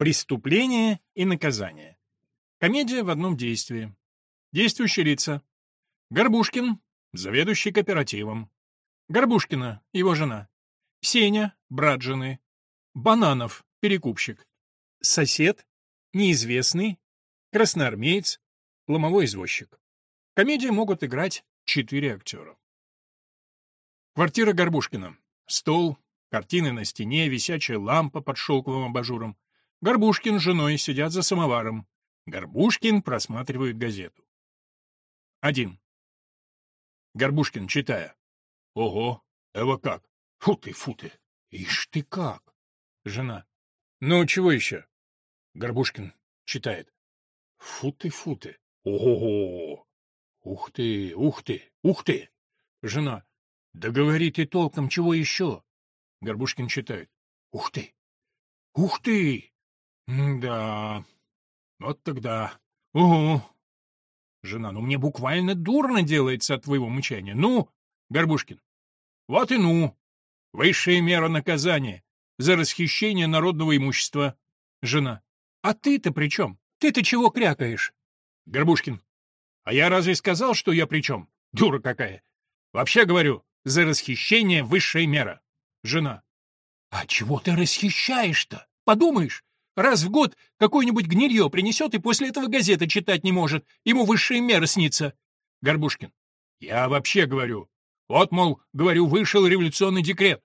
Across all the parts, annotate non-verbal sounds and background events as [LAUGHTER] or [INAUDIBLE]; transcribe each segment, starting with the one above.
Преступление и наказание. Комедия в одном действии. Действующие лица. Горбушкин, заведующий кооперативом. Горбушкина, его жена. Сеня, брат жены. Бананов, перекупщик. Сосед, неизвестный, красноармеец, ломовой извозчик. Комедии могут играть четыре актера. Квартира Горбушкина. Стол, картины на стене, висячая лампа под шелковым абажуром. Горбушкин с женой сидят за самоваром. Горбушкин просматривает газету. Один. Горбушкин, читая. Ого, эво как? Фу ты, фу ты. Ишь ты как. Жена. Ну, чего еще? Горбушкин читает. Фу ты, фу ты. Ого! Ух ты, ух ты, ух ты! Жена. Да говори ты толком, чего еще? Горбушкин читает. Ух ты! Ух ты! Да Вот тогда. Угу. Жена, ну мне буквально дурно делается от твоего мучения. Ну, Горбушкин. Вот и ну. Высшая мера наказания за расхищение народного имущества. Жена. А ты-то при чем? Ты-то чего крякаешь? Горбушкин. А я разве сказал, что я при чем? Дура какая. Вообще говорю, за расхищение высшая мера. Жена. А чего ты расхищаешь-то? Подумаешь, Раз в год какое-нибудь гнилье принесет и после этого газеты читать не может. Ему высшие меры снится. Горбушкин. Я вообще говорю. Вот, мол, говорю, вышел революционный декрет.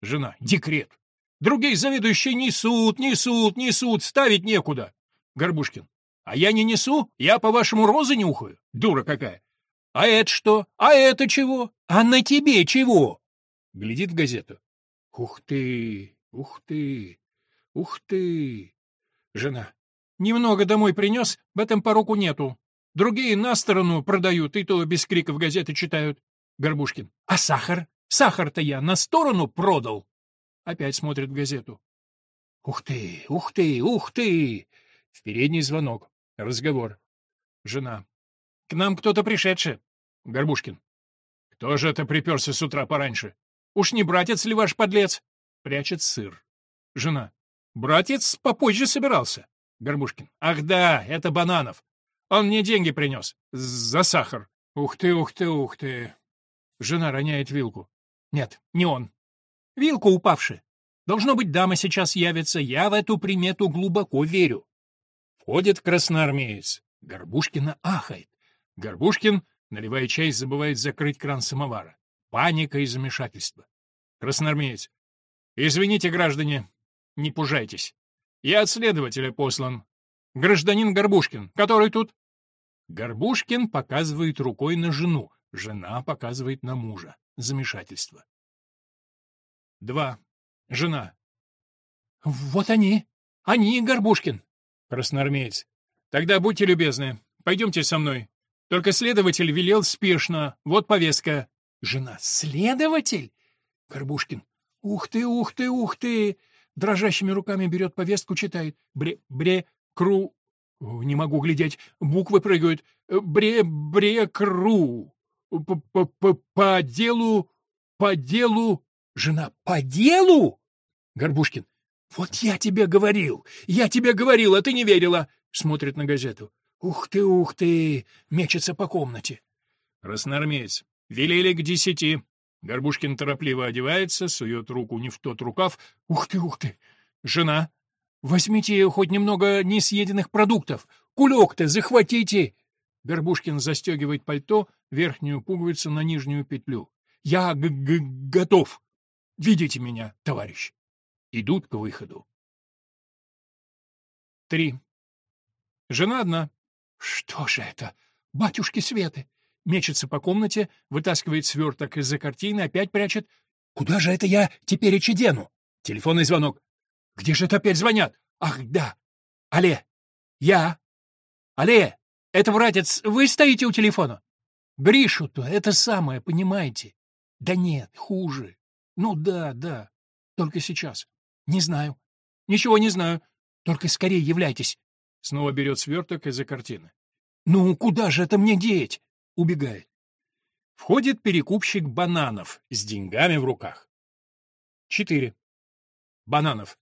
Жена. Декрет. Другие заведующие несут, несут, несут, ставить некуда. Горбушкин. А я не несу, я, по-вашему, розы нюхаю. Дура какая. А это что? А это чего? А на тебе чего? Глядит в газету. Ух ты, ух ты. Ух ты! Жена. Немного домой принес, в этом пороку нету. Другие на сторону продают, и то без криков газеты читают. Горбушкин. А сахар? Сахар-то я на сторону продал. Опять смотрит газету. Ух ты, ух ты, ух ты! В передний звонок. Разговор. Жена. К нам кто-то пришедший. Горбушкин. Кто же это приперся с утра пораньше? Уж не братец ли ваш подлец? Прячет сыр. Жена. Братец попозже собирался. Горбушкин. Ах да, это Бананов. Он мне деньги принес. За сахар. Ух ты, ух ты, ух ты. Жена роняет вилку. Нет, не он. Вилка упавшая. Должно быть, дама сейчас явится. Я в эту примету глубоко верю. Входит красноармеец. Горбушкина ахает. Горбушкин, наливая чай, забывает закрыть кран самовара. Паника и замешательство. Красноармеец. Извините, граждане, не пужайтесь. Я от следователя послан. Гражданин Горбушкин, который тут? Горбушкин показывает рукой на жену. Жена показывает на мужа. Замешательство. Два. Жена. Вот они. Они, Горбушкин. Красноармеец. Тогда будьте любезны. Пойдемте со мной. Только следователь велел спешно. Вот повестка. Жена. Следователь? Горбушкин. Ух ты, ух ты, ух ты! Дрожащими руками берет повестку, читает. Бре, бре, кру... Не могу глядеть, буквы прыгают. Бре, бре, кру. По, по, по, по делу, по делу... Жена, по делу? Горбушкин. Вот я тебе говорил, я тебе говорил, а ты не верила. Смотрит на газету. Ух ты, ух ты, мечется по комнате. Красноармеец. Велели к десяти. Горбушкин торопливо одевается, сует руку не в тот рукав. «Ух ты, ух ты! Жена! Возьмите хоть немного несъеденных продуктов! Кулек-то захватите!» Горбушкин застегивает пальто, верхнюю пуговицу на нижнюю петлю. «Я г -г готов! Видите меня, товарищ!» Идут к выходу. Три. Жена одна. «Что же это? Батюшки Светы! Мечется по комнате, вытаскивает сверток из-за картины, опять прячет. «Куда же это я теперь и дену?» Телефонный звонок. «Где же это опять звонят? Ах, да! Алле! Я! Алле! Это, братец, вы стоите у телефона?» «Гришу-то это самое, понимаете?» «Да нет, хуже. Ну да, да. Только сейчас. Не знаю. Ничего не знаю. Только скорее являйтесь». Снова берет сверток из-за картины. «Ну, куда же это мне деть?» Убегает. Входит перекупщик бананов с деньгами в руках. 4. Бананов.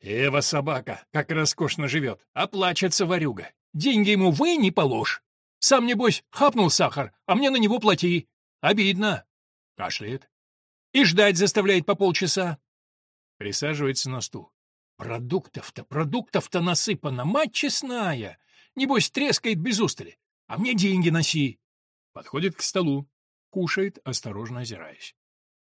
Эва собака, как роскошно живет. Оплачется ворюга. Деньги ему вы не положь. Сам, небось, хапнул сахар, а мне на него плати. Обидно. Кашляет. И ждать заставляет по полчаса. Присаживается на стул. Продуктов-то, продуктов-то насыпано, мать честная. Небось, трескает без устали. А мне деньги носи. Подходит к столу. Кушает, осторожно озираясь.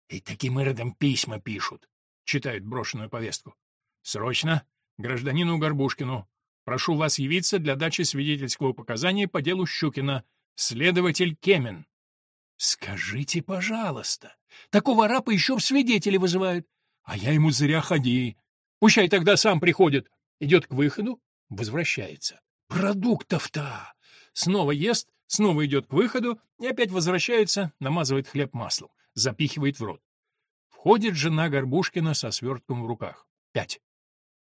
И таким родом письма пишут. Читает брошенную повестку. Срочно. Гражданину Горбушкину. Прошу вас явиться для дачи свидетельского показания по делу Щукина. Следователь Кемен. Скажите, пожалуйста. Такого рапа еще в свидетели вызывают. А я ему зря ходи. Пущай тогда сам приходит. Идет к выходу, возвращается. Продуктов-то! Снова ест, снова идет к выходу и опять возвращается, намазывает хлеб маслом, запихивает в рот. Входит жена Горбушкина со свертком в руках. Пять.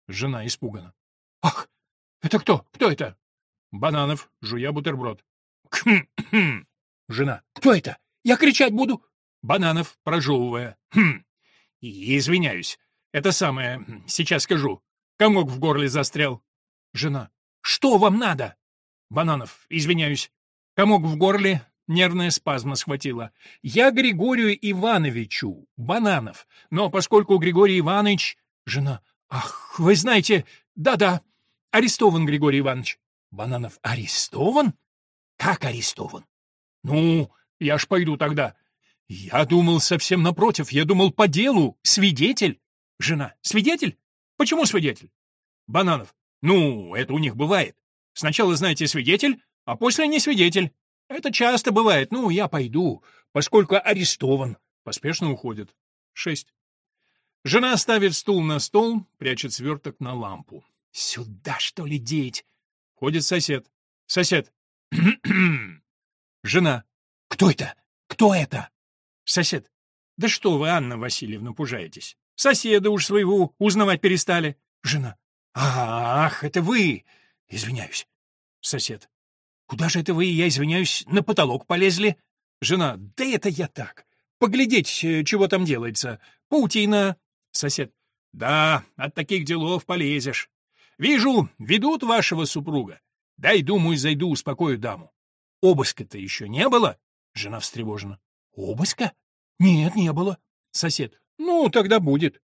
Жена испугана. «Ах, это кто? Кто это?» Бананов, жуя бутерброд. «Кхм-кхм!» Жена. «Кто это? Я кричать буду!» Бананов, прожевывая. «Хм! Извиняюсь. Это самое, сейчас скажу. Комок в горле застрял». Жена. «Что вам надо?» Бананов. «Извиняюсь. Комок в горле, нервная спазма схватила. Я Григорию Ивановичу, Бананов. Но поскольку Григорий Иванович... Жена. Ах, вы знаете... Да-да. Арестован Григорий Иванович. Бананов. Арестован? Как арестован? Ну, я ж пойду тогда. Я думал совсем напротив. Я думал по делу. Свидетель. Жена. Свидетель? Почему свидетель? Бананов. Ну, это у них бывает. Сначала, знаете, свидетель, а после не свидетель. Это часто бывает. Ну, я пойду, поскольку арестован. Поспешно уходит. Шесть. Жена ставит стул на стол, прячет сверток на лампу. Сюда, что ли, деть? Ходит сосед. Сосед. [CLEARS THROAT] Жена. Кто это? Кто это? Сосед. Да что вы, Анна Васильевна, пужаетесь? Соседа уж своего узнавать перестали. Жена. Ах, это вы. Извиняюсь. Сосед. Куда же это вы, я извиняюсь, на потолок полезли? Жена. Да это я так. Поглядеть, э, чего там делается. Паутина. Сосед. Да, от таких делов полезешь. Вижу, ведут вашего супруга. Дай, думаю, зайду, успокою даму. Обыска-то еще не было? Жена встревожена. Обыска? Нет, не было. Сосед. Ну, тогда будет.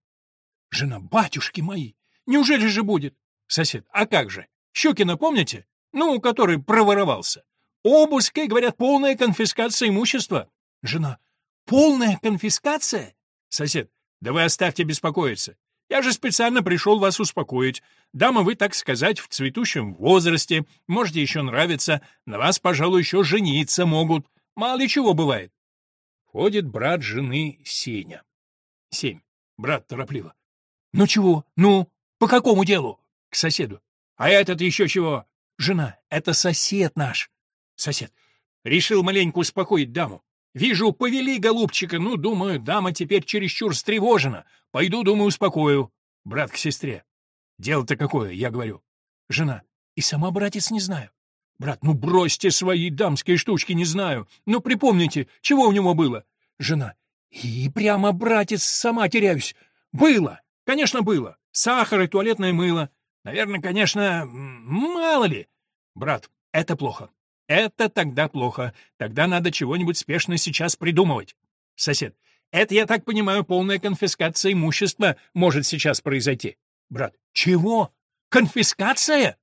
Жена. Батюшки мои, неужели же будет? Сосед. А как же? Щукина помните? Ну, который проворовался. Обыск говорят, полная конфискация имущества. Жена. Полная конфискация? Сосед. Да вы оставьте беспокоиться. Я же специально пришел вас успокоить. Дама вы, так сказать, в цветущем возрасте, можете еще нравиться, на вас, пожалуй, еще жениться могут. Мало ли чего бывает. Ходит брат жены Сеня. Семь. Брат торопливо. Ну чего? Ну, по какому делу? К соседу. А этот еще чего? Жена. Это сосед наш. Сосед. Решил маленько успокоить даму. Вижу, повели голубчика, ну, думаю, дама теперь чересчур встревожена. Пойду, думаю, успокою. Брат к сестре. Дело-то какое, я говорю. Жена. И сама, братец, не знаю. Брат, ну бросьте свои дамские штучки, не знаю. Ну, припомните, чего у него было? Жена. И прямо, братец, сама теряюсь. Было. Конечно, было. Сахар и туалетное мыло. Наверное, конечно, мало ли. Брат, это плохо. Это тогда плохо. Тогда надо чего-нибудь спешно сейчас придумывать. Сосед. Это, я так понимаю, полная конфискация имущества может сейчас произойти. Брат. Чего? Конфискация?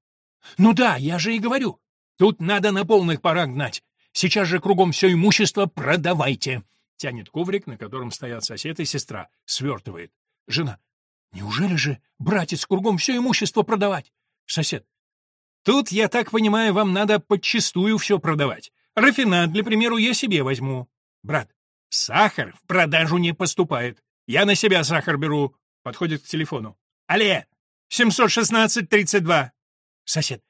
Ну да, я же и говорю. Тут надо на полных парах гнать. Сейчас же кругом все имущество продавайте. Тянет коврик, на котором стоят сосед и сестра. Свертывает. Жена. Неужели же, братец, кругом все имущество продавать? Сосед. Тут, я так понимаю, вам надо подчистую все продавать. Рафинат, для примеру, я себе возьму. Брат, сахар в продажу не поступает. Я на себя сахар беру. Подходит к телефону. Алле, 716-32. Сосед.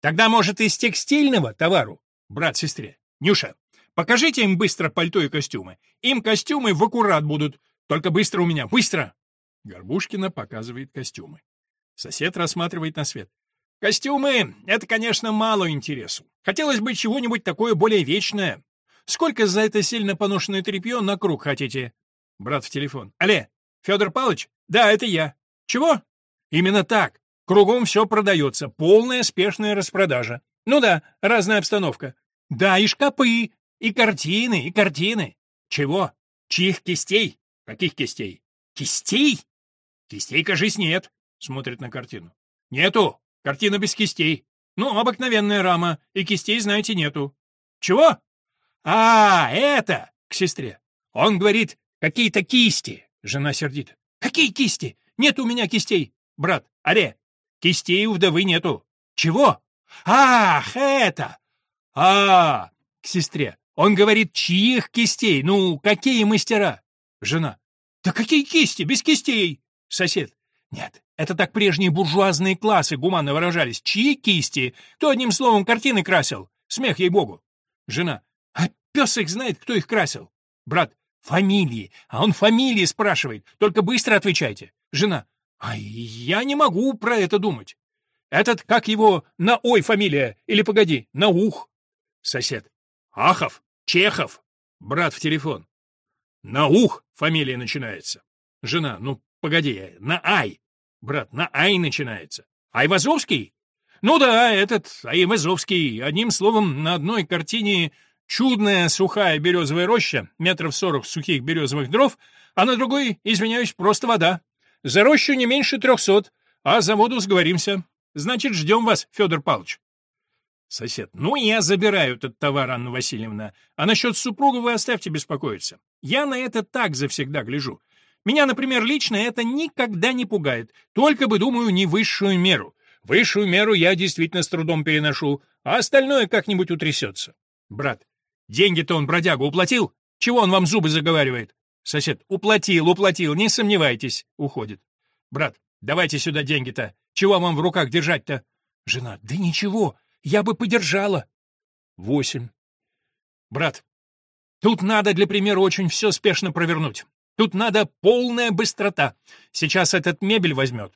Тогда, может, из текстильного товару? Брат сестре. Нюша, покажите им быстро пальто и костюмы. Им костюмы в аккурат будут. Только быстро у меня, быстро. Горбушкина показывает костюмы. Сосед рассматривает на свет. Костюмы — это, конечно, мало интересу. Хотелось бы чего-нибудь такое более вечное. Сколько за это сильно поношенное тряпье на круг хотите? Брат в телефон. Алле, Федор Павлович? Да, это я. Чего? Именно так. Кругом все продается. Полная спешная распродажа. Ну да, разная обстановка. Да, и шкапы, и картины, и картины. Чего? Чьих кистей? Каких кистей? Кистей? Кистей, кажись, нет. Смотрит на картину. Нету. Картина без кистей. Ну, обыкновенная рама, и кистей, знаете, нету. Чего? А, это, к сестре. Он говорит, какие-то кисти. Жена сердита. Какие кисти? Нет у меня кистей. Брат, аре, кистей у вдовы нету. Чего? Ах, это! А, к сестре. Он говорит, чьих кистей? Ну, какие мастера? Жена. Да какие кисти? Без кистей. Сосед. Нет, это так прежние буржуазные классы гуманно выражались. Чьи кисти? Кто одним словом картины красил? Смех ей-богу. Жена. А пес их знает, кто их красил. Брат. Фамилии. А он фамилии спрашивает. Только быстро отвечайте. Жена. А я не могу про это думать. Этот, как его, на ой фамилия, или погоди, на ух. Сосед. Ахов, Чехов. Брат в телефон. На ух фамилия начинается. Жена. Ну, погоди, на ай. Брат, на ай начинается. Айвазовский? Ну да, этот Айвазовский. Одним словом, на одной картине чудная сухая березовая роща, метров сорок сухих березовых дров, а на другой, извиняюсь, просто вода. За рощу не меньше трехсот, а за воду сговоримся. Значит, ждем вас, Федор Павлович. Сосед. Ну, я забираю этот товар, Анна Васильевна. А насчет супруга вы оставьте беспокоиться. Я на это так завсегда гляжу. Меня, например, лично это никогда не пугает. Только бы, думаю, не высшую меру. Высшую меру я действительно с трудом переношу, а остальное как-нибудь утрясется. Брат. Деньги-то он бродягу уплатил? Чего он вам зубы заговаривает? Сосед. Уплатил, уплатил, не сомневайтесь. Уходит. Брат. Давайте сюда деньги-то. Чего вам в руках держать-то? Жена. Да ничего. Я бы подержала. Восемь. Брат, тут надо, для примера, очень все спешно провернуть. Тут надо полная быстрота. Сейчас этот мебель возьмет.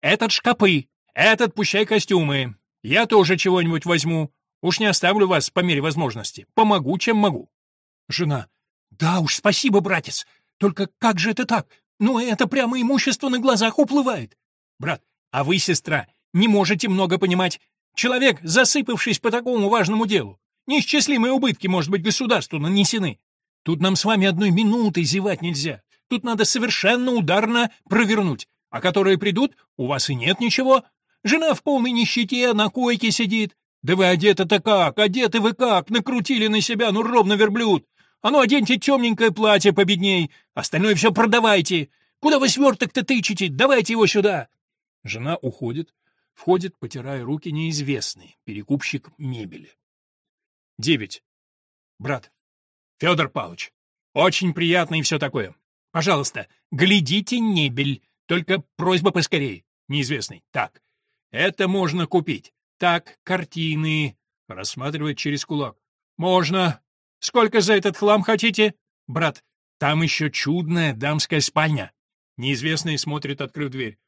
Этот шкапы. Этот пущай костюмы. Я тоже чего-нибудь возьму. Уж не оставлю вас по мере возможности. Помогу, чем могу. Жена. Да уж, спасибо, братец. Только как же это так? Ну, это прямо имущество на глазах уплывает. Брат, а вы, сестра, не можете много понимать. Человек, засыпавшись по такому важному делу. Неисчислимые убытки, может быть, государству нанесены. Тут нам с вами одной минуты зевать нельзя. Тут надо совершенно ударно провернуть. А которые придут, у вас и нет ничего. Жена в полной нищете, на койке сидит. Да вы одеты-то как, одеты вы как, накрутили на себя, ну ровно верблюд. А ну оденьте темненькое платье победней, остальное все продавайте. Куда вы сверток-то тычете? Давайте его сюда. Жена уходит, Входит, потирая руки, неизвестный, перекупщик мебели. Девять. Брат. Федор Павлович. Очень приятно и все такое. Пожалуйста, глядите мебель. Только просьба поскорей. Неизвестный. Так. Это можно купить. Так, картины. Рассматривает через кулак. Можно. Сколько за этот хлам хотите? Брат. Там еще чудная дамская спальня. Неизвестный смотрит, открыв дверь.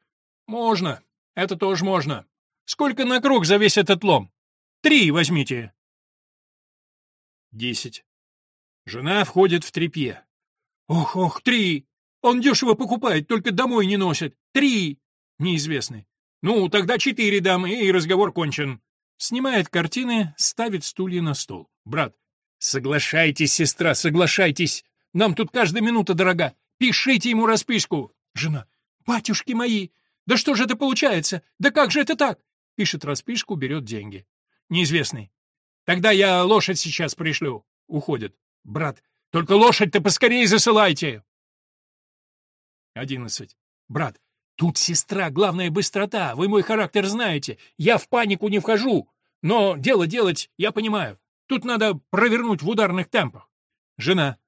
Можно. Это тоже можно. Сколько на круг за весь этот лом? Три возьмите. Десять. Жена входит в трепье. Ох, ох, три. Он дешево покупает, только домой не носит. Три. Неизвестный. Ну, тогда четыре дам, и разговор кончен. Снимает картины, ставит стулья на стол. Брат. Соглашайтесь, сестра, соглашайтесь. Нам тут каждая минута дорога. Пишите ему расписку. Жена. Батюшки мои, да что же это получается? Да как же это так? Пишет расписку, берет деньги. Неизвестный. Тогда я лошадь сейчас пришлю. Уходит. Брат, только лошадь-то поскорее засылайте. Одиннадцать. Брат, тут сестра, главная быстрота. Вы мой характер знаете. Я в панику не вхожу. Но дело делать я понимаю. Тут надо провернуть в ударных темпах. Жена.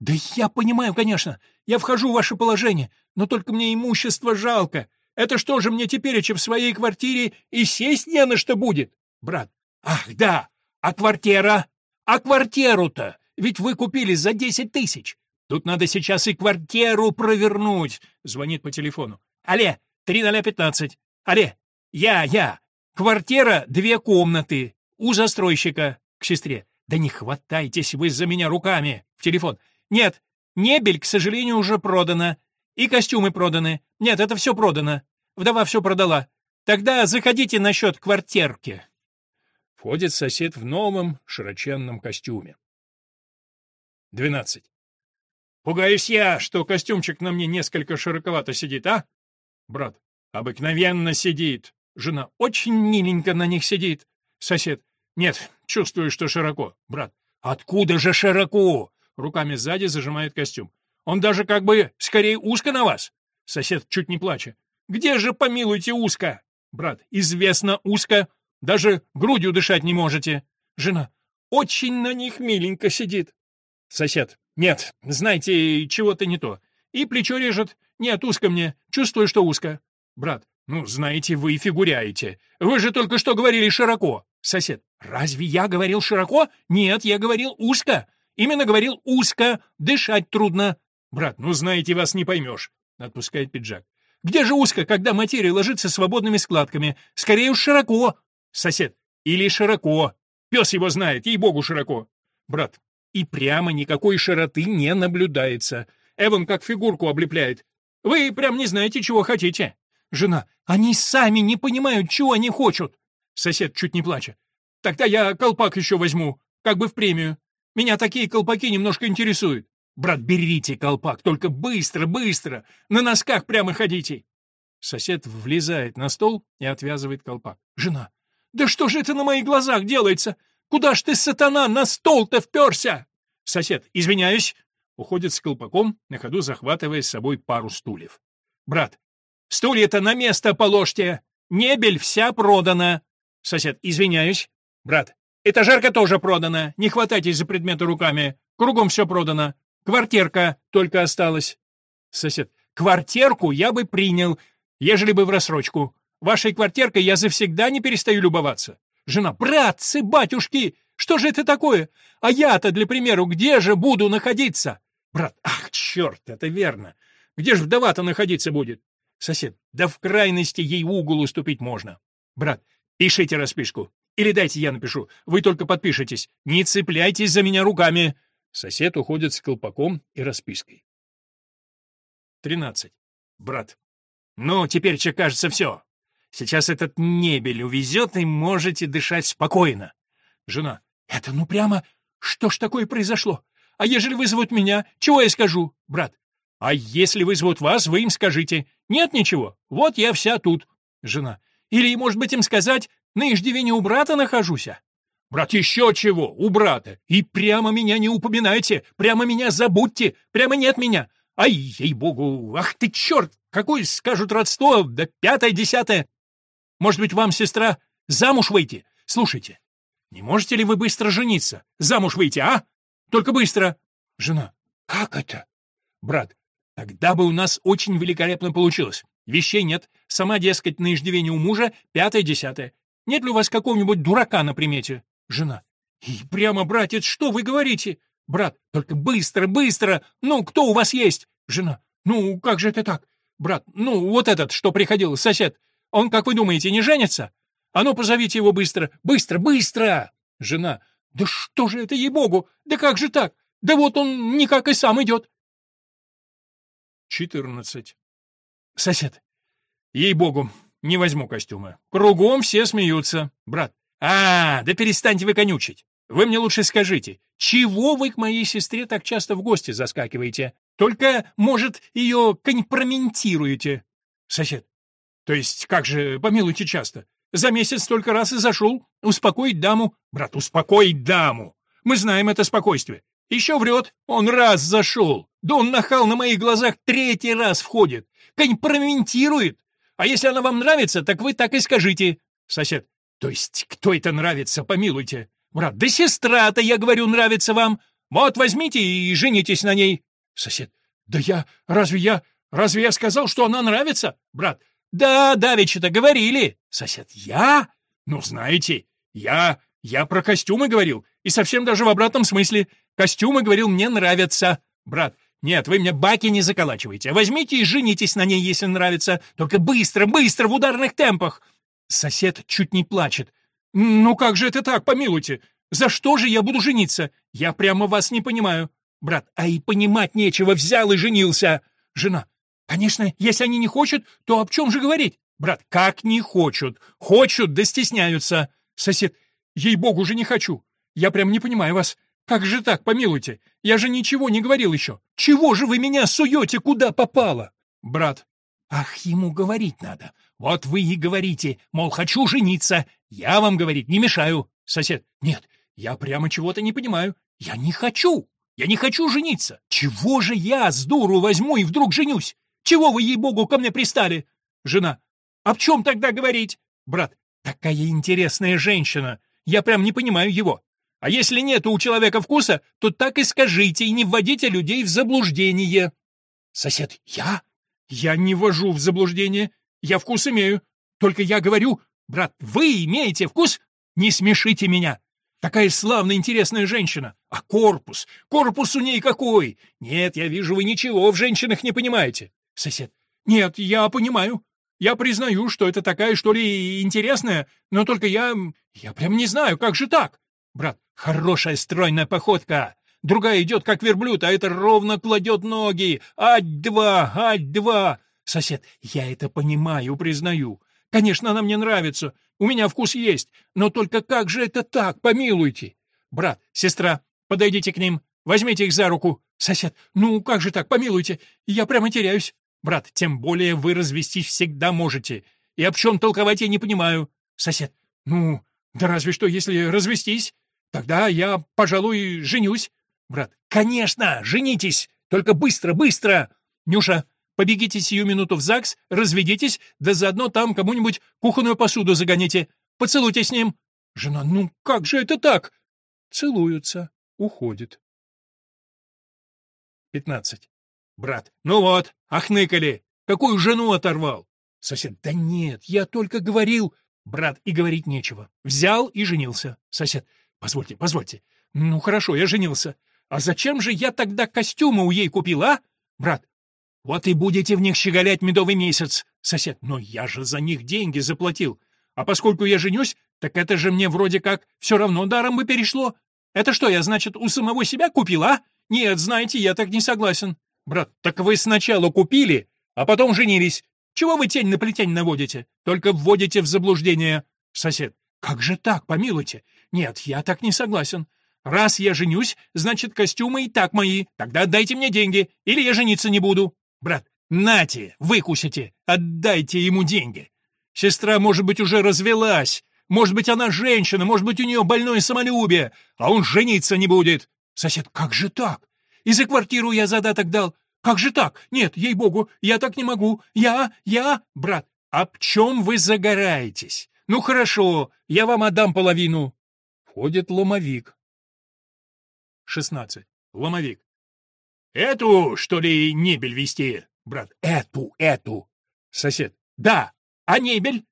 Да я понимаю, конечно. Я вхожу в ваше положение, но только мне имущество жалко. Это что же мне теперь в своей квартире и сесть не на что будет? Брат. Ах, да. А квартира? А квартиру-то? Ведь вы купили за десять тысяч. Тут надо сейчас и квартиру провернуть. Звонит по телефону. Алле, три ноля пятнадцать. Алле, я, я. Квартира, две комнаты. У застройщика. К сестре. Да не хватайтесь вы за меня руками. В телефон. Нет, мебель, к сожалению, уже продана. И костюмы проданы. Нет, это все продано. Вдова все продала. Тогда заходите насчет квартирки. Входит сосед в новом широченном костюме. 12. Пугаюсь я, что костюмчик на мне несколько широковато сидит, а? Брат. Обыкновенно сидит. Жена. Очень миленько на них сидит. Сосед. Нет, чувствую, что широко. Брат. Откуда же широко? Руками сзади зажимает костюм. Он даже как бы скорее узко на вас. Сосед чуть не плача. Где же, помилуйте, узко? Брат. Известно узко. Даже грудью дышать не можете. Жена. Очень на них миленько сидит. Сосед. Нет, знаете, чего-то не то. И плечо режет. Нет, узко мне. Чувствую, что узко. Брат. Ну, знаете, вы фигуряете. Вы же только что говорили широко. Сосед. Разве я говорил широко? Нет, я говорил узко. Именно говорил узко. Дышать трудно. Брат, ну знаете, вас не поймешь. Отпускает пиджак. Где же узко, когда материя ложится свободными складками? Скорее уж широко. Сосед. Или широко. Пес его знает, ей-богу, широко. Брат. И прямо никакой широты не наблюдается. Эван как фигурку облепляет. Вы прям не знаете, чего хотите. Жена. Они сами не понимают, чего они хотят. Сосед чуть не плача. Тогда я колпак еще возьму, как бы в премию. Меня такие колпаки немножко интересуют. Брат, берите колпак, только быстро, быстро. На носках прямо ходите. Сосед влезает на стол и отвязывает колпак. Жена. Да что же это на моих глазах делается? Куда ж ты, сатана, на стол-то вперся? Сосед. Извиняюсь. Уходит с колпаком, на ходу захватывая с собой пару стульев. Брат. Стулья-то на место положьте. Мебель вся продана. Сосед. Извиняюсь. Брат. Этажерка тоже продана. Не хватайтесь за предметы руками. Кругом все продано. Квартирка только осталась. Сосед. Квартирку я бы принял, ежели бы в рассрочку. Вашей квартиркой я завсегда не перестаю любоваться. Жена. Братцы, батюшки, что же это такое? А я-то, для примеру, где же буду находиться? Брат. Ах, черт, это верно. Где же вдова-то находиться будет? Сосед. Да в крайности ей угол уступить можно. Брат. Пишите расписку. Или дайте я напишу. Вы только подпишитесь. Не цепляйтесь за меня руками. Сосед уходит с колпаком и распиской. 13. Брат. Ну, теперь, че кажется, все. Сейчас этот небель увезет, и можете дышать спокойно. Жена. Это ну прямо... Что ж такое произошло? А ежели вызовут меня, чего я скажу? Брат. А если вызовут вас, вы им скажите. Нет ничего. Вот я вся тут. Жена. Или, может быть, им сказать, на иждивении у брата нахожусь. Брат, еще чего, у брата. И прямо меня не упоминайте, прямо меня забудьте, прямо нет меня. Ай, ей-богу, ах ты черт, какое скажут родство, да пятое-десятое. Может быть, вам, сестра, замуж выйти? Слушайте, не можете ли вы быстро жениться? Замуж выйти, а? Только быстро. Жена, как это? Брат, тогда бы у нас очень великолепно получилось. Вещей нет, сама, дескать, на иждивении у мужа, пятое-десятое. Нет ли у вас какого-нибудь дурака на примете? Жена. И прямо, братец, что вы говорите? Брат, только быстро, быстро! Ну, кто у вас есть? Жена. Ну, как же это так? Брат, ну, вот этот, что приходил, сосед. Он, как вы думаете, не женится? А ну, позовите его быстро, быстро, быстро! Жена. Да что же это, ей-богу? Да как же так? Да вот он никак и сам идет. 14. Сосед. Ей-богу, не возьму костюма. Кругом все смеются. Брат. «А, да перестаньте вы конючить. Вы мне лучше скажите, чего вы к моей сестре так часто в гости заскакиваете? Только, может, ее компрометируете?» Сосед. «То есть, как же, помилуйте часто? За месяц столько раз и зашел. Успокоить даму. Брат, успокоить даму. Мы знаем это спокойствие. Еще врет. Он раз зашел. Да он нахал на моих глазах третий раз входит. Компрометирует. А если она вам нравится, так вы так и скажите. Сосед. То есть кто это нравится, помилуйте? Брат, да сестра-то, я говорю, нравится вам. Вот возьмите и женитесь на ней. Сосед, да я, разве я, разве я сказал, что она нравится? Брат, да, давеча-то говорили. Сосед, я? Ну, знаете, я, я про костюмы говорил, и совсем даже в обратном смысле. Костюмы, говорил, мне нравятся. Брат, нет, вы мне баки не заколачивайте. Возьмите и женитесь на ней, если нравится. Только быстро, быстро, в ударных темпах. Сосед чуть не плачет. «Ну как же это так, помилуйте? За что же я буду жениться? Я прямо вас не понимаю». Брат, а и понимать нечего, взял и женился. Жена, конечно, если они не хотят, то об чем же говорить? Брат, как не хочут. Хочут, да стесняются. Сосед, ей-богу же не хочу. Я прям не понимаю вас. Как же так, помилуйте? Я же ничего не говорил еще. Чего же вы меня суете, куда попало? Брат, ах, ему говорить надо. Вот вы и говорите, мол, хочу жениться. Я вам говорить не мешаю. Сосед, нет, я прямо чего-то не понимаю. Я не хочу. Я не хочу жениться. Чего же я с дуру возьму и вдруг женюсь? Чего вы, ей-богу, ко мне пристали? Жена. В чем тогда говорить? Брат. Такая интересная женщина. Я прям не понимаю его. А если нет у человека вкуса, то так и скажите, и не вводите людей в заблуждение. Сосед. Я? Я не ввожу в заблуждение. Я вкус имею. Только я говорю, брат, вы имеете вкус? Не смешите меня. Такая славная, интересная женщина. А корпус? Корпус у ней какой? Нет, я вижу, вы ничего в женщинах не понимаете. Сосед. Нет, я понимаю. Я признаю, что это такая, что ли, интересная, но только я... Я прям не знаю, как же так? Брат. Хорошая стройная походка. Другая идет, как верблюд, а это ровно кладет ноги. Ать-два, ать-два. Сосед. Я это понимаю, признаю. Конечно, она мне нравится. У меня вкус есть. Но только как же это так, помилуйте? Брат, сестра, подойдите к ним. Возьмите их за руку. Сосед, ну как же так, помилуйте? Я прямо теряюсь. Брат, тем более вы развестись всегда можете. И об чем толковать я не понимаю. Сосед, ну, да разве что, если развестись. Тогда я, пожалуй, женюсь. Брат, конечно, женитесь. Только быстро, быстро. Нюша, побегите сию минуту в ЗАГС, разведитесь, да заодно там кому-нибудь кухонную посуду загоните. Поцелуйте с ним. Жена, ну как же это так? Целуются. Уходит. 15. Брат. Ну вот, ахныкали. Какую жену оторвал? Сосед. Да нет, я только говорил. Брат. И говорить нечего. Взял и женился. Сосед. Позвольте, позвольте. Ну хорошо, я женился. А зачем же я тогда костюмы у ей купил, а? Брат. Вот и будете в них щеголять медовый месяц. Сосед. Но я же за них деньги заплатил. А поскольку я женюсь, так это же мне вроде как все равно даром бы перешло. Это что, я, значит, у самого себя купил, а? Нет, знаете, я так не согласен. Брат, так вы сначала купили, а потом женились. Чего вы тень на плетень наводите? Только вводите в заблуждение. Сосед. Как же так, помилуйте? Нет, я так не согласен. Раз я женюсь, значит, костюмы и так мои. Тогда отдайте мне деньги, или я жениться не буду. Брат, нате, выкусите, отдайте ему деньги. Сестра, может быть, уже развелась. Может быть, она женщина, может быть, у нее больное самолюбие, а он жениться не будет. Сосед, как же так? И за квартиру я задаток дал. Как же так? Нет, ей-богу, я так не могу. Я, я, брат, об чем вы загораетесь? Ну хорошо, я вам отдам половину. Входит ломовик. 16. Ломовик. Эту, что ли, небель вести? Брат, эту, эту. Сосед. Да, а небель?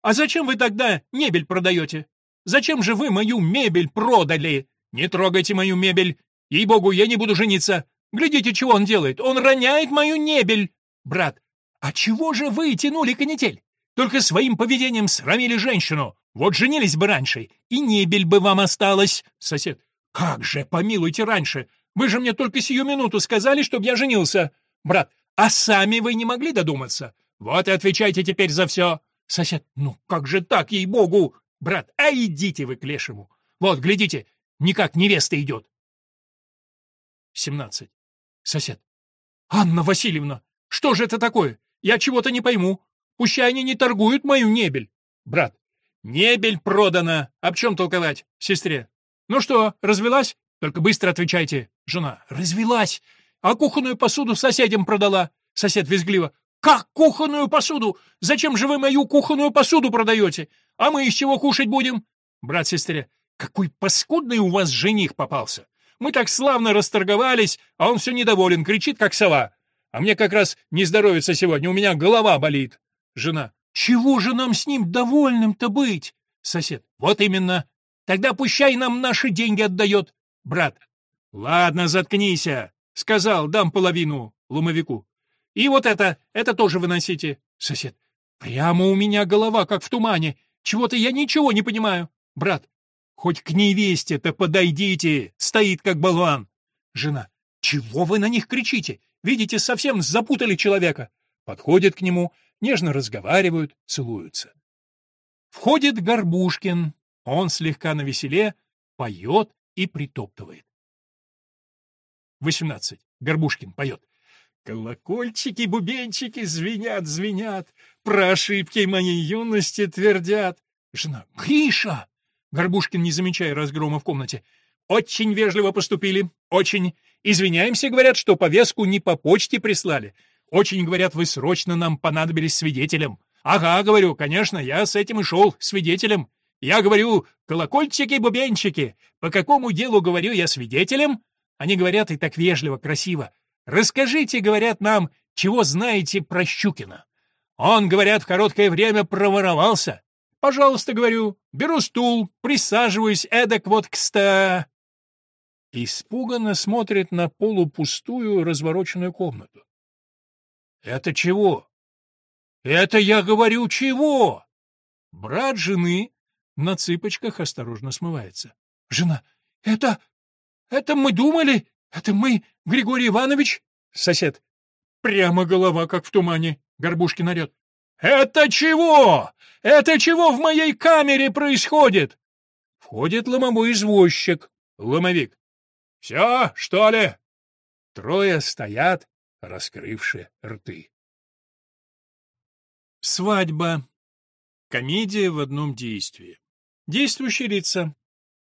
А зачем вы тогда мебель продаете? Зачем же вы мою мебель продали? Не трогайте мою мебель. Ей-богу, я не буду жениться. Глядите, чего он делает. Он роняет мою небель. Брат, а чего же вы тянули канитель? Только своим поведением срамили женщину. Вот женились бы раньше, и небель бы вам осталась. Сосед, как же, помилуйте раньше. Вы же мне только сию минуту сказали, чтобы я женился. Брат, а сами вы не могли додуматься? Вот и отвечайте теперь за все. Сосед, ну как же так, ей-богу? Брат, а идите вы к лешему. Вот, глядите, никак невеста идет. 17. Сосед. «Анна Васильевна, что же это такое? Я чего-то не пойму. Пущай они не торгуют мою небель». Брат. «Небель продана. Об чем толковать? Сестре. Ну что, развелась? Только быстро отвечайте». Жена. «Развелась. А кухонную посуду соседям продала». Сосед визгливо. «Как кухонную посуду? Зачем же вы мою кухонную посуду продаете? А мы из чего кушать будем?» Брат сестре. «Какой паскудный у вас жених попался! Мы так славно расторговались, а он все недоволен, кричит, как сова. А мне как раз не здоровится сегодня, у меня голова болит. Жена. Чего же нам с ним довольным-то быть? Сосед. Вот именно. Тогда пущай нам наши деньги отдает. Брат. Ладно, заткнися. Сказал, дам половину ломовику. И вот это, это тоже выносите. Сосед. Прямо у меня голова, как в тумане. Чего-то я ничего не понимаю. Брат. Хоть к невесте-то подойдите, стоит как болван. Жена. Чего вы на них кричите? Видите, совсем запутали человека. Подходит к нему. нежно разговаривают, целуются. Входит Горбушкин, он слегка навеселе, поет и притоптывает. 18. Горбушкин поет. Колокольчики, бубенчики звенят, звенят, про ошибки моей юности твердят. Жена. Гриша! Горбушкин, не замечая разгрома в комнате. Очень вежливо поступили, очень. Извиняемся, говорят, что повестку не по почте прислали. Очень, говорят, вы срочно нам понадобились свидетелем. Ага, говорю, конечно, я с этим и шел, свидетелем. Я говорю, колокольчики-бубенчики, по какому делу, говорю, я свидетелем? Они говорят и так вежливо, красиво. Расскажите, говорят нам, чего знаете про Щукина. Он, говорят, в короткое время проворовался. Пожалуйста, говорю, беру стул, присаживаюсь эдак вот к ста... Испуганно смотрит на полупустую развороченную комнату. «Это чего?» «Это я говорю, чего?» Брат жены на цыпочках осторожно смывается. «Жена, это... это мы думали? Это мы, Григорий Иванович?» Сосед. «Прямо голова, как в тумане». Горбушкин орет. «Это чего? Это чего в моей камере происходит?» Входит ломовой извозчик. Ломовик. «Все, что ли?» Трое стоят, раскрывшие рты. Свадьба. Комедия в одном действии. Действующие лица.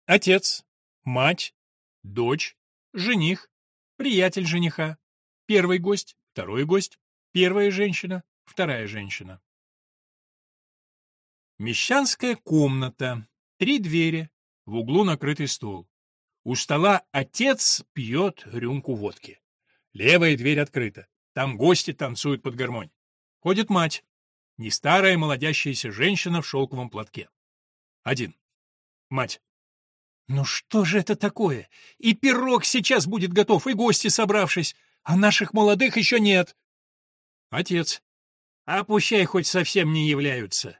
Отец, мать, дочь, жених, приятель жениха, первый гость, второй гость, первая женщина, вторая женщина. Мещанская комната, три двери, в углу накрытый стол. У стола отец пьет рюмку водки. Левая дверь открыта. Там гости танцуют под гармонь. Ходит мать. Не старая молодящаяся женщина в шелковом платке. Один. Мать. «Ну что же это такое? И пирог сейчас будет готов, и гости собравшись, а наших молодых еще нет». Отец. «А пущай хоть совсем не являются.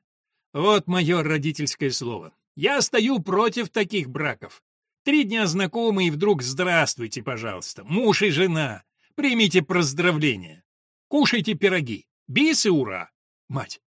Вот мое родительское слово. Я стою против таких браков. Три дня знакомы, и вдруг здравствуйте, пожалуйста, муж и жена. Примите поздравления. Кушайте пироги. Бис и ура. Мать.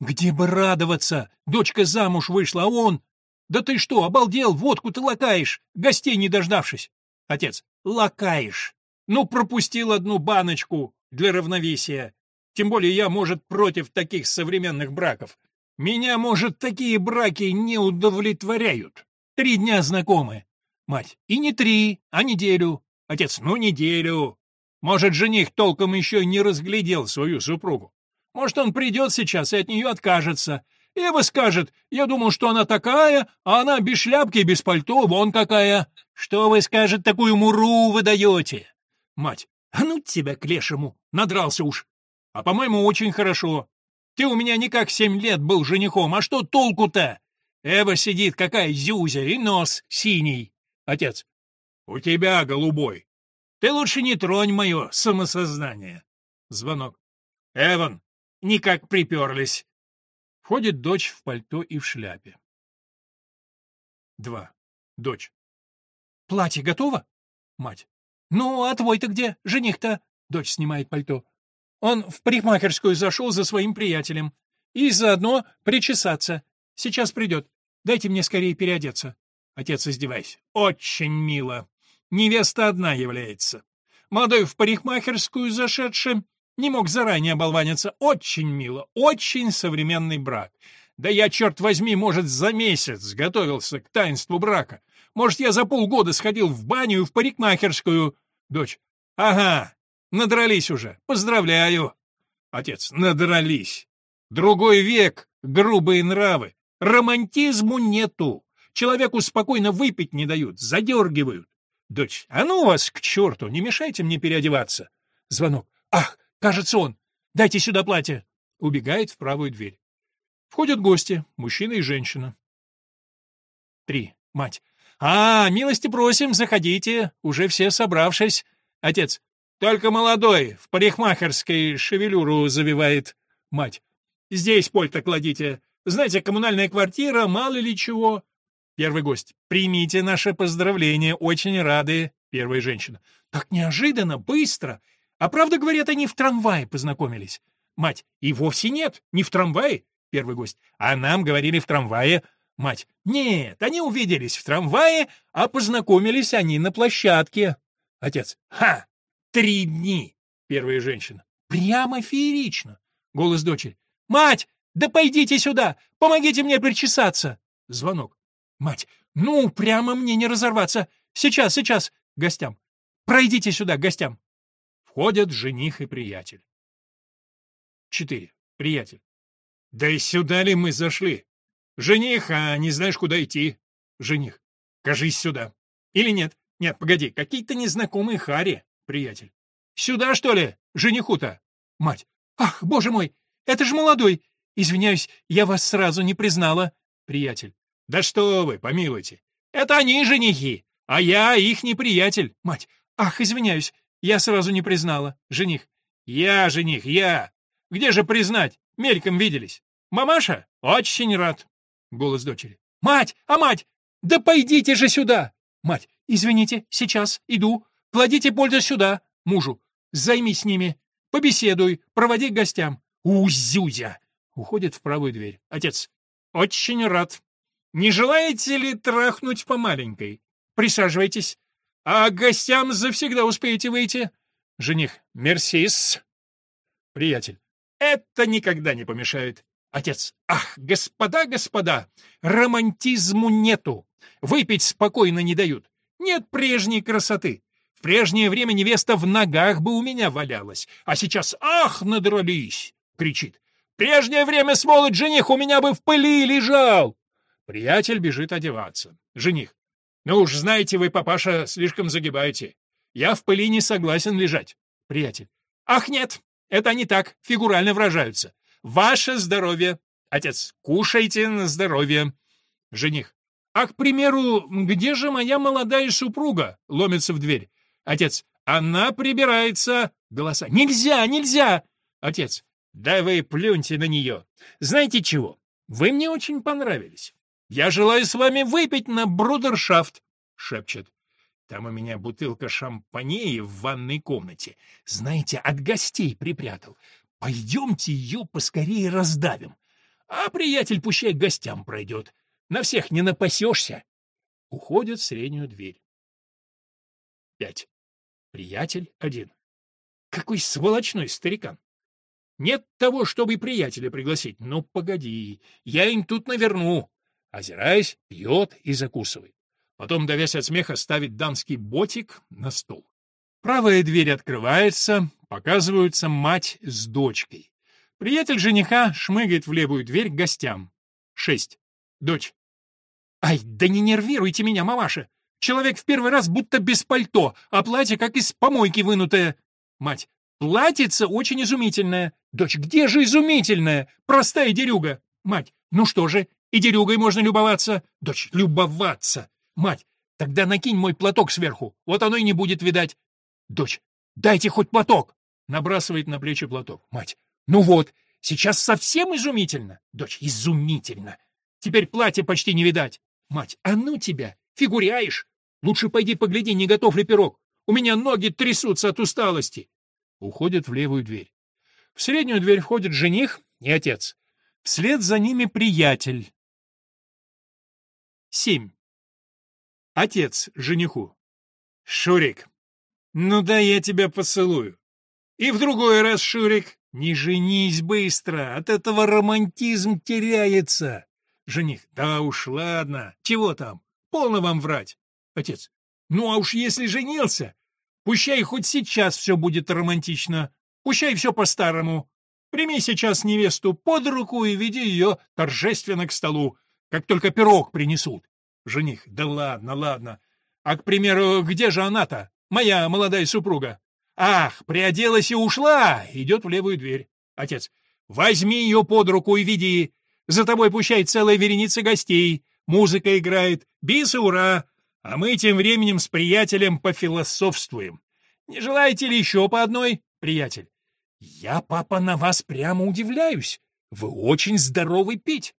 Где бы радоваться? Дочка замуж вышла, а он... Да ты что, обалдел, водку ты лакаешь, гостей не дождавшись. Отец. Лакаешь. Ну, пропустил одну баночку для равновесия. Тем более я, может, против таких современных браков. Меня, может, такие браки не удовлетворяют. Три дня знакомы. Мать. И не три, а неделю. Отец. Ну, неделю. Может, жених толком еще не разглядел свою супругу. Может, он придет сейчас и от нее откажется. Ева скажет, я думал, что она такая, а она без шляпки и без пальто, вон какая. Что вы, скажет, такую муру вы даете? Мать. А ну тебя к лешему, надрался уж. А по-моему, очень хорошо. Ты у меня не как семь лет был женихом, а что толку-то? Эва сидит, какая зюзя, и нос синий. Отец. У тебя голубой. Ты лучше не тронь мое самосознание. Звонок. Эван, никак приперлись. Входит дочь в пальто и в шляпе. Два. Дочь. Платье готово? Мать. Ну, а твой-то где? Жених-то? Дочь снимает пальто. Он в парикмахерскую зашел за своим приятелем. И заодно причесаться. Сейчас придет. Дайте мне скорее переодеться. Отец, издеваясь. Очень мило. Невеста одна является. Молодой в парикмахерскую зашедший не мог заранее оболваниться. Очень мило. Очень современный брак. Да я, черт возьми, может, за месяц готовился к таинству брака. Может, я за полгода сходил в баню и в парикмахерскую. Дочь. Ага, надрались уже. Поздравляю. Отец. Надрались. Другой век, грубые нравы. Романтизму нету. Человеку спокойно выпить не дают, задергивают. Дочь, а ну вас к черту, не мешайте мне переодеваться. Звонок. Ах, кажется он. Дайте сюда платье. Убегает в правую дверь. Входят гости, мужчина и женщина. Три. Мать. А, милости просим, заходите, уже все собравшись. Отец. Только молодой, в парикмахерской шевелюру завивает. Мать. Здесь польта кладите. Знаете, коммунальная квартира, мало ли чего. Первый гость. Примите наше поздравление, очень рады. Первая женщина. Так неожиданно, быстро. А правда, говорят, они в трамвае познакомились. Мать, и вовсе нет, не в трамвае. Первый гость. А нам говорили в трамвае. Мать. Нет, они увиделись в трамвае, а познакомились они на площадке. Отец. Ха! Три дни. Первая женщина. Прямо феерично. Голос дочери. Мать, да пойдите сюда, помогите мне причесаться. Звонок. Мать. Ну, прямо мне не разорваться. Сейчас, сейчас. Гостям. Пройдите сюда, гостям. Входят жених и приятель. Четыре. Приятель. Да и сюда ли мы зашли? Жених, а не знаешь, куда идти? Жених. Кажись сюда. Или нет? Нет, погоди, какие-то незнакомые хари, приятель. Сюда, что ли? Жениху-то? Мать. Ах, боже мой, это же молодой. Извиняюсь, я вас сразу не признала. Приятель. Да что вы, помилуйте. Это они женихи, а я их не приятель. Мать. Ах, извиняюсь, я сразу не признала. Жених. Я жених, я. Где же признать? Мельком виделись. Мамаша? Очень рад. Голос дочери. Мать, а мать? Да пойдите же сюда. Мать. Извините, сейчас, иду. Кладите пользу сюда. Мужу. Займись ними. Побеседуй, проводи к гостям. Узюзя. Уходит в правую дверь. Отец. Очень рад. Не желаете ли трахнуть по маленькой? Присаживайтесь. А к гостям завсегда успеете выйти. Жених. Мерсис. Приятель. Это никогда не помешает. Отец. Ах, господа, господа, романтизму нету. Выпить спокойно не дают. Нет прежней красоты. В прежнее время невеста в ногах бы у меня валялась, а сейчас ах, надрались, кричит. Прежнее время, сволочь, жених у меня бы в пыли лежал. Приятель бежит одеваться. Жених. Ну уж знаете вы, папаша, слишком загибаете. Я в пыли не согласен лежать. Приятель. Ах, нет, это они так, фигурально выражаются. Ваше здоровье. Отец, кушайте на здоровье. Жених. А, к примеру, где же моя молодая супруга? Ломится в дверь. Отец. Она прибирается. Голоса. Нельзя, нельзя. Отец. Да вы плюньте на нее. Знаете чего? Вы мне очень понравились. Я желаю с вами выпить на брудершафт. Шепчет. Там у меня бутылка шампанея в ванной комнате. Знаете, от гостей припрятал. Пойдемте ее поскорее раздавим. А приятель пущай к гостям пройдет. На всех не напасешься. Уходит в среднюю дверь. Пять. Приятель один. Какой сволочной старикан. Нет того, чтобы приятеля пригласить. Ну, погоди, я им тут наверну. Озираясь, пьет и закусывает. Потом, давясь от смеха, ставит дамский ботик на стол. Правая дверь открывается, показываются мать с дочкой. Приятель жениха шмыгает в левую дверь к гостям. Шесть. Дочь. «Ай, да не нервируйте меня, мамаша! Человек в первый раз будто без пальто, а платье как из помойки вынутое!» Мать. «Платьице очень изумительное!» «Дочь, где же изумительное? Простая дерюга!» Мать. «Ну что же, и дерюгой можно любоваться?» «Дочь, любоваться!» Мать, тогда накинь мой платок сверху, вот оно и не будет видать. Дочь, дайте хоть платок. Набрасывает на плечи платок. Мать, ну вот, сейчас совсем изумительно. Дочь, изумительно. Теперь платье почти не видать. Мать, а ну тебя, фигуряешь. Лучше пойди погляди, не готов ли пирог. У меня ноги трясутся от усталости. Уходит в левую дверь. В среднюю дверь входит жених и отец. Вслед за ними приятель. Семь. Отец жениху. Шурик, ну да я тебя поцелую. И в другой раз, Шурик, не женись быстро, от этого романтизм теряется. Жених, да уж ладно, чего там, полно вам врать. Отец, ну а уж если женился, пущай хоть сейчас все будет романтично, пущай все по-старому. Прими сейчас невесту под руку и веди ее торжественно к столу, как только пирог принесут. Жених. Да ладно, ладно. А, к примеру, где же она-то? Моя молодая супруга. Ах, приоделась и ушла. Идет в левую дверь. Отец. Возьми ее под руку и веди. За тобой пущай целая вереница гостей. Музыка играет. Бис и ура. А мы тем временем с приятелем пофилософствуем. Не желаете ли еще по одной, приятель? Я, папа, на вас прямо удивляюсь. Вы очень здоровый пить.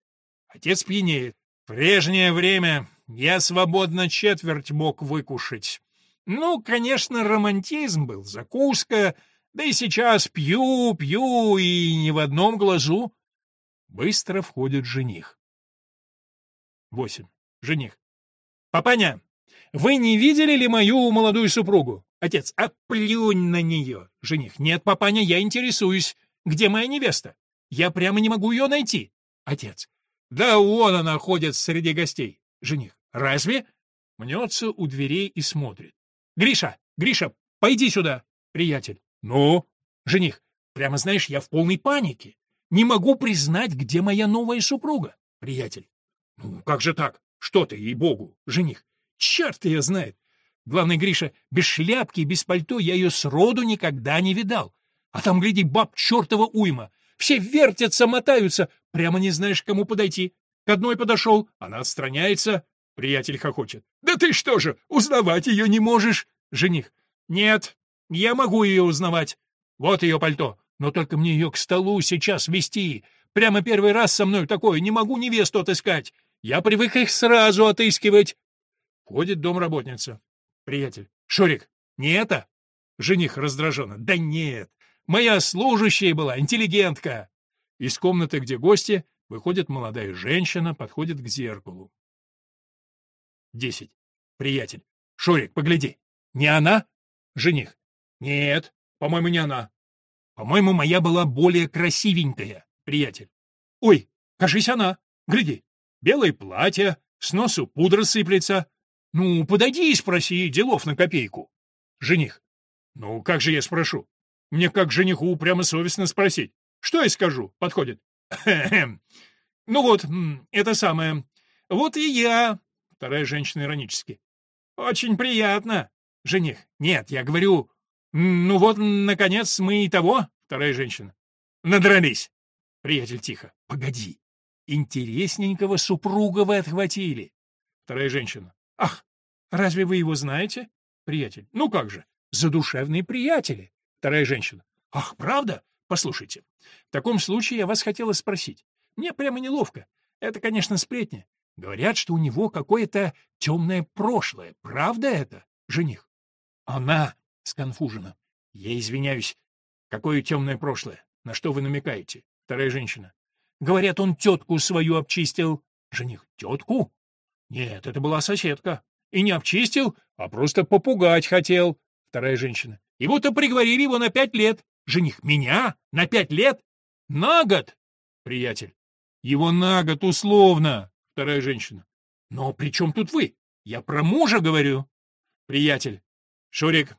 Отец пьянеет. Прежнее время я свободно четверть мог выкушать. Ну, конечно, романтизм был, закуска, Да и сейчас пью, пью, и ни в одном глазу. Быстро входит жених. 8. Жених. Папаня, вы не видели ли мою молодую супругу? Отец. А на нее. Жених. Нет, папаня, я интересуюсь. Где моя невеста? Я прямо не могу ее найти. Отец. Да вон она ходит среди гостей. Жених. Разве? Мнется у дверей и смотрит. Гриша, Гриша, пойди сюда. Приятель. Ну? Жених. Прямо знаешь, я в полной панике. Не могу признать, где моя новая супруга. Приятель. Ну, как же так? Что ты, ей-богу? Жених. Черт ее знает. Главное, Гриша, без шляпки и без пальто я ее сроду никогда не видал. А там, гляди, баб чертова уйма. Все вертятся, мотаются, прямо не знаешь, к кому подойти. К одной подошел, она отстраняется. Приятель хохочет. «Да ты что же, узнавать ее не можешь?» Жених. «Нет, я могу ее узнавать. Вот ее пальто, но только мне ее к столу сейчас вести. Прямо первый раз со мной такое, не могу невесту отыскать. Я привык их сразу отыскивать». Входит домработница. Приятель. «Шурик, не это?» Жених раздраженно. «Да нет, моя служащая была, интеллигентка». Из комнаты, где гости, выходит молодая женщина, подходит к зеркалу. Десять. Приятель. «Шурик, погляди. Не она?» Жених. «Нет, по-моему, не она. По-моему, моя была более красивенькая, приятель. Ой, кажись, она. Гляди, белое платье, с носу пудра сыплется. Ну, подойди и спроси, делов на копейку. Жених. Ну, как же я спрошу? Мне как жениху прямо совестно спросить. Что я скажу? Подходит. Ну вот, это самое. Вот и я. Вторая женщина иронически. Очень приятно. Жених. Нет, я говорю, ну вот, наконец, мы и того. Вторая женщина. Надрались. Приятель тихо. Погоди. Интересненького супруга вы отхватили. Вторая женщина. Ах, разве вы его знаете? Приятель. Ну как же, задушевные приятели. Вторая женщина. Ах, правда? Послушайте. В таком случае я вас хотела спросить. Мне прямо неловко. Это, конечно, сплетня. Говорят, что у него какое-то темное прошлое. Правда это? Жених. Она сконфужена. Я извиняюсь. Какое темное прошлое? На что вы намекаете? Вторая женщина. Говорят, он тетку свою обчистил. Жених. Тетку? Нет, это была соседка. И не обчистил, а просто попугать хотел. Вторая женщина. И будто приговорили его на пять лет. Жених. Меня? На пять лет? На год? Приятель. Его на год условно. Вторая женщина. Но при чем тут вы? Я про мужа говорю. Приятель. Шурик,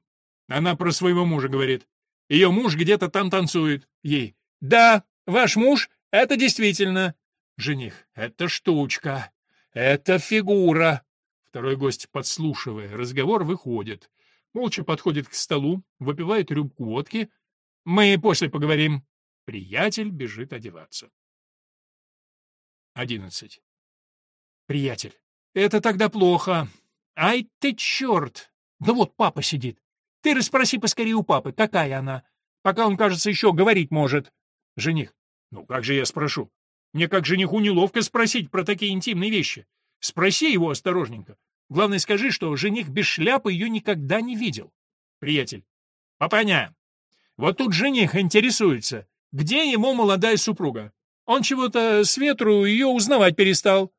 она про своего мужа говорит. Ее муж где-то там танцует. Ей. Да, ваш муж, это действительно. Жених. Это штучка. Это фигура. Второй гость, подслушивая разговор, выходит. Молча подходит к столу, выпивает рюмку водки. Мы после поговорим. Приятель бежит одеваться. Одиннадцать. Приятель. Это тогда плохо. Ай ты черт! Да вот папа сидит. Ты расспроси поскорее у папы, какая она. Пока он, кажется, еще говорить может. Жених. Ну как же я спрошу? Мне как жениху неловко спросить про такие интимные вещи. Спроси его осторожненько. Главное, скажи, что жених без шляпы ее никогда не видел. Приятель. Папаня, вот тут жених интересуется, где ему молодая супруга. Он чего-то с ветру ее узнавать перестал.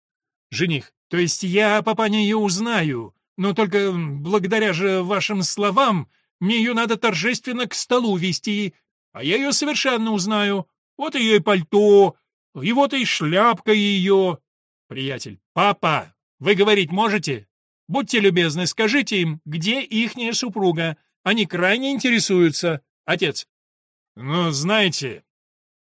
Жених. То есть я, папаня, ее узнаю, но только благодаря же вашим словам мне ее надо торжественно к столу вести, а я ее совершенно узнаю. Вот ее и пальто, вот и шляпка ее. Приятель, папа, вы говорить можете? Будьте любезны, скажите им, где ихняя супруга. Они крайне интересуются. Отец. Ну, знаете,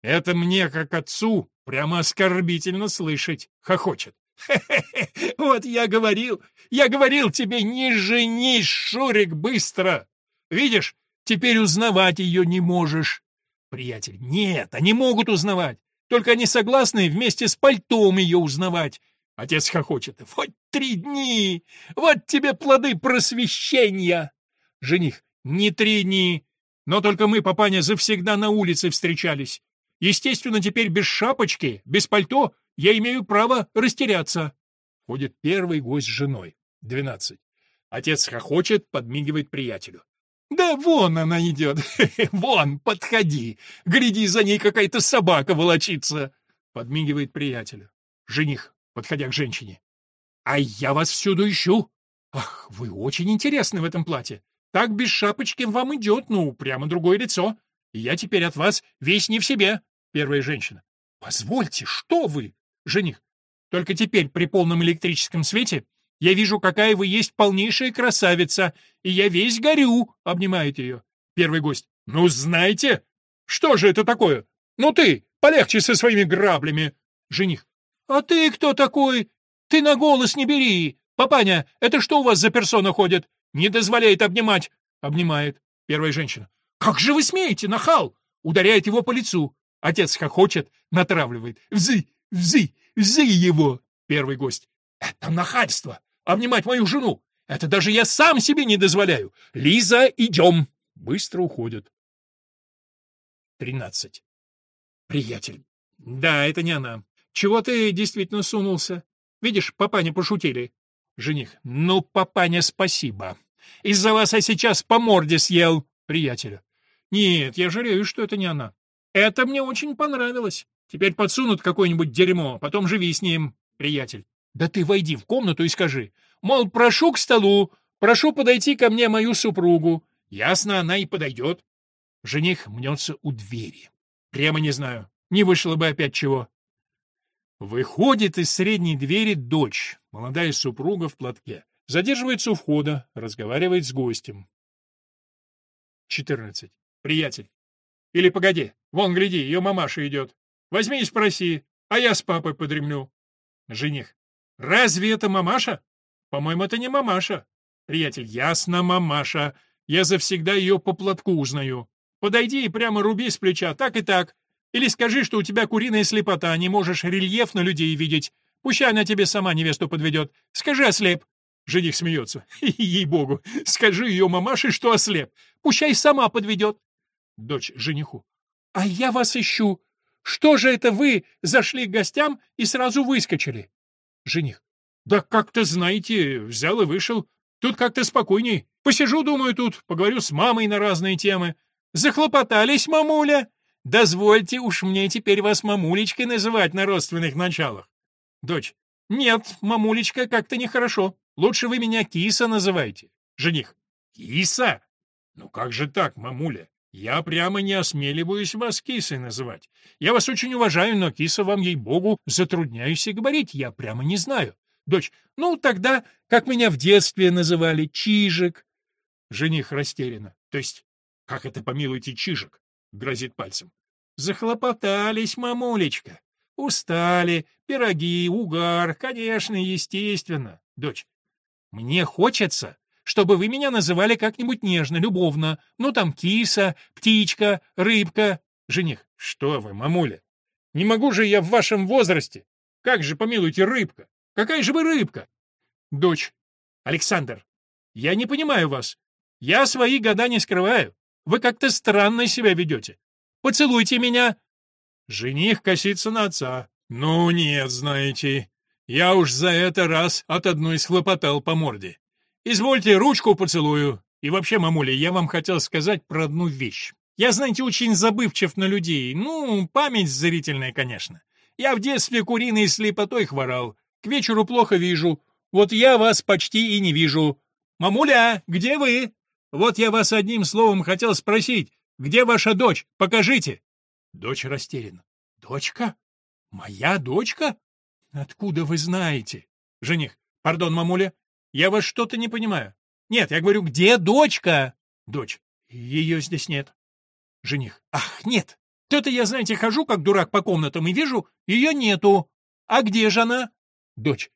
это мне, как отцу, прямо оскорбительно слышать. Хохочет. Хе-хе-хе, [LAUGHS] вот я говорил, я говорил тебе, не женись, Шурик, быстро. Видишь, теперь узнавать ее не можешь. Приятель, нет, они могут узнавать. Только они согласны вместе с пальтом ее узнавать. Отец хохочет. Вот три дни! Вот тебе плоды просвещения! Жених. Не три дни. Но только мы, папаня, завсегда на улице встречались. Естественно, теперь без шапочки, без пальто я имею право растеряться. Ходит первый гость с женой. Двенадцать. Отец хохочет, подмигивает приятелю. Да вон она идет. [LAUGHS] Вон, подходи. Гляди, за ней какая-то собака волочится. Подмигивает приятелю. Жених, подходя к женщине. А я вас всюду ищу. Ах, вы очень интересны в этом платье. Так без шапочки вам идет, ну, прямо другое лицо. Я теперь от вас весь не в себе. Первая женщина. Позвольте, что вы? Жених. Только теперь при полном электрическом свете я вижу, какая вы есть полнейшая красавица, и я весь горю, — обнимает ее. Первый гость. Ну, знаете, что же это такое? Ну ты, полегче со своими граблями. Жених. А ты кто такой? Ты на голос не бери. Папаня, это что у вас за персона ходит? Не дозволяет обнимать. Обнимает. Первая женщина. Как же вы смеете, нахал? Ударяет его по лицу. Отец хохочет, натравливает. Взы, взы, взы его. Первый гость. Это нахальство обнимать мою жену. Это даже я сам себе не дозволяю. Лиза, идем. Быстро уходит. Тринадцать. Приятель. Да, это не она. Чего ты действительно сунулся? Видишь, папаня пошутили. Жених. Ну, папаня, спасибо. Из-за вас я сейчас по морде съел. Приятеля. Нет, я жалею, что это не она. Это мне очень понравилось. Теперь подсунут какое-нибудь дерьмо, потом живи с ним. Приятель. Да ты войди в комнату и скажи, мол, прошу к столу, прошу подойти ко мне мою супругу. Ясно, она и подойдет. Жених мнется у двери. Прямо не знаю, не вышло бы опять чего. Выходит из средней двери дочь, молодая супруга в платке. Задерживается у входа, разговаривает с гостем. 14. Приятель. Или погоди, вон, гляди, ее мамаша идет. Возьми и спроси, а я с папой подремлю. Жених. Разве это мамаша? По-моему, это не мамаша. Приятель, ясно, мамаша. Я завсегда ее по платку узнаю. Подойди и прямо руби с плеча, так и так. Или скажи, что у тебя куриная слепота, не можешь рельеф на людей видеть. Пущай она тебе сама невесту подведет. Скажи, ослеп. Жених смеется. [LAUGHS] Ей-богу, скажи ее мамаше, что ослеп. Пущай сама подведет. Дочь жениху. А я вас ищу. Что же это вы зашли к гостям и сразу выскочили? Жених. Да как-то, знаете, взял и вышел. Тут как-то спокойней. Посижу, думаю, тут, поговорю с мамой на разные темы. Захлопотались, мамуля? Дозвольте уж мне теперь вас мамулечкой называть на родственных началах. Дочь. Нет, мамулечка, как-то нехорошо. Лучше вы меня киса называйте. Жених. Киса? Ну как же так, мамуля? Я прямо не осмеливаюсь вас кисой называть. Я вас очень уважаю, но киса вам, ей-богу, затрудняюсь и говорить, я прямо не знаю. Дочь, ну тогда, как меня в детстве называли, Чижик. Жених растерянно. То есть, как это, помилуйте, Чижик? Грозит пальцем. Захлопотались, мамулечка. Устали, пироги, угар, конечно, естественно. Дочь, мне хочется, чтобы вы меня называли как-нибудь нежно, любовно. Ну, там, киса, птичка, рыбка. Жених. Что вы, мамуля? Не могу же я в вашем возрасте. Как же, помилуйте, рыбка? Какая же вы рыбка? Дочь. Александр, я не понимаю вас. Я свои года не скрываю. Вы как-то странно себя ведете. Поцелуйте меня. Жених косится на отца. Ну нет, знаете, я уж за это раз от одной схлопотал по морде. Извольте, ручку поцелую. И вообще, мамуля, я вам хотел сказать про одну вещь. Я, знаете, очень забывчив на людей. Ну, память зрительная, конечно. Я в детстве куриной слепотой хворал. К вечеру плохо вижу. Вот я вас почти и не вижу. Мамуля, где вы? Вот я вас одним словом хотел спросить. Где ваша дочь? Покажите. Дочь растеряна. Дочка? Моя дочка? Откуда вы знаете? Жених. Пардон, мамуля, я вас что-то не понимаю. Нет, я говорю, где дочка? Дочь. Ее здесь нет. Жених. Ах, нет. То-то я, знаете, хожу как дурак по комнатам и вижу, ее нету. А где же она? Дочь.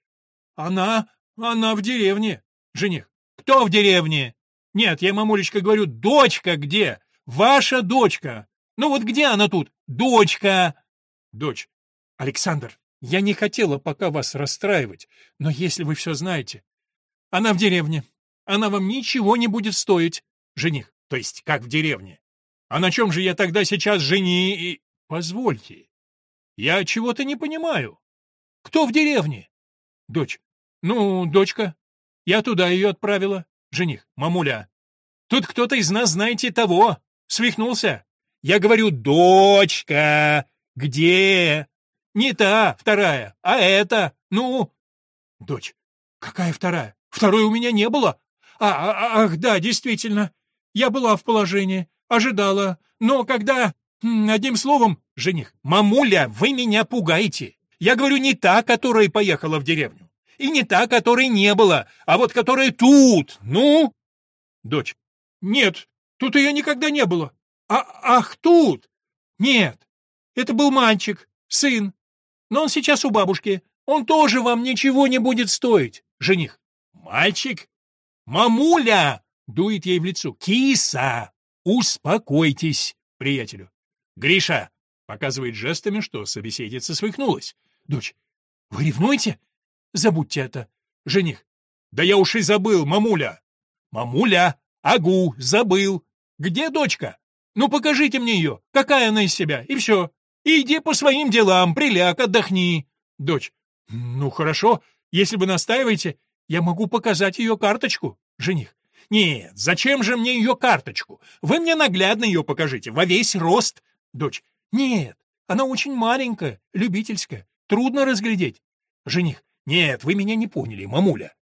Она... она в деревне. Жених. Кто в деревне? Нет, я, мамулечка, говорю, дочка где? Ваша дочка. Ну вот где она тут? Дочка. Дочь. Александр, я не хотела пока вас расстраивать, но если вы все знаете, она в деревне. Она вам ничего не будет стоить. Жених. То есть, как в деревне? А на чем же я тогда сейчас жени. Позвольте. Я чего-то не понимаю. Кто в деревне? Дочь. Ну, дочка. Я туда ее отправила. Жених. Мамуля. Тут кто-то из нас, знаете, того, свихнулся. Я говорю, дочка, где? Не та, вторая, а эта, ну. Дочь, какая вторая? Второй у меня не было. А, а, ах, да, действительно. Я была в положении, ожидала, но когда... Одним словом, жених, мамуля, вы меня пугаете. Я говорю, не та, которая поехала в деревню. И не та, которой не было, а вот которая тут. Ну? Дочь. Нет, тут ее никогда не было. А, ах, тут? Нет. Это был мальчик, сын. Но он сейчас у бабушки. Он тоже вам ничего не будет стоить. Жених. Мальчик? Мамуля! Дует ей в лицо. Киса! Успокойтесь, приятелю. Гриша! Показывает жестами, что собеседница свихнулась. Дочь. Вы ревнуете? Забудьте это. Жених. Да я уж и забыл, мамуля. Мамуля! Агу, забыл. Где дочка? Ну покажите мне ее. Какая она из себя? И все. Иди по своим делам, приляг, отдохни. Дочь. Ну хорошо, если вы настаиваете, я могу показать ее карточку. Жених. Нет, зачем же мне ее карточку? Вы мне наглядно ее покажите, во весь рост. Дочь. Нет, она очень маленькая, любительская, трудно разглядеть. Жених. Нет, вы меня не поняли, мамуля.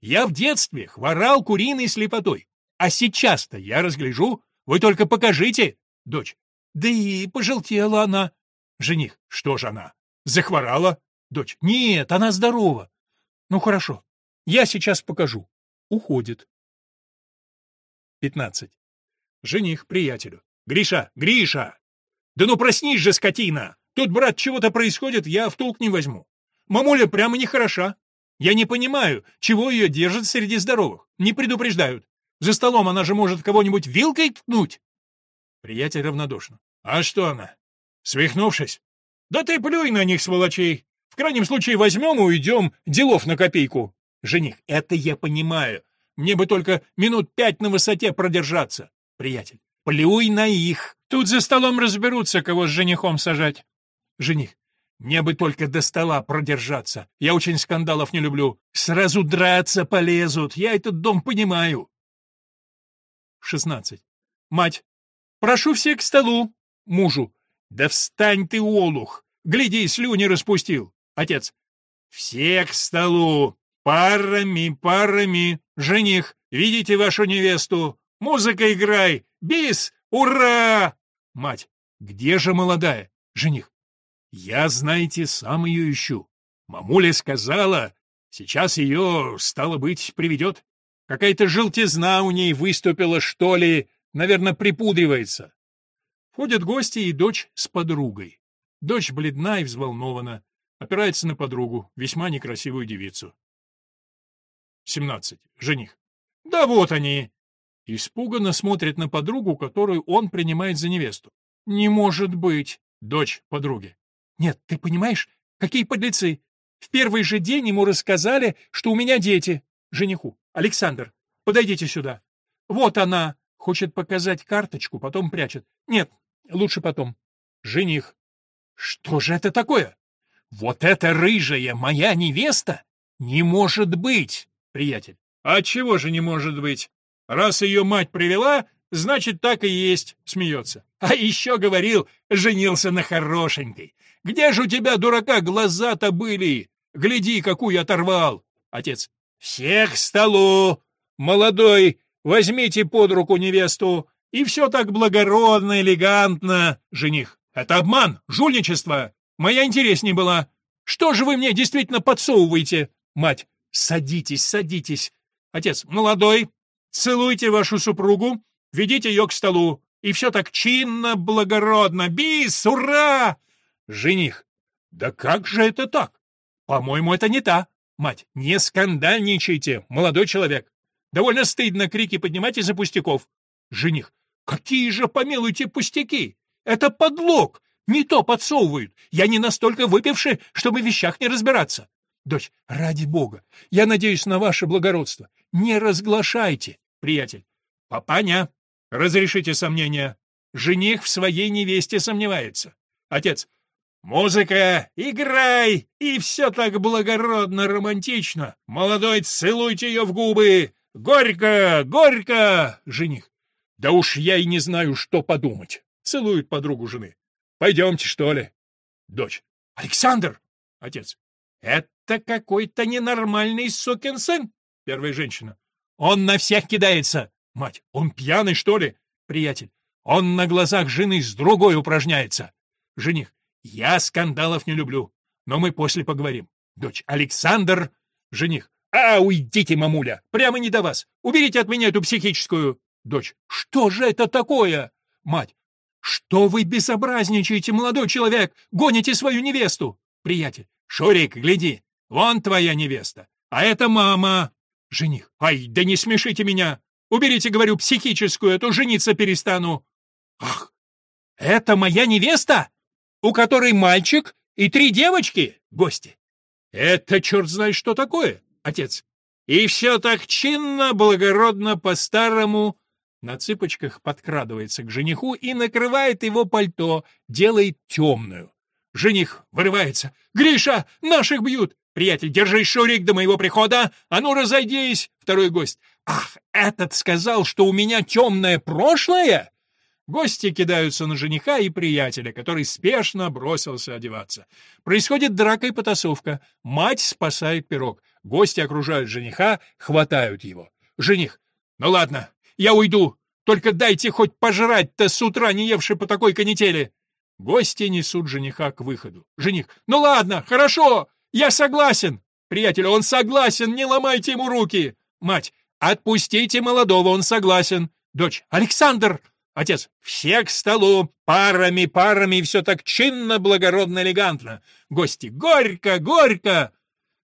Я в детстве хворал куриной слепотой. А сейчас-то я разгляжу. Вы только покажите. Дочь. Да и пожелтела она. Жених. Что же она? Захворала? Дочь. Нет, она здорова. Ну хорошо. Я сейчас покажу. Уходит. 15. Жених приятелю. Гриша, Гриша! Да ну проснись же, скотина! Тут, брат, чего-то происходит, я в толк не возьму. Мамуля прямо нехороша. Я не понимаю, чего ее держат среди здоровых. Не предупреждают. За столом она же может кого-нибудь вилкой ткнуть. Приятель равнодушно. А что она? Свихнувшись? Да ты плюй на них, сволочей. В крайнем случае возьмем и уйдем, делов на копейку. Жених, это я понимаю. Мне бы только минут пять на высоте продержаться. Приятель, плюй на их. Тут за столом разберутся, кого с женихом сажать. Жених, мне бы только до стола продержаться. Я очень скандалов не люблю. Сразу драться полезут. Я этот дом понимаю. 16. Мать. Прошу всех к столу. Мужу. Да встань ты, олух. Гляди, слюни распустил. Отец. Все к столу. Парами, парами. Жених, видите вашу невесту? Музыка играй. Бис! Ура! Мать. Где же молодая? Жених. Я, знаете, сам ее ищу. Мамуля сказала, сейчас ее, стало быть, приведет. Какая-то желтизна у ней выступила, что ли, наверное, припудривается. Входят гости и дочь с подругой. Дочь бледна и взволнована, опирается на подругу, весьма некрасивую девицу. 17. Жених. Да вот они. Испуганно смотрит на подругу, которую он принимает за невесту. Не может быть. Дочь подруги. Нет, ты понимаешь, какие подлецы. В первый же день ему рассказали, что у меня дети. Жениху. Александр, подойдите сюда. Вот она. Хочет показать карточку, потом прячет. Нет, лучше потом. Жених. Что же это такое? Вот эта рыжая моя невеста? Не может быть, приятель. А чего же не может быть? Раз ее мать привела, значит, так и есть, смеется. А еще говорил, женился на хорошенькой. Где же у тебя, дурака, глаза-то были? Гляди, какую оторвал. Отец. Всех столу. Молодой, возьмите под руку невесту. И все так благородно, элегантно. Жених. Это обман, жульничество. Моя интереснее была. Что же вы мне действительно подсовываете? Мать. Садитесь, садитесь. Отец. Молодой, целуйте вашу супругу, ведите ее к столу. И все так чинно, благородно. Бис, ура! Жених. Да как же это так? По-моему, это не та. Мать. Не скандальничайте, молодой человек. Довольно стыдно крики поднимать из-за пустяков. Жених. Какие же, помилуйте, пустяки? Это подлог. Не то подсовывают. Я не настолько выпивший, чтобы в вещах не разбираться. Дочь, ради бога, я надеюсь на ваше благородство. Не разглашайте, приятель. Папаня, разрешите сомнения. Жених в своей невесте сомневается. Отец, Музыка, играй! И все так благородно, романтично. Молодой, целуйте ее в губы. Горько, горько! Жених. Да уж я и не знаю, что подумать. Целует подругу жены. Пойдемте, что ли? Дочь. Александр! Отец. Это какой-то ненормальный сукин сын. Первая женщина. Он на всех кидается. Мать. Он пьяный, что ли? Приятель. Он на глазах жены с другой упражняется. Жених. Я скандалов не люблю, но мы после поговорим. Дочь. Александр. Жених. А, уйдите, мамуля. Прямо не до вас. Уберите от меня эту психическую. Дочь. Что же это такое? Мать. Что вы безобразничаете, молодой человек? Гоните свою невесту. Приятель. Шурик, гляди. Вон твоя невеста. А это мама. Жених. Ай, да не смешите меня. Уберите, говорю, психическую, а то жениться перестану. Ах, это моя невеста, у которой мальчик и три девочки, гости. Это черт знает что такое, отец. И все так чинно, благородно, по-старому. На цыпочках подкрадывается к жениху и накрывает его пальто, делает темную. Жених вырывается. «Гриша, наших бьют!» «Приятель, держи Шурик до моего прихода! А ну, разойдись!» Второй гость. «Ах, этот сказал, что у меня темное прошлое?» Гости кидаются на жениха и приятеля, который спешно бросился одеваться. Происходит драка и потасовка. Мать спасает пирог. Гости окружают жениха, хватают его. Жених. «Ну ладно, я уйду. Только дайте хоть пожрать-то с утра, не евший по такой канители». Гости несут жениха к выходу. Жених. «Ну ладно, хорошо, я согласен». Приятель, он согласен, не ломайте ему руки. Мать. «Отпустите молодого, он согласен». Дочь. «Александр!» Отец, все к столу, парами, парами, все так чинно, благородно, элегантно. Гости, горько, горько!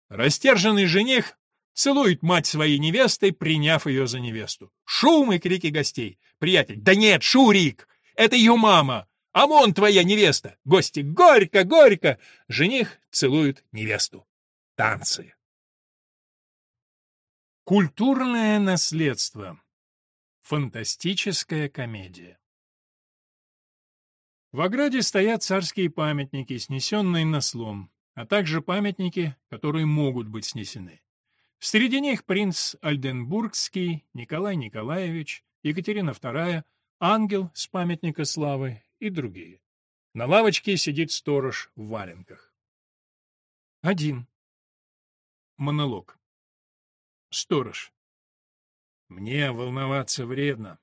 Растерженный жених целует мать своей невесты, приняв ее за невесту. Шум и крики гостей. Приятель, да нет, Шурик, это ее мама. А вон твоя невеста. Гости, горько, горько. Жених целует невесту. Танцы. Культурное наследство. Фантастическая комедия. В ограде стоят царские памятники, снесенные на слом, а также памятники, которые могут быть снесены. Среди них принц Альденбургский, Николай Николаевич, Екатерина II, ангел с памятника славы и другие. На лавочке сидит сторож в валенках. Один. Монолог. Сторож. Мне волноваться вредно.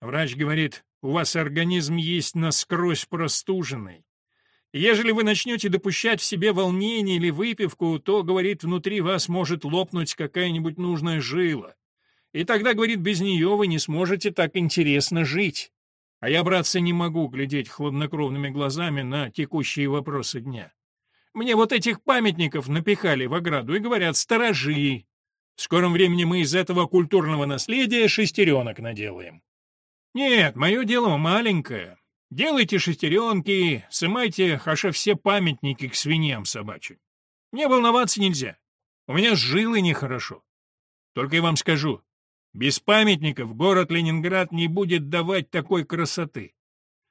Врач говорит, у вас организм есть насквозь простуженный. Ежели вы начнете допущать в себе волнение или выпивку, то, говорит, внутри вас может лопнуть какая-нибудь нужная жила. И тогда, говорит, без нее вы не сможете так интересно жить. А я, братцы, не могу глядеть хладнокровными глазами на текущие вопросы дня. Мне вот этих памятников напихали в ограду и говорят «сторожи», в скором времени мы из этого культурного наследия шестеренок наделаем. Нет, мое дело маленькое. Делайте шестеренки, сымайте хаша все памятники к свиньям собачьим. Мне волноваться нельзя. У меня с жилой нехорошо. Только я вам скажу, без памятников город Ленинград не будет давать такой красоты.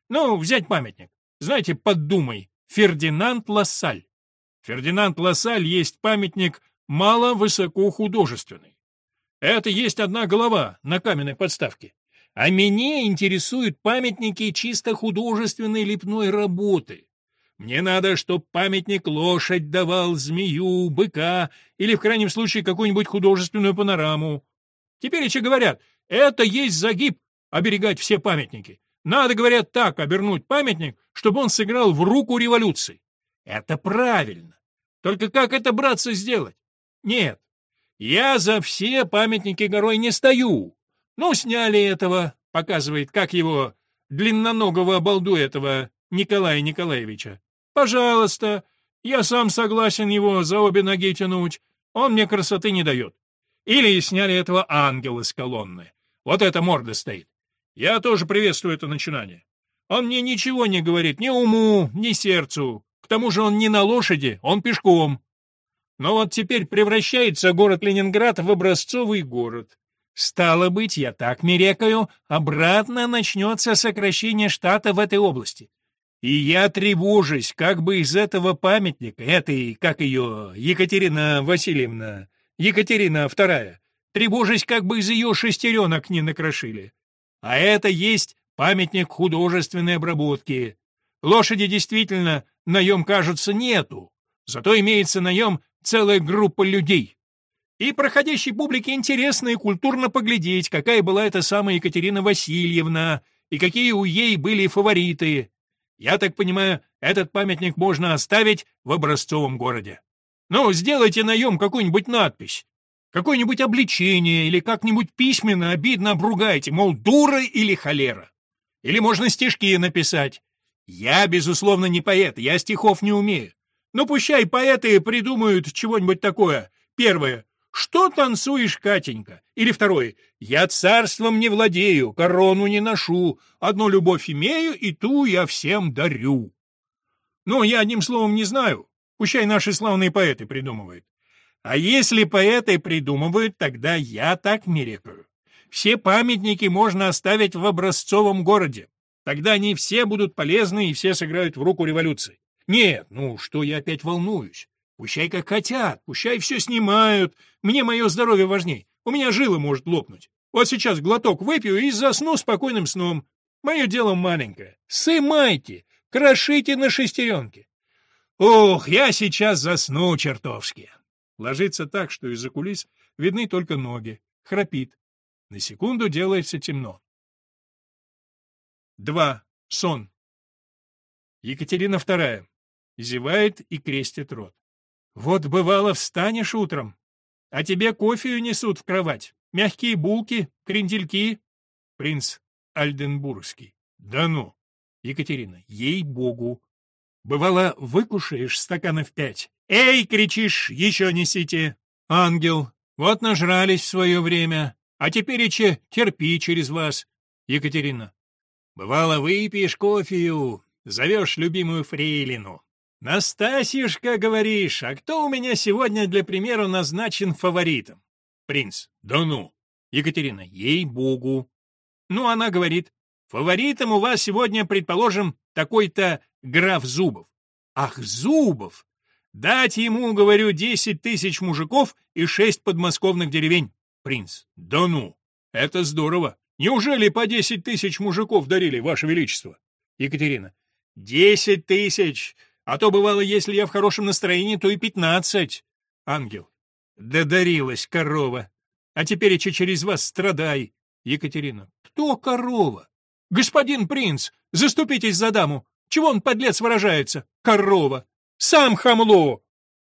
Ну, взять памятник. Знаете, подумай, Фердинанд Лассаль. Фердинанд Лассаль есть памятник мало высоко художественный. Это есть одна голова на каменной подставке. А меня интересуют памятники чисто художественной лепной работы. Мне надо, чтоб памятник лошадь давал, змею, быка или, в крайнем случае, какую-нибудь художественную панораму. Теперь еще говорят, это есть загиб оберегать все памятники. Надо, говорят, так обернуть памятник, чтобы он сыграл в руку революции. Это правильно. Только как это, братцы, сделать? Нет, я за все памятники горой не стою. Ну, сняли этого, показывает, как его, длинноногого обалду этого Николая Николаевича. Пожалуйста, я сам согласен его за обе ноги тянуть, он мне красоты не дает. Или сняли этого ангела с колонны. Вот эта морда стоит. Я тоже приветствую это начинание. Он мне ничего не говорит ни уму, ни сердцу. К тому же он не на лошади, он пешком. Но вот теперь превращается город Ленинград в образцовый город. Стало быть, я так мерекаю, обратно начнется сокращение штата в этой области. И я тревожусь, как бы из этого памятника, этой, как ее, Екатерина Васильевна, Екатерина Вторая, тревожусь, как бы из ее шестеренок не накрошили. А это есть памятник художественной обработки. Лошади действительно наем, кажется, нету. Зато имеется наем целая группа людей. И проходящей публике интересно и культурно поглядеть, какая была эта самая Екатерина Васильевна, и какие у ей были фавориты. Я так понимаю, этот памятник можно оставить в образцовом городе. Ну, сделайте наем какую-нибудь надпись, какое-нибудь обличение или как-нибудь письменно обидно обругайте, мол, дура или холера. Или можно стишки написать. Я, безусловно, не поэт, я стихов не умею. Но пущай поэты придумают чего-нибудь такое. Первое. Что танцуешь, Катенька? Или второе. Я царством не владею, корону не ношу, одну любовь имею, и ту я всем дарю. Ну, я одним словом не знаю. Пущай наши славные поэты придумывают. А если поэты придумывают, тогда я так мерекаю. Все памятники можно оставить в образцовом городе. Тогда они все будут полезны и все сыграют в руку революции. Нет, ну что я опять волнуюсь? Пущай как хотят, пущай все снимают. Мне мое здоровье важней. У меня жила может лопнуть. Вот сейчас глоток выпью и засну спокойным сном. Мое дело маленькое. Сымайте, крошите на шестеренке. Ох, я сейчас засну чертовски. Ложится так, что из-за кулис видны только ноги. Храпит. На секунду делается темно. Два. Сон. Екатерина вторая. Зевает и крестит рот. Вот бывало встанешь утром, а тебе кофею несут в кровать. Мягкие булки, крендельки. Принц Альденбургский. Да ну. Екатерина. Ей-богу. Бывало, выкушаешь стаканов пять. «Эй!» — кричишь, «еще несите!» Ангел. Вот нажрались в свое время, а теперь и терпи через вас. Екатерина. Бывало, выпьешь кофею, зовешь любимую фрейлину. «Настасьюшка, говоришь, а кто у меня сегодня, для примера, назначен фаворитом?» Принц. «Да ну!» Екатерина. «Ей-богу!» Ну, она говорит, «Фаворитом у вас сегодня, предположим, такой-то граф Зубов». «Ах, Зубов! Дать ему, говорю, десять тысяч мужиков и шесть подмосковных деревень». Принц. «Да ну! Это здорово! Неужели по десять тысяч мужиков дарили, Ваше Величество?» Екатерина. «Десять тысяч! А то бывало, если я в хорошем настроении, то и пятнадцать. Ангел. Додарилась корова. А теперь еще через вас страдай. Екатерина. Кто корова? Господин принц, заступитесь за даму. Чего он, подлец, выражается? Корова. Сам хамло.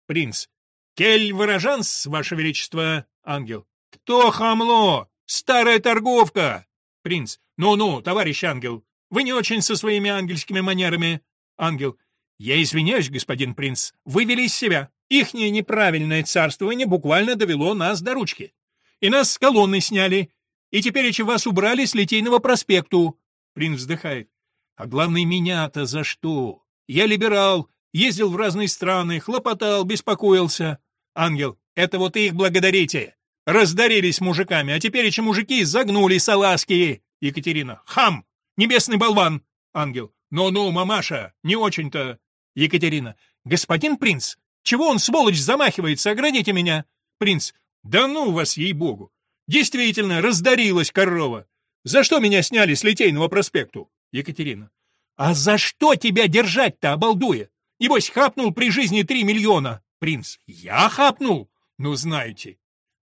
Принц. Кель выражанс, ваше величество. Ангел. Кто хамло? Старая торговка. Принц. Ну-ну, товарищ ангел, вы не очень со своими ангельскими манерами. Ангел. «Я извиняюсь, господин принц, вы вели себя. Ихнее неправильное царствование буквально довело нас до ручки. И нас с колонны сняли, и теперь эти вас убрали с Литейного проспекту». Принц вздыхает. «А главное, меня-то за что? Я либерал, ездил в разные страны, хлопотал, беспокоился. Ангел, это вот их благодарите. Раздарились мужиками, а теперь эти мужики загнули салазки. Екатерина. Хам! Небесный болван! Ангел. Ну-ну, мамаша, не очень-то. Екатерина. «Господин принц, чего он, сволочь, замахивается? Оградите меня!» Принц. «Да ну вас, ей-богу! Действительно, раздарилась корова! За что меня сняли с Литейного проспекту?» Екатерина. «А за что тебя держать-то, обалдуя? Небось, хапнул при жизни три миллиона!» Принц. «Я хапнул? Ну, знаете!»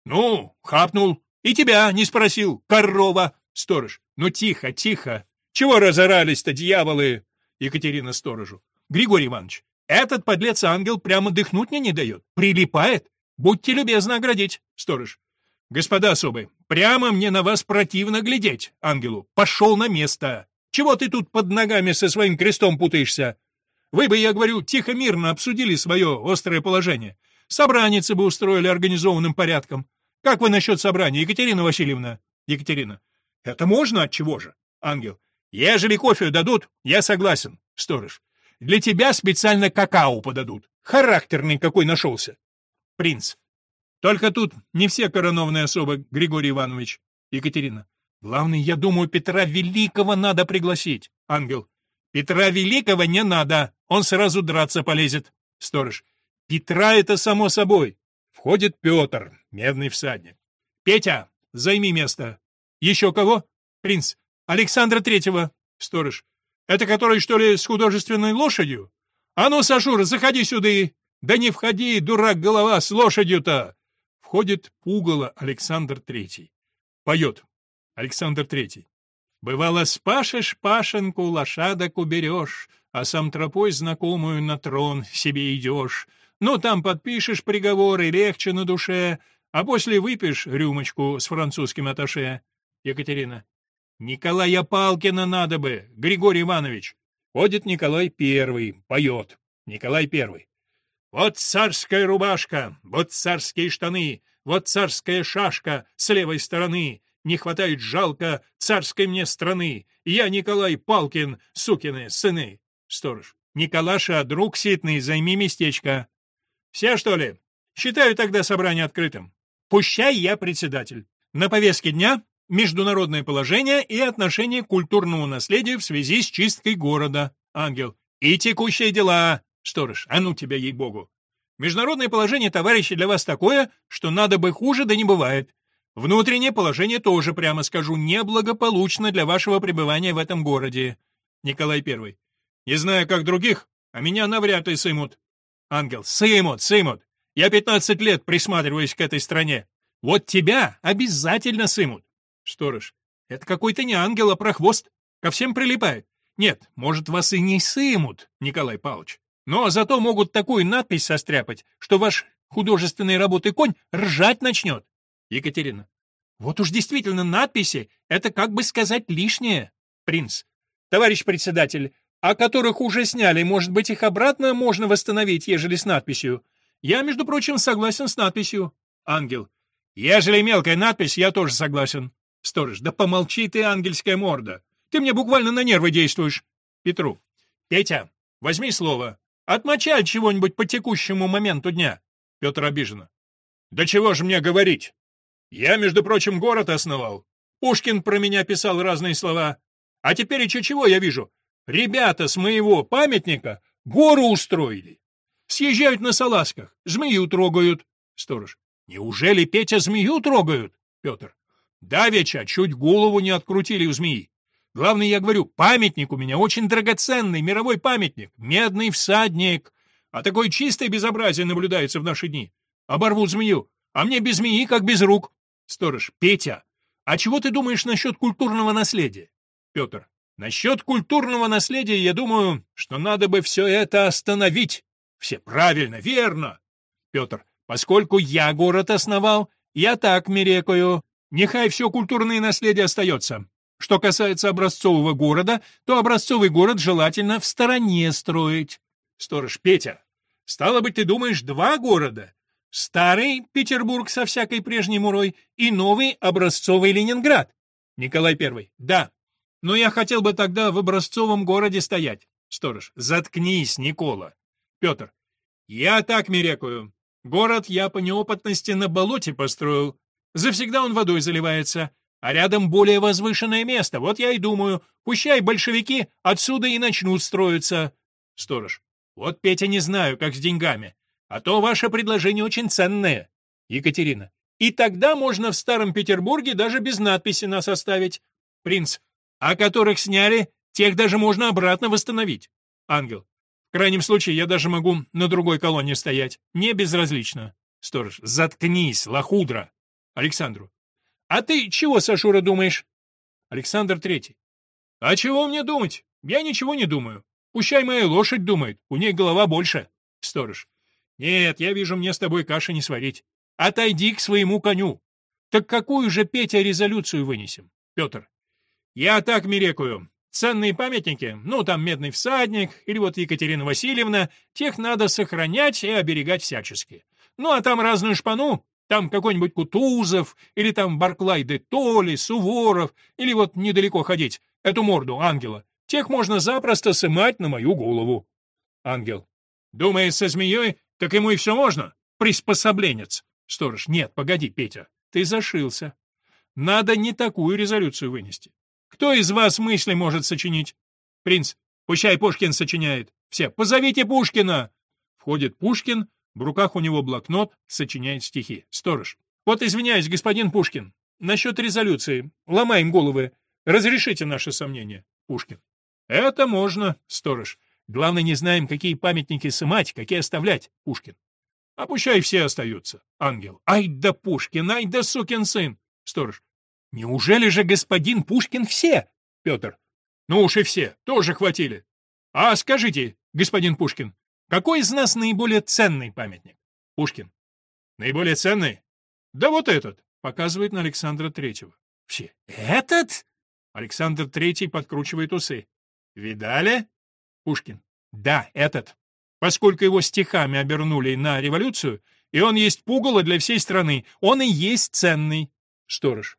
«Ну, хапнул. И тебя не спросил, корова!» Сторож. «Ну, тихо, тихо! Чего разорались-то, дьяволы?» Екатерина сторожу. Григорий Иванович, этот подлец-ангел прямо дыхнуть мне не дает. Прилипает. Будьте любезны оградить, сторож. Господа особы, прямо мне на вас противно глядеть, ангелу. Пошел на место. Чего ты тут под ногами со своим крестом путаешься? Вы бы, я говорю, тихо-мирно обсудили свое острое положение. Собраницы бы устроили организованным порядком. Как вы насчет собрания, Екатерина Васильевна? Екатерина. Это можно от чего же? Ангел. Ежели кофе дадут, я согласен. Сторож. Для тебя специально какао подадут. Характерный какой нашелся. Принц. Только тут не все коронованные особы, Григорий Иванович. Екатерина. Главное, я думаю, Петра Великого надо пригласить. Ангел. Петра Великого не надо, он сразу драться полезет. Сторож. Петра это само собой. Входит Петр, медный всадник. Петя, займи место. Еще кого? Принц. Александра Третьего. Сторож. Это который, что ли, с художественной лошадью? А ну, Сашура, заходи сюда. Да не входи, дурак голова, с лошадью-то. Входит пугало Александр Третий. Поет. Александр Третий. Бывало, спашешь пашенку, лошадок уберешь, а сам тропой знакомую на трон себе идешь. Ну, там подпишешь приговоры, легче на душе, а после выпьешь рюмочку с французским аташе. Екатерина. Николая Палкина надо бы, Григорий Иванович. Ходит Николай Первый, поет. Николай Первый. Вот царская рубашка, вот царские штаны, вот царская шашка с левой стороны. Не хватает жалко царской мне страны. Я Николай Палкин, сукины сыны. Сторож. Николаша, друг ситный, займи местечко. Все, что ли? Считаю тогда собрание открытым. Пущай я председатель. На повестке дня международное положение и отношение к культурному наследию в связи с чисткой города. Ангел. И текущие дела. Сторож. А ну тебя, ей-богу. Международное положение, товарищи, для вас такое, что надо бы хуже, да не бывает. Внутреннее положение тоже, прямо скажу, неблагополучно для вашего пребывания в этом городе. Николай I. Не знаю, как других, а меня навряд ли сымут. Ангел. Сымут, сымут. Я 15 лет присматриваюсь к этой стране. Вот тебя обязательно сымут. Сторож. Это какой-то не ангел, а прохвост. Ко всем прилипает. Нет, может, вас и не сымут, Николай Павлович. Но зато могут такую надпись состряпать, что ваш художественной работы конь ржать начнет. Екатерина. Вот уж действительно надписи — это, как бы сказать, лишнее. Принц. Товарищ председатель, а которых уже сняли, может быть, их обратно можно восстановить, ежели с надписью? Я, между прочим, согласен с надписью. Ангел. Ежели мелкая надпись, я тоже согласен. Сторож. Да помолчи ты, ангельская морда. Ты мне буквально на нервы действуешь. Петру. Петя, возьми слово. Отмочаль чего-нибудь по текущему моменту дня. Петр обиженно. Да чего же мне говорить? Я, между прочим, город основал. Пушкин про меня писал разные слова. А теперь еще чего я вижу? Ребята с моего памятника гору устроили. Съезжают на салазках, змею трогают. Сторож. Неужели Петя змею трогают? Петр. Давеча чуть голову не открутили у змеи. Главное, я говорю, памятник у меня очень драгоценный, мировой памятник, медный всадник. А такое чистое безобразие наблюдается в наши дни. Оборвут змею, а мне без змеи, как без рук. Сторож, Петя, а чего ты думаешь насчет культурного наследия? Петр, насчет культурного наследия я думаю, что надо бы все это остановить. Все правильно, верно. Петр, поскольку я город основал, я так мерекаю. Нехай все культурное наследие остается. Что касается образцового города, то образцовый город желательно в стороне строить. Сторож, Петя, стало быть, ты думаешь, два города? Старый Петербург со всякой прежней мурой и новый образцовый Ленинград. Николай I. Да. Но я хотел бы тогда в образцовом городе стоять. Сторож. Заткнись, Никола. Петр. Я так мерекую. Город я по неопытности на болоте построил. Завсегда он водой заливается. А рядом более возвышенное место. Вот я и думаю, пущай большевики отсюда и начнут строиться. Сторож. Вот, Петя, не знаю, как с деньгами. А то ваше предложение очень ценное. Екатерина. И тогда можно в Старом Петербурге даже без надписи нас оставить. Принц. А которых сняли, тех даже можно обратно восстановить. Ангел. В крайнем случае, я даже могу на другой колонне стоять. Не безразлично. Сторож. Заткнись, лохудра. Александру. А ты чего, Сашура, думаешь? Александр Третий. А чего мне думать? Я ничего не думаю. Пущай моя лошадь думает, у ней голова больше. Сторож. Нет, я вижу, мне с тобой каши не сварить. Отойди к своему коню. Так какую же, Петя, резолюцию вынесем? Петр. Я так мерекую. Ценные памятники, ну, там Медный всадник, или вот Екатерина Васильевна, тех надо сохранять и оберегать всячески. Ну, а там разную шпану, там какой-нибудь Кутузов, или там Барклай де Толли, Суворов, или вот недалеко ходить, эту морду ангела. Тех можно запросто сымать на мою голову. Ангел. Думаешь, со змеей так ему и все можно? Приспособленец. Сторож, нет, погоди, Петя, ты зашился. Надо не такую резолюцию вынести. Кто из вас мысли может сочинить? Принц, пущай Пушкин сочиняет. Все, позовите Пушкина. Входит Пушкин, в руках у него блокнот, сочиняет стихи. Сторож. Вот извиняюсь, господин Пушкин, насчет резолюции. Ломаем головы. Разрешите наше сомнение, Пушкин. Это можно, сторож. Главное, не знаем, какие памятники сымать, какие оставлять, Пушкин. А все остаются, ангел. Ай да Пушкин, ай да сукин сын. Сторож. Неужели же господин Пушкин все? Петр. Ну уж и все, тоже хватили. А скажите, господин Пушкин, какой из нас наиболее ценный памятник? Пушкин. Наиболее ценный? Да вот этот, показывает на Александра Третьего. Все. Этот? Александр Третий подкручивает усы. Видали? Пушкин. Да, этот. Поскольку его стихами обернули на революцию, и он есть пугало для всей страны, он и есть ценный. Сторож.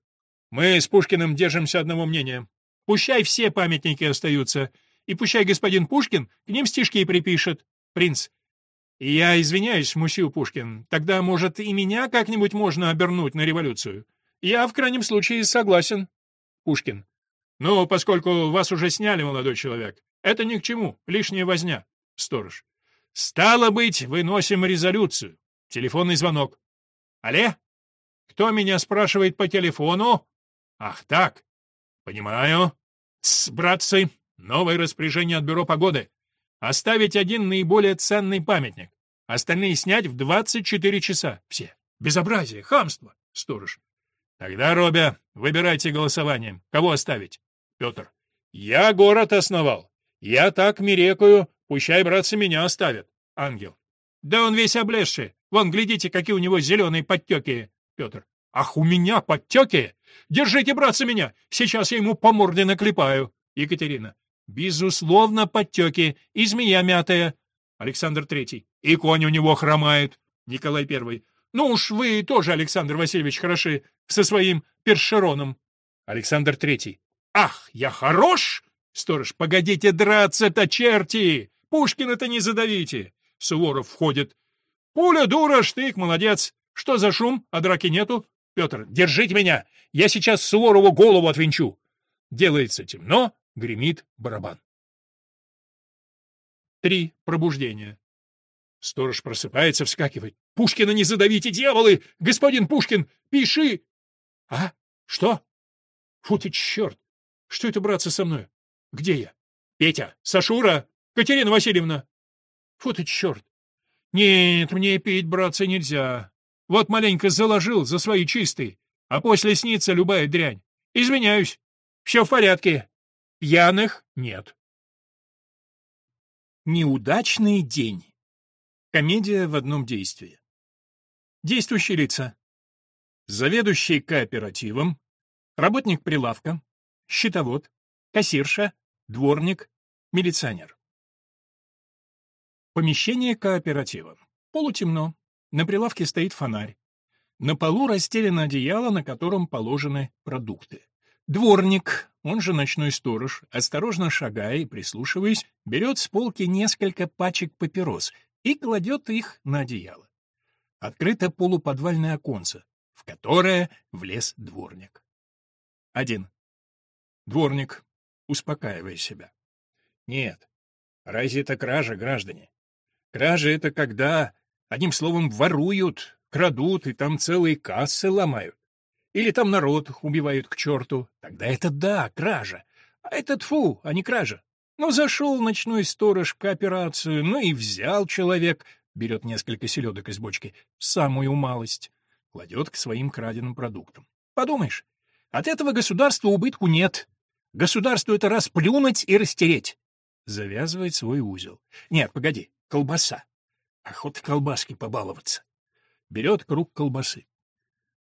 Мы с Пушкиным держимся одного мнения. Пущай все памятники остаются, и пущай господин Пушкин к ним стишки припишет. Принц. Я извиняюсь, мусил Пушкин, тогда, может, и меня как-нибудь можно обернуть на революцию? Я, в крайнем случае, согласен. Пушкин. Ну, поскольку вас уже сняли, молодой человек, это ни к чему, лишняя возня. Сторож. Стало быть, выносим резолюцию. Телефонный звонок. Алле? Кто меня спрашивает по телефону? Ах, так. Понимаю. С, братцы, новое распоряжение от Бюро погоды. Оставить один наиболее ценный памятник. Остальные снять в 24 часа. Все. Безобразие, хамство. Сторож. Тогда, Робя, выбирайте голосованием. Кого оставить? Петр. Я город основал. Я так мирекаю, пущай, братцы, меня оставят. Ангел. Да он весь облезший. Вон, глядите, какие у него зеленые подтеки. Петр. Ах, у меня подтеки? Держите, братцы, меня. Сейчас я ему по морде наклепаю. Екатерина. Безусловно, подтеки. И змея мятая. Александр Третий. И конь у него хромает. Николай Первый. Ну уж вы тоже, Александр Васильевич, хороши со своим першероном. Александр Третий. Ах, я хорош! Сторож, погодите драться-то, черти! Пушкина-то не задавите! Суворов входит. Пуля, дура, штык, молодец. Что за шум? А драки нету? Петр, держите меня! Я сейчас Суворову голову отвинчу. Делается темно, гремит барабан. Три. Пробуждение. Сторож просыпается, вскакивает. «Пушкина не задавите, дьяволы! Господин Пушкин, пиши!» «А? Что? Фу ты, черт! Что это, братцы, со мной? Где я? Петя! Сашура! Катерина Васильевна!» «Фу ты, черт! Нет, мне пить, братцы, нельзя. Вот маленько заложил за свои чистые, а после снится любая дрянь. Изменяюсь. Все в порядке. Пьяных нет». Неудачный день. Комедия в одном действии. Действующие лица. Заведующий кооперативом, работник прилавка, счетовод, кассирша, дворник, милиционер. Помещение кооператива. Полутемно. На прилавке стоит фонарь. На полу расстелено одеяло, на котором положены продукты. Дворник, он же ночной сторож, осторожно шагая и прислушиваясь, берет с полки несколько пачек папирос и кладет их на одеяло. Открыто полуподвальное оконце, в которое влез дворник. Один. Дворник, успокаивая себя. Нет, разве это кража, граждане? Кража — это когда, одним словом, воруют, крадут и там целые кассы ломают. Или там народ убивают к черту. Тогда это да, кража. А это фу, а не кража. Ну, зашел ночной сторож в кооперацию, ну и взял человек, берет несколько селедок из бочки, самую малость, кладет к своим краденым продуктам. Подумаешь, от этого государства убытку нет. Государству это расплюнуть и растереть. Завязывает свой узел. Нет, погоди, колбаса. Охота колбаски побаловаться. Берет круг колбасы.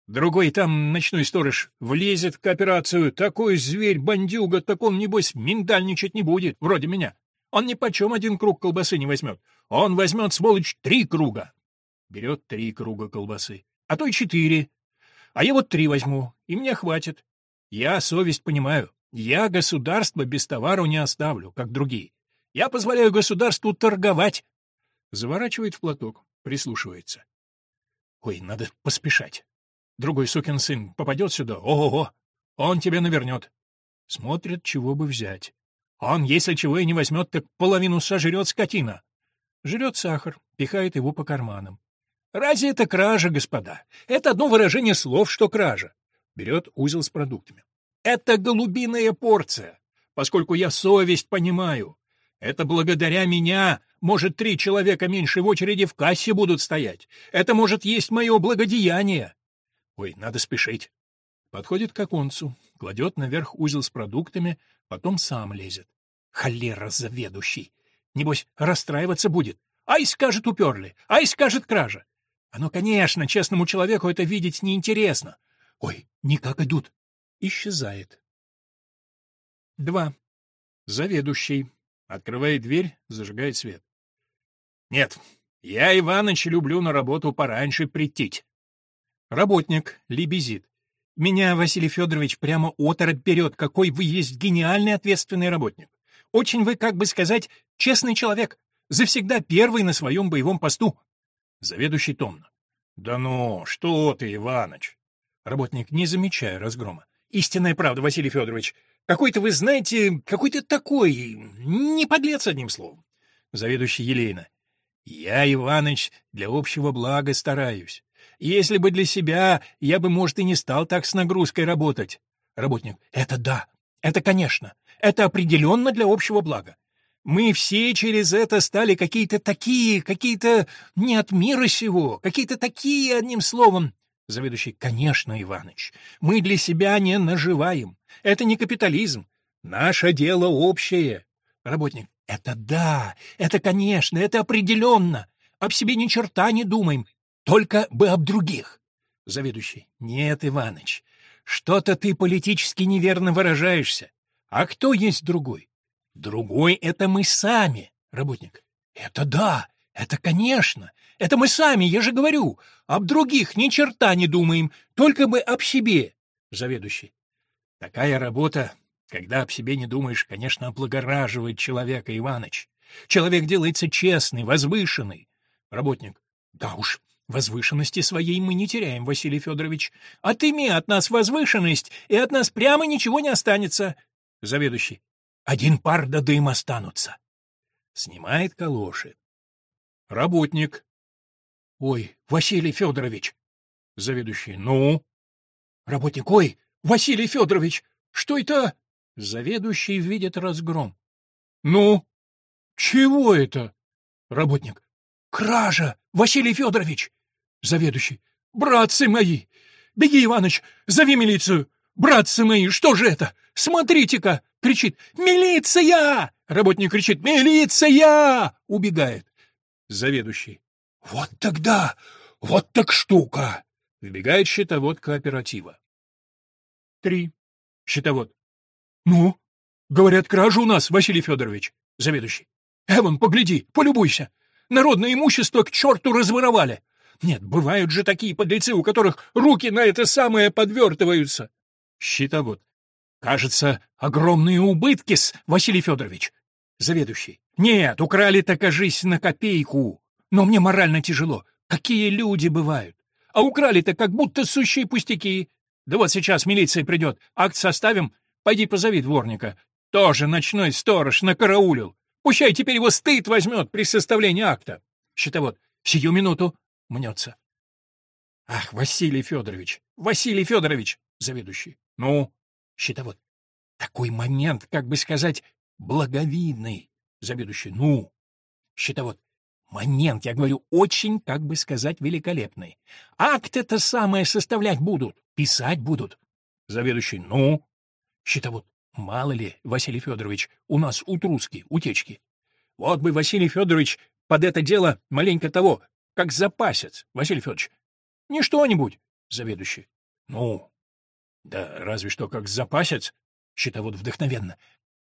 Другой там ночной сторож влезет в кооперацию. Такой зверь-бандюга, так он, небось, миндальничать не будет, вроде меня. Он ни почем один круг колбасы не возьмет. Он возьмет, сволочь, три круга. Берет три круга колбасы. А то и четыре. А я вот три возьму, и мне хватит. Я совесть понимаю. Я государство без товару не оставлю, как другие. Я позволяю государству торговать. Заворачивает в платок, прислушивается. Ой, надо поспешать. Другой сукин сын попадет сюда, ого-го, он тебе навернет. Смотрят, чего бы взять. Он, если чего и не возьмет, так половину сожрет скотина. Жрет сахар, пихает его по карманам. Разве это кража, господа? Это одно выражение слов, что кража. Берет узел с продуктами. Это голубиная порция, поскольку я совесть понимаю. Это благодаря меня, может, три человека меньше в очереди в кассе будут стоять. Это может есть мое благодеяние. Ой, надо спешить. Подходит к оконцу, кладет наверх узел с продуктами, потом сам лезет. Холера заведующий. Небось, расстраиваться будет. Ай, скажет, уперли. Ай, скажет, кража. Оно, конечно, честному человеку это видеть неинтересно. Ой, никак идут. Исчезает. Два. Заведующий. Открывает дверь, зажигает свет. Нет, я, Иваныч, люблю на работу пораньше прийти. Работник лебезит. Меня, Василий Федорович, прямо оторопь берет, какой вы есть гениальный ответственный работник. Очень вы, как бы сказать, честный человек. Завсегда первый на своем боевом посту. Заведующий томно. Да ну, что ты, Иваныч? Работник, не замечая разгрома. Истинная правда, Василий Федорович. Какой-то, вы знаете, какой-то такой, не подлец одним словом. Заведующий Елейна. Я, Иваныч, для общего блага стараюсь. Если бы для себя, я бы, может, и не стал так с нагрузкой работать. Работник. Это да. Это, конечно. Это определенно для общего блага. Мы все через это стали какие-то такие, какие-то не от мира сего, какие-то такие, одним словом. Заведующий, конечно, Иваныч, мы для себя не наживаем. Это не капитализм. Наше дело общее. Работник, это да, это конечно, это определенно. Об себе ни черта не думаем, только бы об других. Заведующий. Нет, Иваныч, что-то ты политически неверно выражаешься. А кто есть другой? Другой — это мы сами. Работник. Это да, это конечно. Это мы сами, я же говорю. Об других ни черта не думаем, только бы об себе. Заведующий. Такая работа, когда об себе не думаешь, конечно, облагораживает человека, Иваныч. Человек делается честный, возвышенный. Работник. Да уж, Возвышенности своей мы не теряем, Василий Федорович. Отыми от нас возвышенность, и от нас прямо ничего не останется. Заведующий. Один пар до дым останутся. Снимает калоши. Работник. Ой, Василий Федорович. Заведующий. Ну? Работник. Ой, Василий Федорович, что это? Заведующий видит разгром. Ну? Чего это? Работник. Кража, Василий Федорович! Заведующий. Братцы мои! Беги, Иваныч, зови милицию! Братцы мои, что же это? Смотрите-ка! Кричит. Милиция! Работник кричит. Милиция! Убегает. Заведующий. Вот тогда! Вот так штука! Выбегает счетовод кооператива. Три. Счетовод. Ну? Говорят, кража у нас, Василий Федорович. Заведующий. Эван, погляди, полюбуйся. Народное имущество к черту разворовали. Нет, бывают же такие подлецы, у которых руки на это самое подвертываются. Щитовод. Кажется, огромные убытки с Василий Федорович. Заведующий. Нет, украли-то, кажись, на копейку. Но мне морально тяжело. Какие люди бывают. А украли-то как будто сущие пустяки. Да вот сейчас милиция придет, акт составим, пойди позови дворника. Тоже ночной сторож накараулил. Пущай теперь его стыд возьмет при составлении акта. Счетовод. Сию минуту. Мнется. Ах, Василий Федорович! Василий Федорович! Заведующий. Ну? Счетовод. Такой момент, как бы сказать, благовидный. Заведующий. Ну? Счетовод. Момент, я говорю, очень, как бы сказать, великолепный. Акт это самое составлять будут, писать будут. Заведующий. Ну? Счетовод. Мало ли, Василий Федорович, у нас утруски, утечки. Вот бы Василий Федорович под это дело маленько того, как запасец, Василий Федорович. Не что-нибудь, заведующий. Ну, да разве что как запасец, счетовод вдохновенно.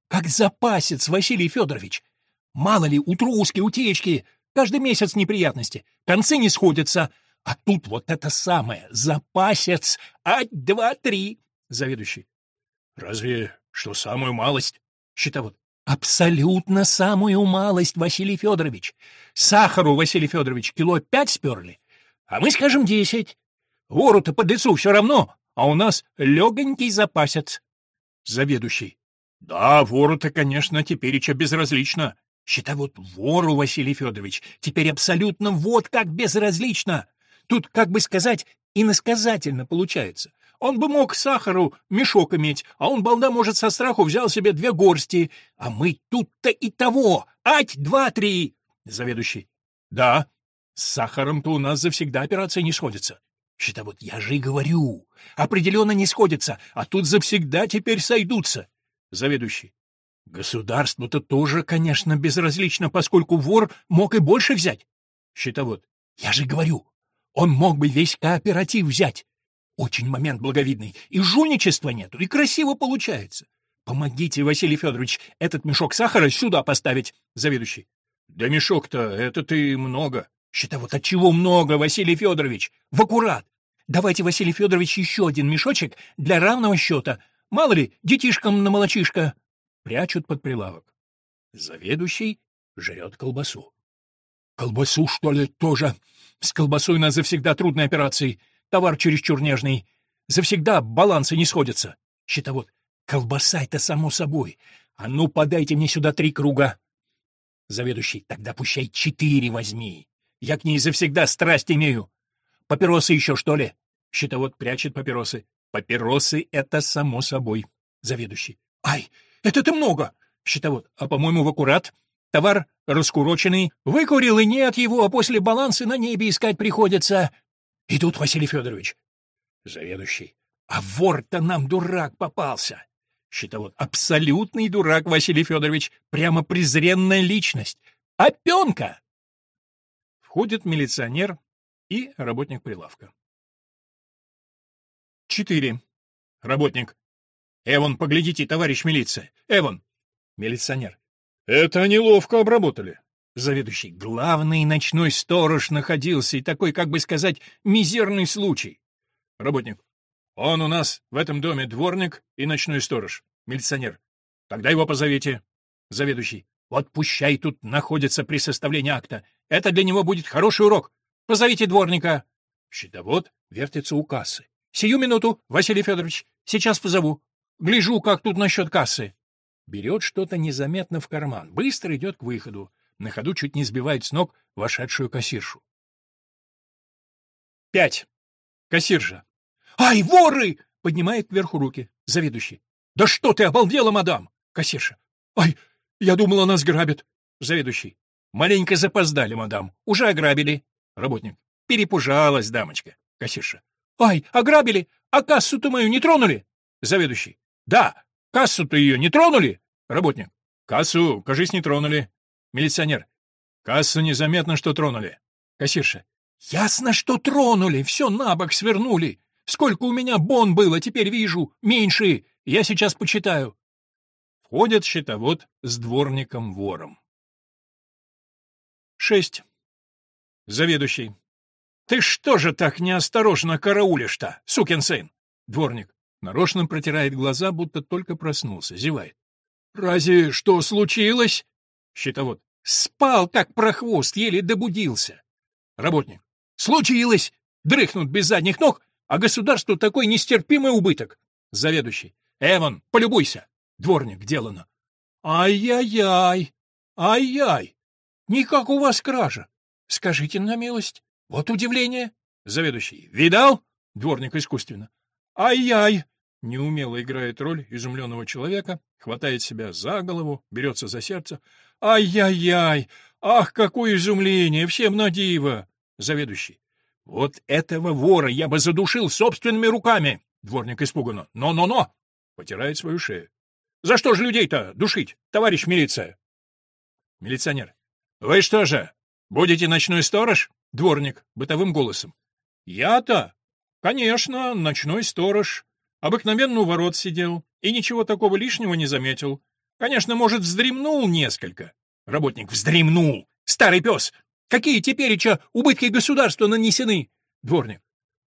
Как запасец, Василий Федорович. Мало ли, утруски, утечки, каждый месяц неприятности, концы не сходятся. А тут вот это самое, запасец, ать, два, три, заведующий. Разве что самую малость. Счетовод. Абсолютно самую малость, Василий Федорович. Сахару, Василий Федорович, кило пять сперли, а мы скажем десять. Вору-то под лицу все равно, а у нас легонький запасец. Заведующий. Да, вору-то, конечно, теперь еще безразлично. Счетовод вору, Василий Федорович, теперь абсолютно вот как безразлично. Тут, как бы сказать, иносказательно получается. Он бы мог сахару мешок иметь, а он, балда, может, со страху взял себе две горсти. А мы тут-то и того. Ать, два-три. Заведующий. Да, с сахаром-то у нас завсегда операция не сходится. Счетовод, я же и говорю. Определенно не сходится, а тут завсегда теперь сойдутся. Заведующий. Государству-то тоже, конечно, безразлично, поскольку вор мог и больше взять. Счетовод. Я же говорю, он мог бы весь кооператив взять. Очень момент благовидный. И жульничества нету, и красиво получается. Помогите, Василий Федорович, этот мешок сахара сюда поставить, заведующий. Да мешок-то, это ты много. Счетовод, от чего много, Василий Федорович? В аккурат. Давайте, Василий Федорович, еще один мешочек для равного счета. Мало ли, детишкам на молочишко. Прячут под прилавок. Заведующий жрет колбасу. Колбасу, что ли, тоже? С колбасой у нас завсегда трудные операции. Товар чересчур нежный. Завсегда балансы не сходятся. Счетовод. Колбаса это само собой. А ну, подайте мне сюда три круга. Заведующий. Тогда пущай четыре возьми. Я к ней завсегда страсть имею. Папиросы еще, что ли? Счетовод прячет папиросы. Папиросы — это само собой. Заведующий. Ай, это-то много. Счетовод. А, по-моему, в аккурат. Товар раскуроченный. Выкурил и нет его, а после баланса на небе искать приходится. И тут Василий Федорович. Заведующий. А вор-то нам дурак попался. Счетовод. Абсолютный дурак, Василий Федорович. Прямо презренная личность. Опенка! Входит милиционер и работник прилавка. Четыре. Работник. Эван, поглядите, товарищ милиция. Эван. Милиционер. Это они ловко обработали. Заведующий. Главный ночной сторож находился, и такой, как бы сказать, мизерный случай. Работник. Он у нас в этом доме дворник и ночной сторож. Милиционер. Тогда его позовите. Заведующий. Вот пущай тут находится при составлении акта. Это для него будет хороший урок. Позовите дворника. Щитовод вертится у кассы. Сию минуту, Василий Федорович. Сейчас позову. Гляжу, как тут насчет кассы. Берет что-то незаметно в карман, быстро идет к выходу. На ходу чуть не сбивает с ног вошедшую кассиршу. Пять. Кассирша. «Ай, воры!» — поднимает кверху руки. Заведующий. «Да что ты, обалдела, мадам!» Кассирша. «Ай, я думала, нас грабят!» Заведующий. «Маленько запоздали, мадам. Уже ограбили». Работник. «Перепужалась, дамочка». Кассирша. «Ай, ограбили! А кассу-то мою не тронули?» Заведующий. «Да, Кассу-то ее не тронули? Работник. Кассу, кажись, не тронули. Милиционер. Кассу незаметно, что тронули. Кассирша. Ясно, что тронули, все на бок свернули. Сколько у меня бон было, теперь вижу, меньше. Я сейчас почитаю. Входит счетовод с дворником-вором. Шесть. Заведующий. Ты что же так неосторожно караулишь-то, сукин сын? Дворник. Нарочно протирает глаза, будто только проснулся, зевает. «Разве что случилось?» Щитовод. «Спал, как прохвост, еле добудился». Работник. «Случилось! Дрыхнут без задних ног, а государству такой нестерпимый убыток». Заведующий. «Эван, полюбуйся!» Дворник делано. «Ай-яй-яй! Ай-яй! Никак у вас кража! Скажите на милость, вот удивление!» Заведующий. «Видал?» Дворник искусственно. «Ай-яй! неумело играет роль изумленного человека, хватает себя за голову, берется за сердце. «Ай-яй-яй! Ах, какое изумление! Всем на диво!» Заведующий. «Вот этого вора я бы задушил собственными руками!» Дворник испуганно. «Но-но-но!» Потирает свою шею. «За что же людей-то душить, товарищ милиция?» Милиционер. «Вы что же, будете ночной сторож?» Дворник бытовым голосом. «Я-то? Конечно, ночной сторож. Обыкновенно у ворот сидел и ничего такого лишнего не заметил. Конечно, может, вздремнул несколько. Работник вздремнул. Старый пес! Какие тепереча убытки государства нанесены? Дворник.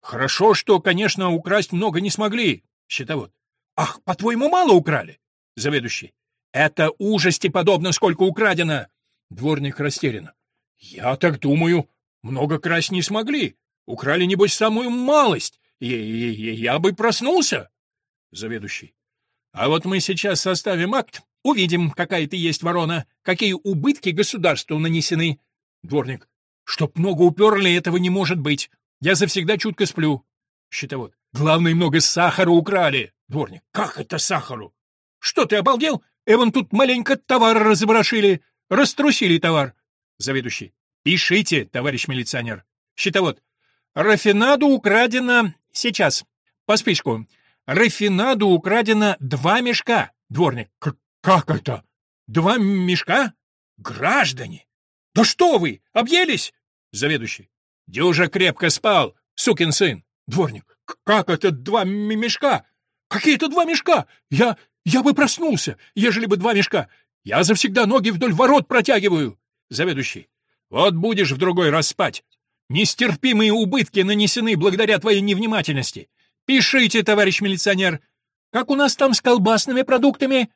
Хорошо, что, конечно, украсть много не смогли. Счетовод. Ах, по-твоему, мало украли? Заведующий. Это ужасти подобно, сколько украдено. Дворник растерян. Я так думаю, много красть не смогли. Украли, небось, самую малость. Я, я, я бы проснулся. Заведующий. А вот мы сейчас составим акт, увидим, какая ты есть ворона, какие убытки государству нанесены. Дворник. Чтоб много уперли, этого не может быть. Я завсегда чутко сплю. Счетовод. Главное, много сахара украли. Дворник. Как это сахару? Что ты обалдел? Эван тут маленько товар разворошили. Раструсили товар. Заведующий. Пишите, товарищ милиционер. Счетовод. Рафинаду украдено... Сейчас. По списку. Рафинаду украдено два мешка. Дворник. Как это? Два мешка? Граждане! Да что вы, объелись? Заведующий. Дюжа крепко спал, сукин сын. Дворник. Как это два мешка? Какие это два мешка? Я... я бы проснулся, ежели бы два мешка. Я завсегда ноги вдоль ворот протягиваю. Заведующий. Вот будешь в другой раз спать. Нестерпимые убытки нанесены благодаря твоей невнимательности. Пишите, товарищ милиционер. Как у нас там с колбасными продуктами?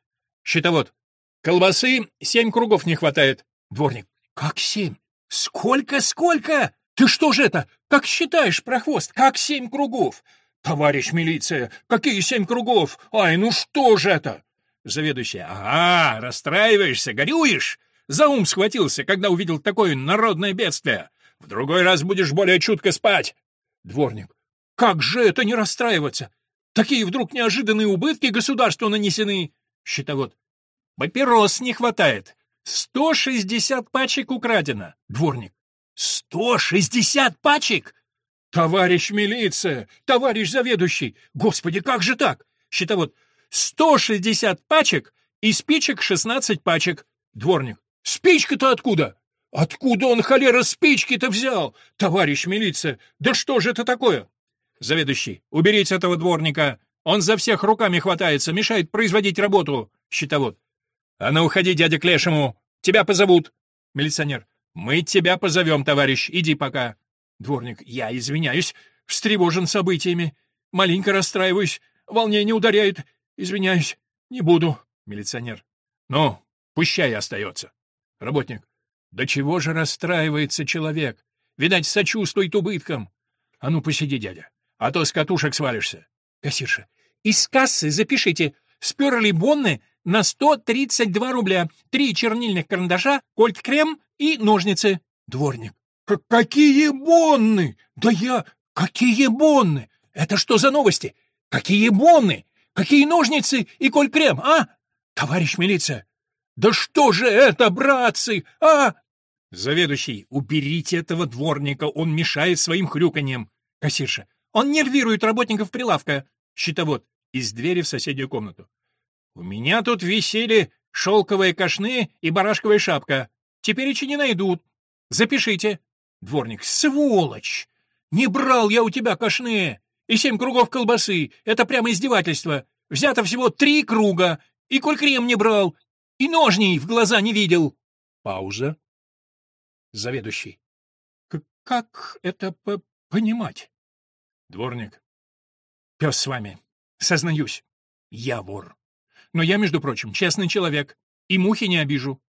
Счетовод. Колбасы семь кругов не хватает. Дворник. Как семь? Сколько, сколько? Ты что же это? Как считаешь, прохвост? Как семь кругов? Товарищ милиция, какие семь кругов? Ай, ну что же это? Заведующий. Ага, расстраиваешься, горюешь? За ум схватился, когда увидел такое народное бедствие. В другой раз будешь более чутко спать. Дворник. Как же это не расстраиваться? Такие вдруг неожиданные убытки государству нанесены. Счетовод. Папирос не хватает. Сто шестьдесят пачек украдено. Дворник. Сто шестьдесят пачек? Товарищ милиция, товарищ заведующий, господи, как же так? Счетовод. Сто шестьдесят пачек и спичек шестнадцать пачек. Дворник. Спичка-то откуда? Откуда он, холера, спички-то взял? Товарищ милиция, да что же это такое? Заведующий. Уберите этого дворника. Он за всех руками хватается, мешает производить работу. Счетовод. «А ну, уходи, дядя, к лешему! Тебя позовут!» Милиционер. «Мы тебя позовем, товарищ, иди пока!» Дворник. «Я извиняюсь, встревожен событиями. Маленько расстраиваюсь, волнение ударяет. Извиняюсь, не буду». Милиционер. «Ну, пущай остается». Работник. «Да чего же расстраивается человек? Видать, сочувствует убыткам. А ну, посиди, дядя, а то с катушек свалишься». Кассирша. «Из кассы запишите, сперли бонны на 132 рубля, три чернильных карандаша, кольт-крем и ножницы. Дворник. «Какие бонны? Да я... Какие бонны? Это что за новости? Какие бонны? Какие ножницы и коль-крем, а? Товарищ милиция! Да что же это, братцы, а?» Заведующий, уберите этого дворника, он мешает своим хрюканьем. Кассирша. Он нервирует работников прилавка. Щитовод. Из двери в соседнюю комнату. У меня тут висели шелковые кашны и барашковая шапка. Теперь еще не найдут. Запишите. Дворник. Сволочь! Не брал я у тебя кашны. И семь кругов колбасы. Это прямо издевательство. Взято всего три круга. И коль крем не брал. И ножней в глаза не видел. Пауза. Заведующий. Как это по понимать? Дворник. Пес с вами. Сознаюсь. Я вор. Но я, между прочим, честный человек, и мухи не обижу.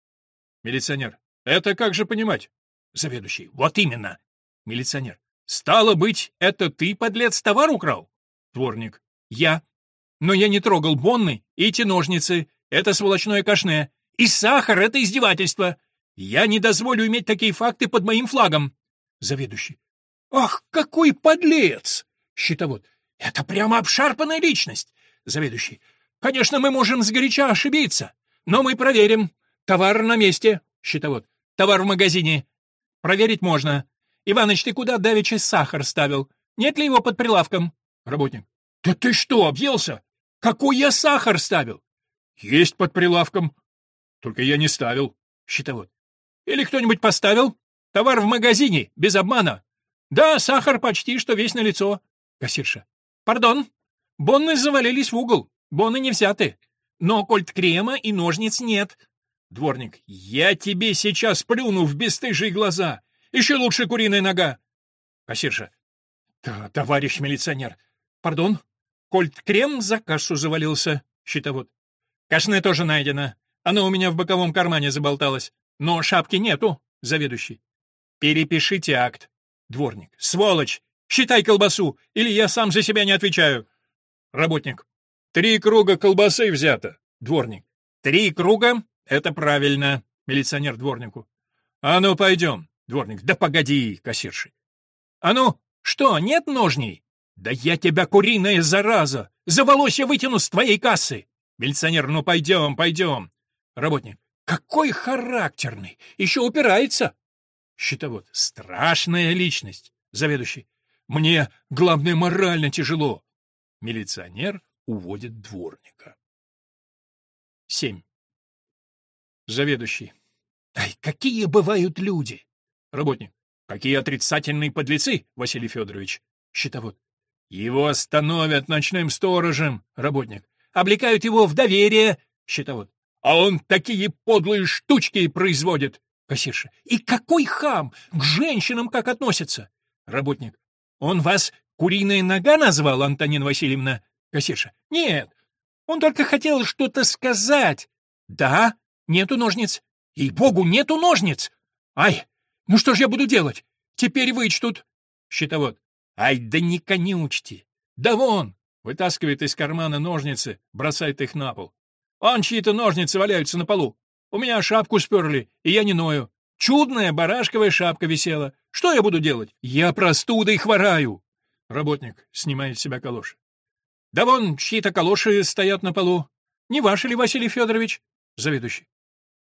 Милиционер. Это как же понимать? Заведующий. Вот именно. Милиционер. Стало быть, это ты, подлец, товар украл? Дворник. Я. Но я не трогал бонны и эти ножницы. Это сволочное кашне. И сахар — это издевательство. Я не дозволю иметь такие факты под моим флагом. Заведующий. Ах, какой подлец! Щитовод. Это прямо обшарпанная личность. Заведующий. Конечно, мы можем сгоряча ошибиться, но мы проверим. Товар на месте. Счетовод. Товар в магазине. Проверить можно. Иваныч, ты куда давеча сахар ставил? Нет ли его под прилавком? Работник. Да ты что, объелся? Какой я сахар ставил? Есть под прилавком. Только я не ставил. Счетовод. Или кто-нибудь поставил? Товар в магазине, без обмана. Да, сахар почти что весь на лицо. Кассирша. Пардон. Бонны завалились в угол. Боны не взяты. Но кольт-крема и ножниц нет. Дворник. Я тебе сейчас плюну в бесстыжие глаза. Еще лучше куриная нога. Кассирша. Да, товарищ милиционер. Пардон. Кольт-крем за кассу завалился. Щитовод. Кашне тоже найдено. Оно у меня в боковом кармане заболталось. Но шапки нету. Заведующий. Перепишите акт. Дворник. Сволочь! Считай колбасу, или я сам за себя не отвечаю. Работник. Три круга колбасы взято. Дворник. Три круга? Это правильно. Милиционер дворнику. А ну, пойдем. Дворник. Да погоди, кассирши. А ну, что, нет ножней? Да я тебя, куриная зараза! За волосья вытяну с твоей кассы! Милиционер, ну пойдем, пойдем. Работник. Какой характерный! Еще упирается! Счетовод. Страшная личность. Заведующий. Мне, главное, морально тяжело. Милиционер уводит дворника. 7. Заведующий. Ай, какие бывают люди! Работник. Какие отрицательные подлецы, Василий Федорович. Счетовод. Его остановят ночным сторожем. Работник. Облекают его в доверие. Счетовод. А он такие подлые штучки производит. Кассирша. И какой хам! К женщинам как относится? Работник. Он вас куриная нога назвал, Антонина Васильевна? Кассирша. Нет, он только хотел что-то сказать. Да, нету ножниц. И богу нету ножниц. Ай, ну что ж я буду делать? Теперь вычтут. Щитовод. Ай, да не конючьте. Да вон! Вытаскивает из кармана ножницы, бросает их на пол. Он чьи-то ножницы валяются на полу. У меня шапку сперли, и я не ною. Чудная барашковая шапка висела. Что я буду делать? Я простудой хвораю. Работник снимает с себя калоши. Да вон чьи-то калоши стоят на полу. Не ваши ли, Василий Федорович? Заведующий.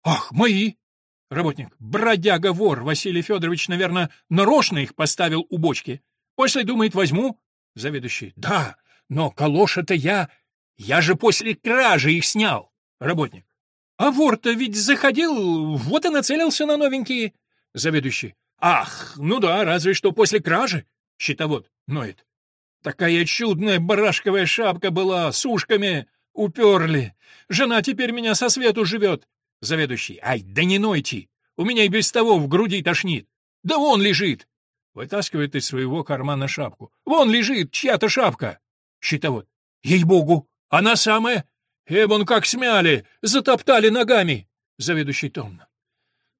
Ах, мои! Работник. Бродяга-вор Василий Федорович, наверное, нарочно их поставил у бочки. После думает, возьму. Заведующий. Да, но калоши-то я... Я же после кражи их снял. Работник. А вор-то ведь заходил, вот и нацелился на новенькие. Заведующий. Ах, ну да, разве что после кражи. Щитовод. Ноет. Такая чудная барашковая шапка была, с ушками. Уперли. Жена теперь меня со свету живет. Заведующий. Ай, да не нойте. У меня и без того в груди тошнит. Да вон лежит. Вытаскивает из своего кармана шапку. Вон лежит чья-то шапка. Щитовод. Ей-богу, она самая. Эбон как смяли, затоптали ногами. Заведующий томно.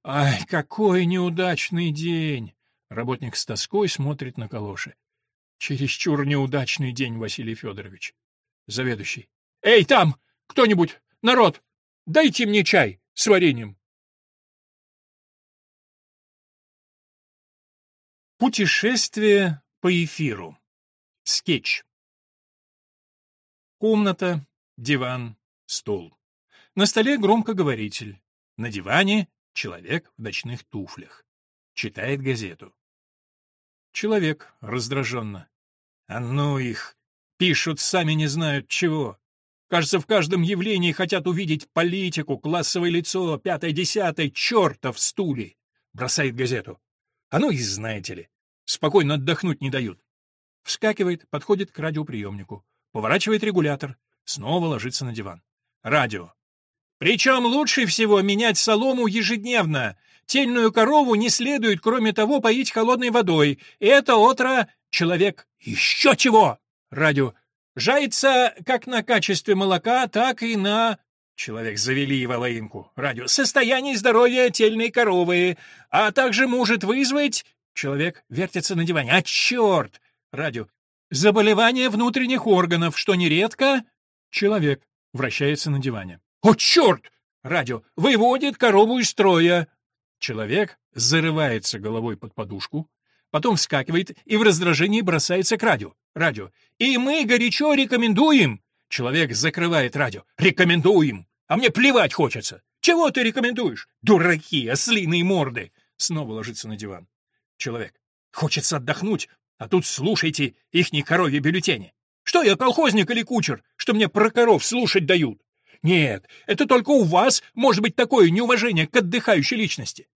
Ай, какой неудачный день. Работник с тоской смотрит на калоши. Чересчур неудачный день, Василий Федорович. Заведующий. Эй, там! Кто-нибудь! Народ! Дайте мне чай с вареньем. Путешествие по эфиру. Скетч. Комната, диван, стол. На столе громкоговоритель. На диване человек в ночных туфлях. Читает газету. Человек раздраженно. А ну их! Пишут, сами не знают чего. Кажется, в каждом явлении хотят увидеть политику, классовое лицо, пятое-десятое, черта в стуле. Бросает газету. А ну и знаете ли, спокойно отдохнуть не дают. Вскакивает, подходит к радиоприемнику, поворачивает регулятор, снова ложится на диван. Радио. Причем лучше всего менять солому ежедневно. Тельную корову не следует, кроме того, поить холодной водой. Это отро... Человек. Еще чего? Радио. Жается как на качестве молока, так и на... Человек завели волоинку. Радио. Состояние здоровья тельной коровы, а также может вызвать... Человек вертится на диване. А черт! Радио. Заболевание внутренних органов, что нередко... Человек вращается на диване. «О, черт!» Радио. «Выводит корову из строя». Человек зарывается головой под подушку, потом вскакивает и в раздражении бросается к радио. Радио. «И мы горячо рекомендуем!» Человек закрывает радио. «Рекомендуем! А мне плевать хочется! Чего ты рекомендуешь? Дураки, ослиные морды!» Снова ложится на диван. Человек. «Хочется отдохнуть, а тут слушайте ихние коровьи бюллетени. Что я, колхозник или кучер, что мне про коров слушать дают? Нет, это только у вас может быть такое неуважение к отдыхающей личности.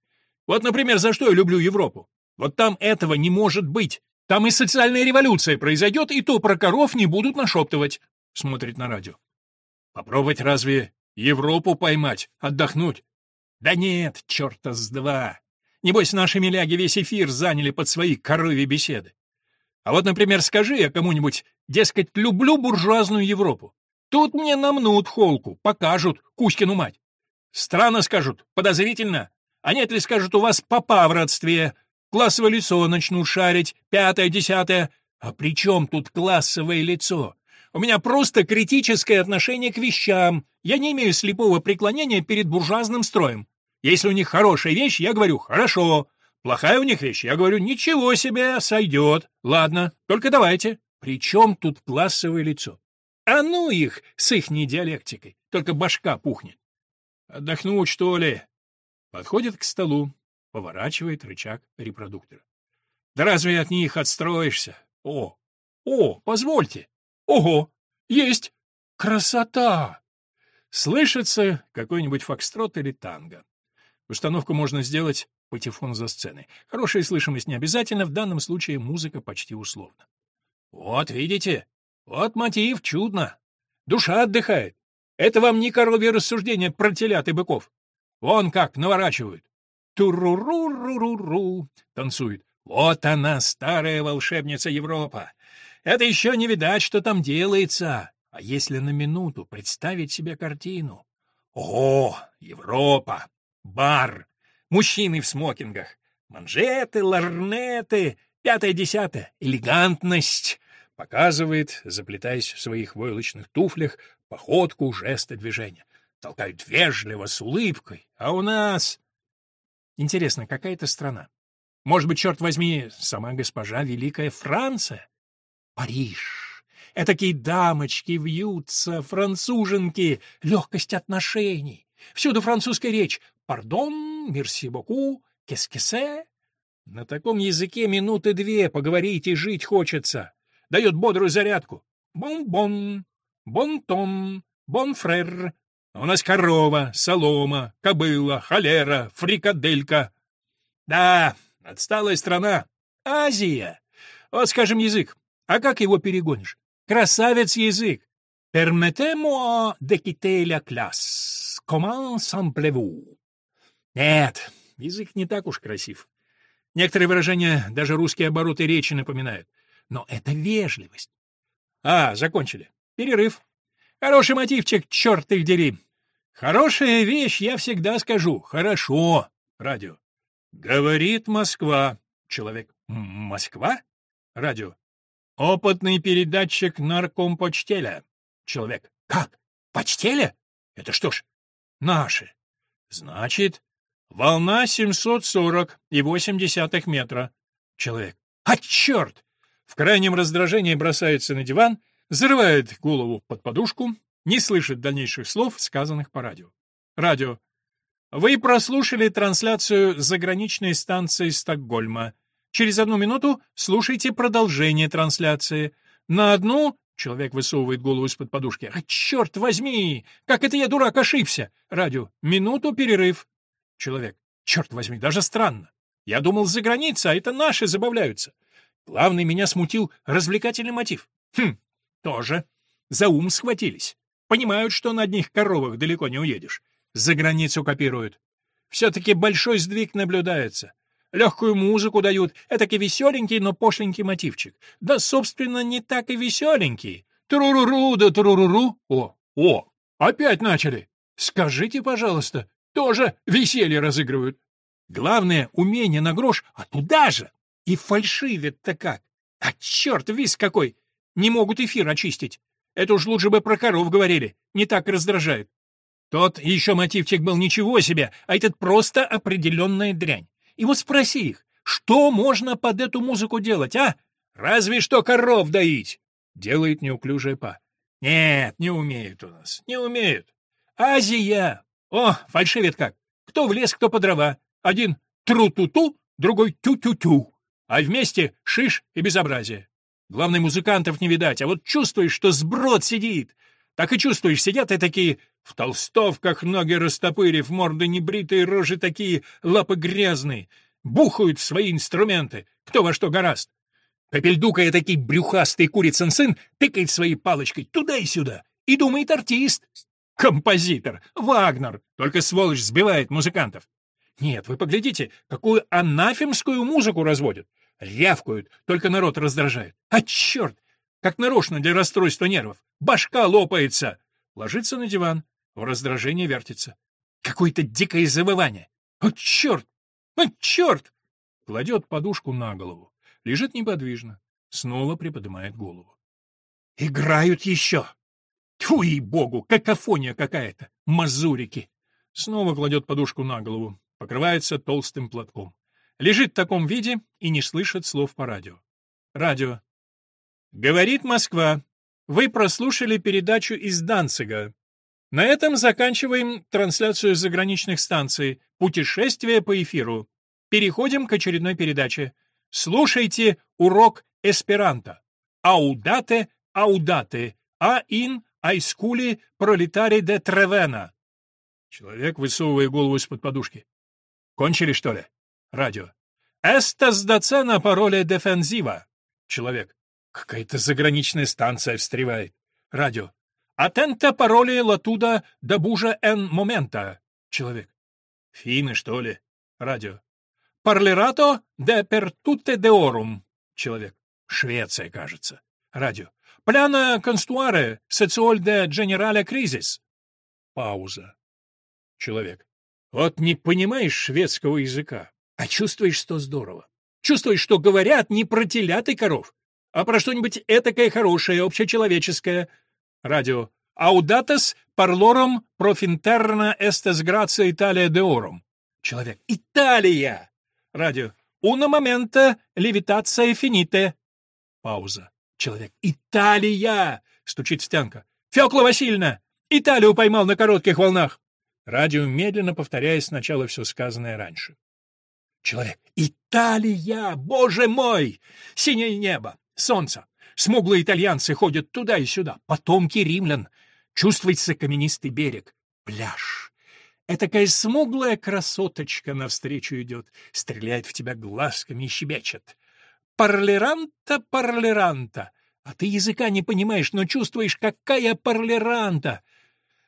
Вот, например, за что я люблю Европу. Вот там этого не может быть. Там и социальная революция произойдет, и то про коров не будут нашептывать. Смотрит на радио. Попробовать разве Европу поймать, отдохнуть? Да нет, черта с два. Небось, наши миляги весь эфир заняли под свои коровьи беседы. А вот, например, скажи я кому-нибудь, дескать, люблю буржуазную Европу. Тут мне намнут холку, покажут Кузькину мать. Странно скажут, подозрительно. А нет ли скажут, у вас папа в родстве, классовое лицо начнут шарить, пятое, десятое. А при чем тут классовое лицо? У меня просто критическое отношение к вещам. Я не имею слепого преклонения перед буржуазным строем. Если у них хорошая вещь, я говорю «хорошо». Плохая у них вещь, я говорю «ничего себе, сойдет». Ладно, только давайте. При чем тут классовое лицо? А ну их с ихней диалектикой, только башка пухнет. Отдохнуть, что ли? Подходит к столу, поворачивает рычаг репродуктора. Да разве от них отстроишься? О, о, позвольте. Ого, есть. Красота! Слышится какой-нибудь фокстрот или танго. Установку можно сделать патефон за сценой. Хорошая слышимость не обязательно, в данном случае музыка почти условна. Вот, видите? Вот мотив, чудно. Душа отдыхает. Это вам не коровье рассуждение про телят и быков. Вон как наворачивают. Туру-ру-ру-ру-ру. Танцует. Вот она, старая волшебница Европа. Это еще не видать, что там делается. А если на минуту представить себе картину? О, Европа! Бар! Мужчины в смокингах! Манжеты, ларнеты, пятое-десятое, элегантность! Показывает, заплетаясь в своих войлочных туфлях, походку, жесты, движения. Толкают вежливо, с улыбкой. А у нас... Интересно, какая-то страна. Может быть, черт возьми, сама госпожа Великая Франция? Париж. Этакие дамочки вьются, француженки, легкость отношений. Всюду французская речь. Пардон, мерси боку, кескесе. На таком языке минуты две поговорить и жить хочется. Дает бодрую зарядку. Бон-бон, бон-тон, бон-фрер. У нас корова, солома, кобыла, холера, фрикаделька. Да, Отсталая страна. Азия. Вот, скажем, язык. А как его перегонишь? Красавец язык. Permettez-moi de quitter la classe. Comment semblez-vous? Нет, язык не так уж красив. Некоторые выражения даже русские обороты речи напоминают. Но это вежливость. А, закончили. Перерыв. Хороший мотивчик, черт их дери. Хорошая вещь, я всегда скажу. Хорошо. Радио. Говорит Москва. Человек. Москва? Радио. Опытный передатчик наркомпочтеля. Человек. Как? Почтеля? Это что ж, наши. Значит, волна 740 и 8 десятых метра. Человек. А черт! В крайнем раздражении бросается на диван, взрывает голову под подушку, не слышит дальнейших слов, сказанных по радио. Радио. Вы прослушали трансляцию заграничной станции Стокгольма. Через одну минуту слушайте продолжение трансляции. На одну... Человек высовывает голову из-под подушки. «А, черт возьми! Как это я, дурак, ошибся!» Радио. «Минуту перерыв». Человек. «Черт возьми, даже странно. Я думал, за границей, а это наши забавляются. Главный меня смутил развлекательный мотив. Хм, тоже. За ум схватились. Понимают, что на одних коровах далеко не уедешь за границу копируют. Все-таки большой сдвиг наблюдается. Легкую музыку дают, этакий веселенький, но пошленький мотивчик. Да, собственно, не так и веселенький. Тру-ру-ру да тру-ру-ру. О, о, опять начали. Скажите, пожалуйста, тоже веселье разыгрывают. Главное — умение на грош, а туда же. И фальшивят-то как. А черт, вис какой! Не могут эфир очистить. Это уж лучше бы про коров говорили. Не так раздражает. Тот еще мотивчик был ничего себе, а этот просто определенная дрянь. И вот спроси их, что можно под эту музыку делать, а? Разве что коров доить. Делает неуклюжая па. Нет, не умеют у нас, не умеют. Азия! О, фальшивит как. Кто в лес, кто по дрова. Один тру-ту-ту, другой тю-тю-тю. А вместе шиш и безобразие. Главное, музыкантов не видать, а вот чувствуешь, что сброд сидит. Так и чувствуешь, сидят и такие в толстовках, ноги растопырив, морды небритые, рожи такие, лапы грязные, бухают в свои инструменты, кто во что гораст. Пепельдука такие брюхастый курицын сын тыкает своей палочкой туда и сюда и думает артист. Композитор, Вагнер, только сволочь сбивает музыкантов. Нет, вы поглядите, какую анафемскую музыку разводят. Рявкают, только народ раздражает. А черт, как нарочно для расстройства нервов. Башка лопается. Ложится на диван, в раздражении вертится. Какое-то дикое завывание. О, черт! О, черт! Кладет подушку на голову. Лежит неподвижно. Снова приподнимает голову. Играют еще! Тьфу, богу, какофония какая-то! Мазурики! Снова кладет подушку на голову. Покрывается толстым платком. Лежит в таком виде и не слышит слов по радио. Радио. Говорит Москва. Вы прослушали передачу из Данцига. На этом заканчиваем трансляцию заграничных станций. Путешествие по эфиру. Переходим к очередной передаче. Слушайте урок эсперанто. Аудате, аудате. А ин айскули пролетари де Тревена. Человек, высовывая голову из-под подушки. Кончили, что ли? Радио. Эстас доцена пароле дефензива. Человек. Какая-то заграничная станция встревает. Радио. Атента пароле латуда да бужа эн момента. Человек. Финны, что ли? Радио. Парлерато де пертуте деорум. Человек. Швеция, кажется. Радио. Пляна констуаре социоль де генерале кризис. Пауза. Человек. Вот не понимаешь шведского языка, а чувствуешь, что здорово. Чувствуешь, что говорят не про телят и коров, а про что-нибудь этакое хорошее, общечеловеческое. Радио. Аудатас парлором профинтерна эстес грация Италия деорум. Человек. Италия! Радио. Уна момента левитация фините. Пауза. Человек. Италия! Стучит Стянка. Фёкла Васильевна! Италию поймал на коротких волнах. Радио медленно повторяя сначала все сказанное раньше. Человек. Италия! Боже мой! Синее небо! Солнце! Смуглые итальянцы ходят туда и сюда. Потомки римлян. Чувствуется каменистый берег. Пляж. Этакая смуглая красоточка навстречу идет, стреляет в тебя глазками и щебечет. Парлеранта, парлеранта. А ты языка не понимаешь, но чувствуешь, какая парлеранта.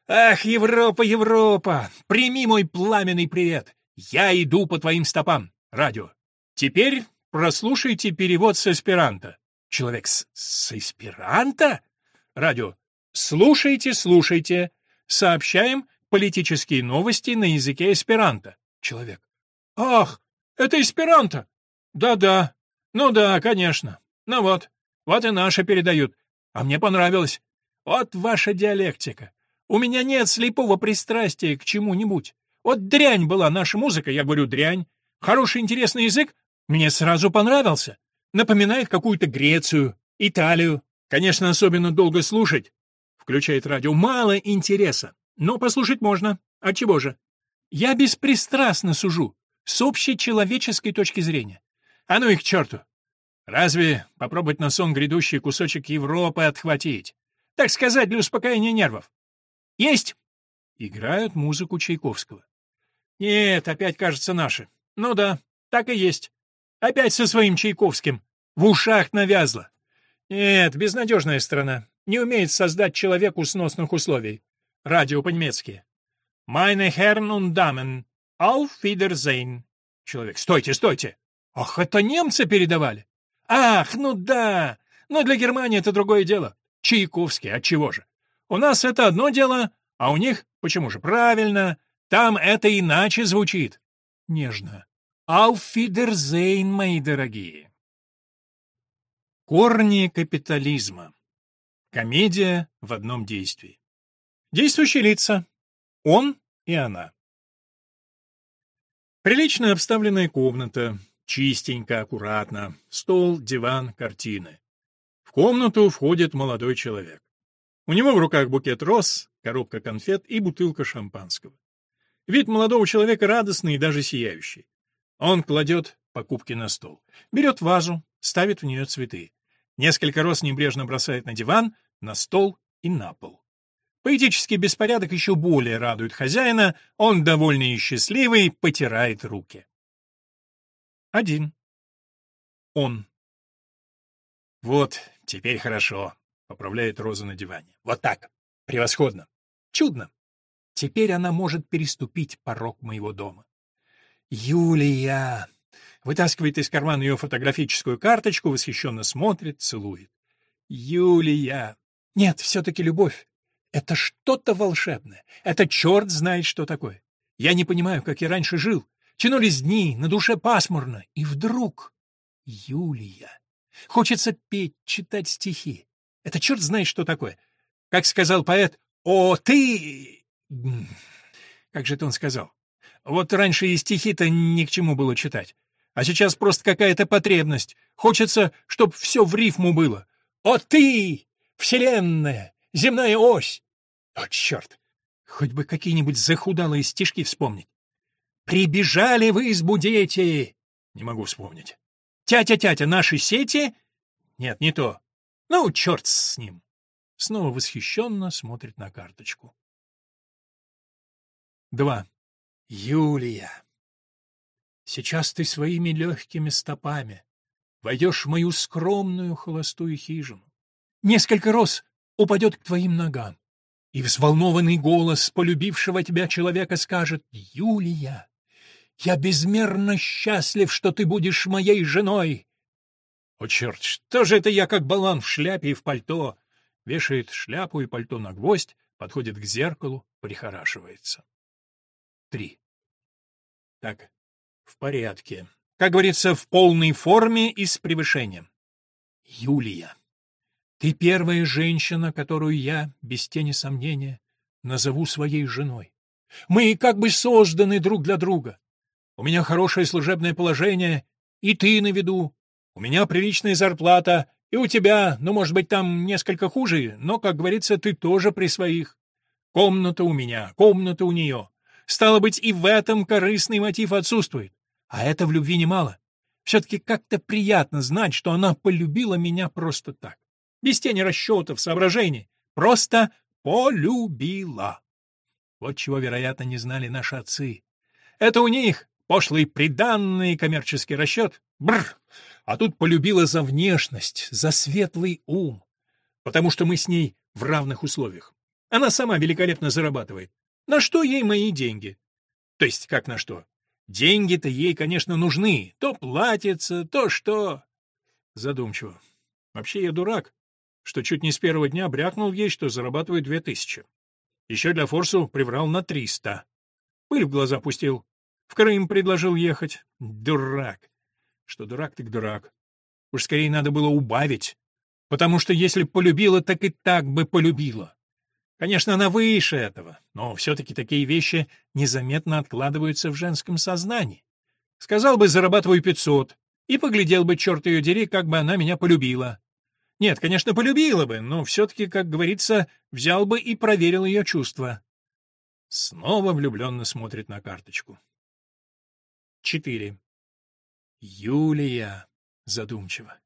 Ах, Европа, Европа, прими мой пламенный привет. Я иду по твоим стопам. Радио. Теперь прослушайте перевод с эсперанто. Человек с, с эсперанто? Радио. Слушайте, слушайте. Сообщаем политические новости на языке эсперанто. Человек. Ах, это эсперанто. Да-да. Ну да, конечно. Ну вот. Вот и наши передают. А мне понравилось. Вот ваша диалектика. У меня нет слепого пристрастия к чему-нибудь. Вот дрянь была наша музыка, я говорю дрянь. Хороший интересный язык мне сразу понравился. Напоминает какую-то Грецию, Италию. Конечно, особенно долго слушать. Включает радио. Мало интереса. Но послушать можно. А чего же? Я беспристрастно сужу. С общей человеческой точки зрения. А ну их к черту. Разве попробовать на сон грядущий кусочек Европы отхватить? Так сказать, для успокоения нервов. Есть!» Играют музыку Чайковского. «Нет, опять, кажется, наши. Ну да, так и есть. Опять со своим Чайковским. В ушах навязло. Нет, безнадежная страна. Не умеет создать человеку сносных условий. Радио по-немецки. «Meine Herren und Damen, auf Wiedersehen». Человек, стойте, стойте. Ах, это немцы передавали. Ах, ну да. Но для Германии это другое дело. Чайковский, от чего же? У нас это одно дело, а у них, почему же, правильно, там это иначе звучит. Нежно. Ауфидерзейн, мои дорогие. Корни капитализма. Комедия в одном действии. Действующие лица. Он и она. Прилично обставленная комната, чистенько, аккуратно, стол, диван, картины. В комнату входит молодой человек. У него в руках букет роз, коробка конфет и бутылка шампанского. Вид молодого человека радостный и даже сияющий. Он кладет покупки на стол, берет вазу, ставит в нее цветы. Несколько роз небрежно бросает на диван, на стол и на пол. Поэтический беспорядок еще более радует хозяина, он, довольный и счастливый, потирает руки. Один. Он. Вот, теперь хорошо. Поправляет Роза на диване. Вот так. Превосходно. Чудно. Теперь она может переступить порог моего дома. Юлия! Вытаскивает из кармана ее фотографическую карточку, восхищенно смотрит, целует. Юлия! Нет, все-таки любовь. Это что-то волшебное. Это черт знает, что такое. Я не понимаю, как я раньше жил. Тянулись дни, на душе пасмурно. И вдруг... Юлия! Хочется петь, читать стихи. Это черт знает, что такое. Как сказал поэт, «О, ты...» Как же это он сказал? Вот раньше и стихи-то ни к чему было читать. А сейчас просто какая-то потребность. Хочется, чтоб все в рифму было. О ты, вселенная, земная ось! О, черт! Хоть бы какие-нибудь захудалые стишки вспомнить. Прибежали в избу дети! Не могу вспомнить. Тятя-тятя, наши сети? Нет, не то. Ну, черт с ним. Снова восхищенно смотрит на карточку. 2. Юлия. Сейчас ты своими легкими стопами войдешь в мою скромную холостую хижину. Несколько роз упадет к твоим ногам, и взволнованный голос полюбившего тебя человека скажет «Юлия, я безмерно счастлив, что ты будешь моей женой». О, черт, что же это я как балан в шляпе и в пальто? Вешает шляпу и пальто на гвоздь, подходит к зеркалу, прихорашивается. Три. Так, в порядке. Как говорится, в полной форме и с превышением. Юлия, ты первая женщина, которую я, без тени сомнения, назову своей женой. Мы как бы созданы друг для друга. У меня хорошее служебное положение, и ты на виду. У меня приличная зарплата, и у тебя, ну, может быть, там несколько хуже, но, как говорится, ты тоже при своих. Комната у меня, комната у нее. Стало быть, и в этом корыстный мотив отсутствует. А это в любви немало. Все-таки как-то приятно знать, что она полюбила меня просто так. Без тени расчетов, соображений. Просто полюбила. Вот чего, вероятно, не знали наши отцы. Это у них Пошлый приданный коммерческий расчет? Бррр! А тут полюбила за внешность, за светлый ум. Потому что мы с ней в равных условиях. Она сама великолепно зарабатывает. На что ей мои деньги? То есть, как на что? Деньги-то ей, конечно, нужны. То платится, то что... Задумчиво. Вообще я дурак, что чуть не с первого дня брякнул ей, что зарабатывает две тысячи. Еще для форсу приврал на триста. Пыль в глаза пустил. В Крым предложил ехать. Дурак. Что дурак, так дурак. Уж скорее надо было убавить. Потому что если полюбила, так и так бы полюбила. Конечно, она выше этого, но все-таки такие вещи незаметно откладываются в женском сознании. Сказал бы, зарабатываю пятьсот, и поглядел бы, черт ее дери, как бы она меня полюбила. Нет, конечно, полюбила бы, но все-таки, как говорится, взял бы и проверил ее чувства. Снова влюбленно смотрит на карточку. 4. Юлия. Задумчиво.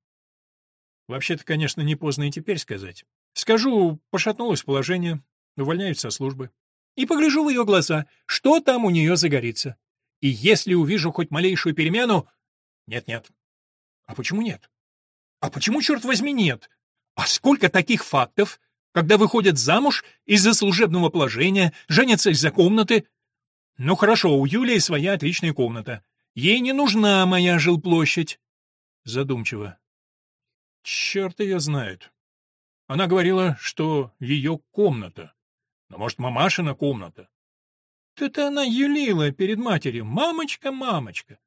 Вообще-то, конечно, не поздно и теперь сказать. Скажу, пошатнулось положение, увольняют со службы. И погляжу в ее глаза, что там у нее загорится. И если увижу хоть малейшую перемену... Нет-нет. А почему нет? А почему, черт возьми, нет? А сколько таких фактов, когда выходят замуж из-за служебного положения, женятся из-за комнаты? Ну хорошо, у Юлии своя отличная комната. Ей не нужна моя жилплощадь. Задумчиво. Черт ее знает. Она говорила, что ее комната. Но, может, мамашина комната. Тут она юлила перед матерью. Мамочка, мамочка.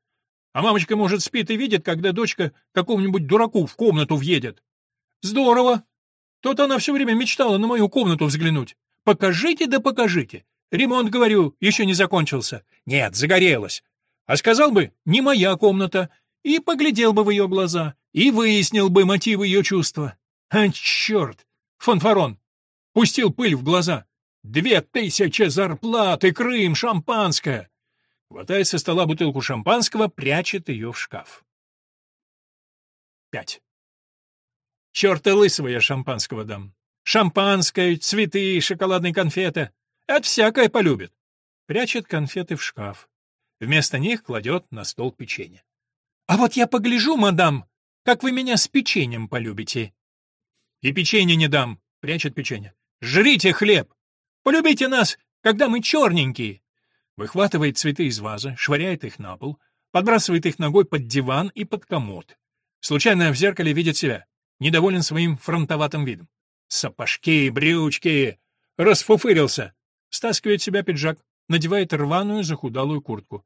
А мамочка, может, спит и видит, когда дочка какому-нибудь дураку в комнату въедет. Здорово. Тут она все время мечтала на мою комнату взглянуть. Покажите да покажите. Ремонт, говорю, еще не закончился. Нет, загорелась. А сказал бы «не моя комната» и поглядел бы в ее глаза, и выяснил бы мотивы ее чувства. А черт! Фанфарон! Пустил пыль в глаза. Две тысячи зарплаты, Крым, шампанское! Хватает со стола бутылку шампанского, прячет ее в шкаф. Пять. Черта лысого я шампанского дам. Шампанское, цветы, шоколадные конфеты. Это всякое полюбит. Прячет конфеты в шкаф. Вместо них кладет на стол печенье. «А вот я погляжу, мадам, как вы меня с печеньем полюбите». «И печенье не дам», — прячет печенье. «Жрите хлеб! Полюбите нас, когда мы черненькие!» Выхватывает цветы из вазы, швыряет их на пол, подбрасывает их ногой под диван и под комод. Случайно в зеркале видит себя, недоволен своим фронтоватым видом. Сапожки, брючки! Расфуфырился! Стаскивает себя пиджак, надевает рваную захудалую куртку.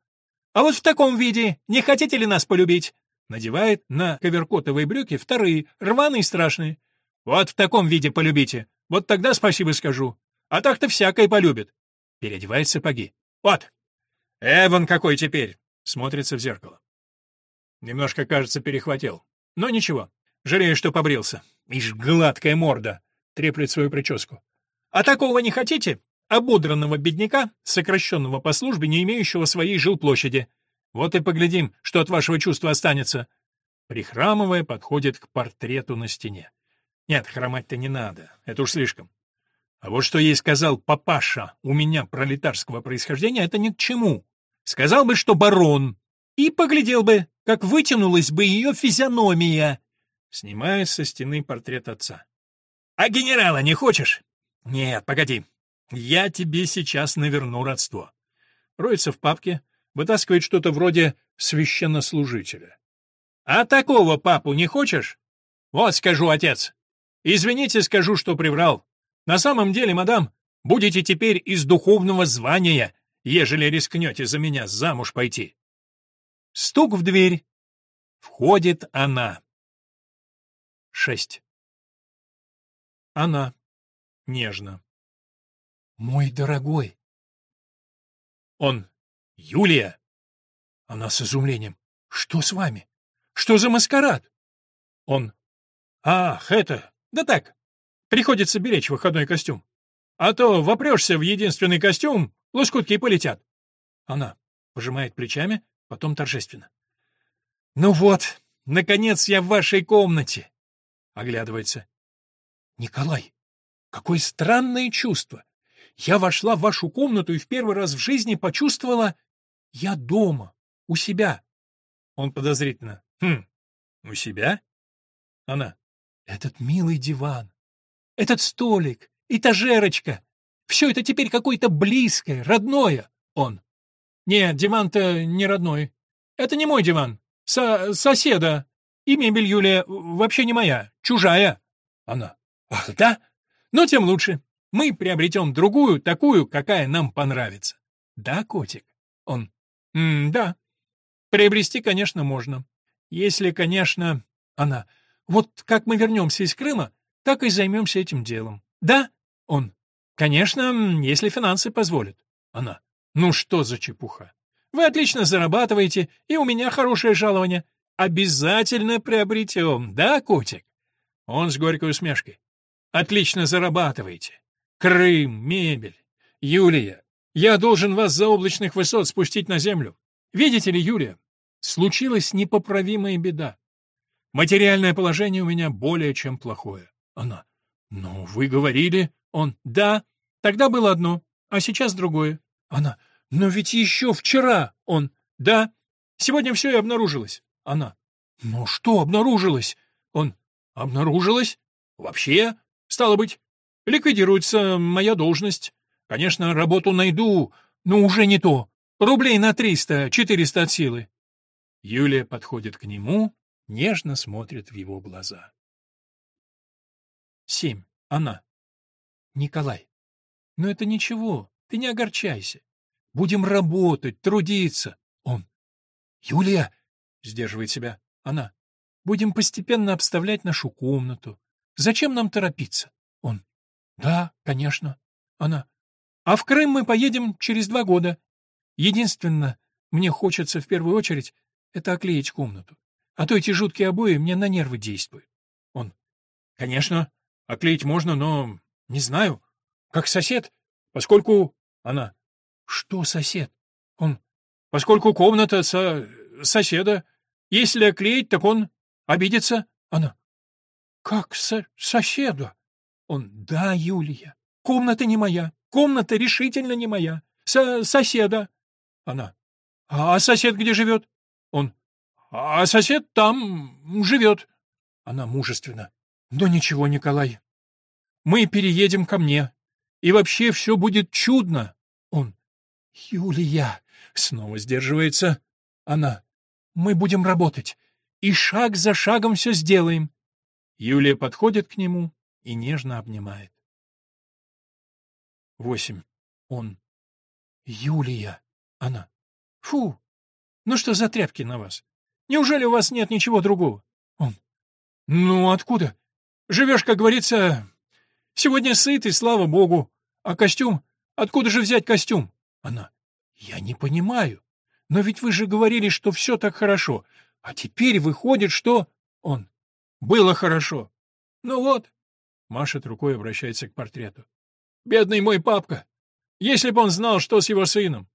А вот в таком виде не хотите ли нас полюбить? Надевает на коверкотовые брюки вторые, рваные и страшные. Вот в таком виде полюбите. Вот тогда спасибо скажу. А так-то всякое полюбит. Переодевает сапоги. Вот. Эван какой теперь. Смотрится в зеркало. Немножко, кажется, перехватил. Но ничего. Жалею, что побрился. Ишь, гладкая морда. Треплет свою прическу. А такого не хотите? Ободранного бедняка, сокращенного по службе, не имеющего своей жилплощади. Вот и поглядим, что от вашего чувства останется. Прихрамывая, подходит к портрету на стене. Нет, хромать-то не надо, это уж слишком. А вот что ей сказал папаша у меня пролетарского происхождения, это ни к чему. Сказал бы, что барон, и поглядел бы, как вытянулась бы ее физиономия. Снимает со стены портрет отца. «А генерала не хочешь?» «Нет, погоди. Я тебе сейчас наверну родство». Роется в папке, вытаскивает что-то вроде священнослужителя. «А такого папу не хочешь?» «Вот скажу, отец. Извините, скажу, что приврал. На самом деле, мадам, будете теперь из духовного звания, ежели рискнете за меня замуж пойти». Стук в дверь. Входит она. Шесть. Она. Нежно. Мой дорогой. Он. Юлия. Она с изумлением. Что с вами? Что за маскарад? Он. Ах, это... Да так. Приходится беречь выходной костюм. А то вопрешься в единственный костюм, лоскутки полетят. Она пожимает плечами, потом торжественно. Ну вот, наконец я в вашей комнате. Оглядывается. Николай, какое странное чувство. Я вошла в вашу комнату и в первый раз в жизни почувствовала... Я дома, у себя. Он подозрительно. Хм, у себя? Она. Этот милый диван, этот столик, этажерочка. Все это теперь какое-то близкое, родное. Он. Нет, диван-то не родной. Это не мой диван. Со соседа. И мебель, Юлия, вообще не моя, чужая. Она. Ах, да? Ну, тем лучше. Мы приобретем другую, такую, какая нам понравится. Да, котик? Он. М да. Приобрести, конечно, можно. Если, конечно... Она. Вот как мы вернемся из Крыма, так и займемся этим делом. Да? Он. Конечно, если финансы позволят. Она. Ну что за чепуха? Вы отлично зарабатываете, и у меня хорошее жалование. Обязательно приобретем, да, котик? Он с горькой усмешкой. Отлично зарабатываете. Крым, мебель. Юлия, я должен вас за облачных высот спустить на землю. Видите ли, Юлия, случилась непоправимая беда. Материальное положение у меня более чем плохое. Она. Ну, вы говорили. Он. Да. Тогда было одно, а сейчас другое. Она. Но ведь еще вчера. Он. Да. Сегодня все и обнаружилось. Она. «Ну что обнаружилось?» Он. «Обнаружилось? Вообще? Стало быть, ликвидируется моя должность. Конечно, работу найду, но уже не то. Рублей на триста, четыреста от силы». Юлия подходит к нему, нежно смотрит в его глаза. Семь. Она. Николай. Но это ничего, ты не огорчайся. Будем работать, трудиться. Он. Юлия, Сдерживает себя. Она. Будем постепенно обставлять нашу комнату. Зачем нам торопиться? Он. Да, конечно. Она. А в Крым мы поедем через два года. Единственное, мне хочется в первую очередь это оклеить комнату. А то эти жуткие обои мне на нервы действуют. Он. Конечно, оклеить можно, но не знаю. Как сосед, поскольку... Она. Что сосед? Он. Поскольку комната со соседа. Если оклеить, так он обидится. Она. Как со соседа? Он. Да, Юлия. Комната не моя. Комната решительно не моя. Со соседа. Она. А сосед где живет? Он. А сосед там живет. Она мужественно. Да ничего, Николай. Мы переедем ко мне. И вообще все будет чудно. Он. Юлия. Снова сдерживается. Она. Мы будем работать. И шаг за шагом все сделаем. Юлия подходит к нему и нежно обнимает. Восемь. Он. Юлия. Она. Фу. Ну что за тряпки на вас? Неужели у вас нет ничего другого? Он. Ну, откуда? Живешь, как говорится, сегодня сыт, и слава богу. А костюм? Откуда же взять костюм? Она. Я не понимаю. Но ведь вы же говорили, что все так хорошо. А теперь выходит, что... Он. Было хорошо. Ну вот, машет рукой, обращается к портрету. Бедный мой папка! Если бы он знал, что с его сыном!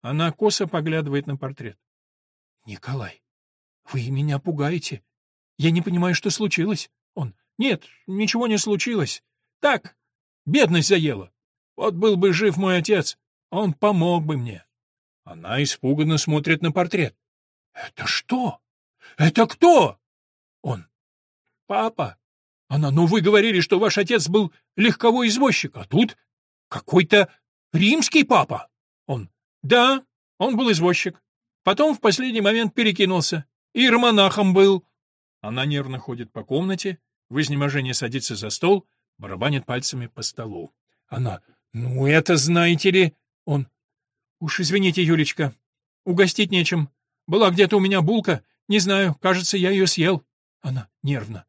Она косо поглядывает на портрет. Николай, вы меня пугаете. Я не понимаю, что случилось. Он. Нет, ничего не случилось. Так, бедность заела. Вот был бы жив мой отец, он помог бы мне. Она испуганно смотрит на портрет. Это что? Это кто? Он. Папа. Она, ну вы говорили, что ваш отец был легковой извозчик, а тут какой-то римский папа. Он. Да, он был извозчик. Потом в последний момент перекинулся. И романахом был. Она нервно ходит по комнате, в изнеможении садится за стол, барабанит пальцами по столу. Она. Ну, это знаете ли... Он. Уж извините, Юлечка, угостить нечем. Была где-то у меня булка, не знаю, кажется, я ее съел. Она нервно.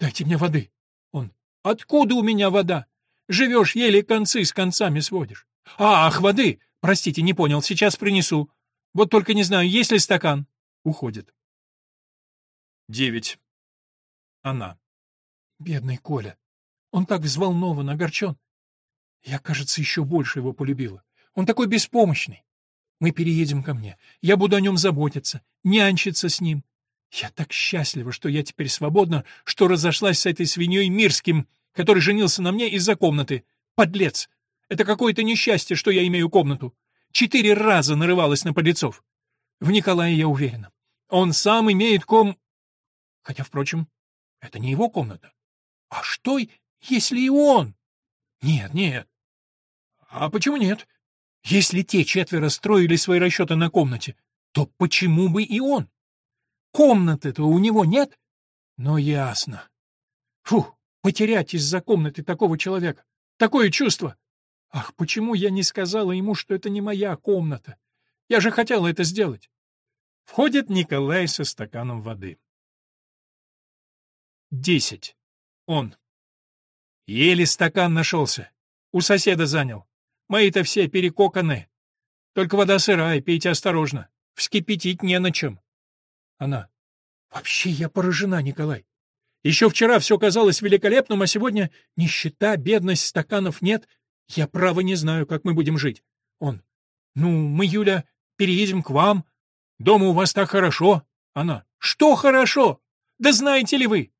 Дайте мне воды. Он. Откуда у меня вода? Живешь, еле концы с концами сводишь. Ах, воды! Простите, не понял, сейчас принесу. Вот только не знаю, есть ли стакан. Уходит. Девять. Она. Бедный Коля. Он так взволнован, огорчен. Я, кажется, еще больше его полюбила. Он такой беспомощный. Мы переедем ко мне. Я буду о нем заботиться, нянчиться с ним. Я так счастлива, что я теперь свободна, что разошлась с этой свиньей Мирским, который женился на мне из-за комнаты. Подлец! Это какое-то несчастье, что я имею комнату. Четыре раза нарывалась на подлецов. В Николае я уверена. Он сам имеет ком... Хотя, впрочем, это не его комната. А что, если и он? Нет, нет. А почему нет? Если те четверо строили свои расчеты на комнате, то почему бы и он? Комнаты-то у него нет? Но ясно. Фу, потерять из-за комнаты такого человека. Такое чувство. Ах, почему я не сказала ему, что это не моя комната? Я же хотела это сделать. Входит Николай со стаканом воды. Десять. Он. Еле стакан нашелся. У соседа занял. Мои-то все перекоканы. Только вода сырая, пейте осторожно. Вскипятить не на чем. Она. Вообще я поражена, Николай. Еще вчера все казалось великолепным, а сегодня нищета, бедность, стаканов нет. Я право не знаю, как мы будем жить. Он. Ну, мы, Юля, переедем к вам. Дома у вас так хорошо. Она. Что хорошо? Да знаете ли вы?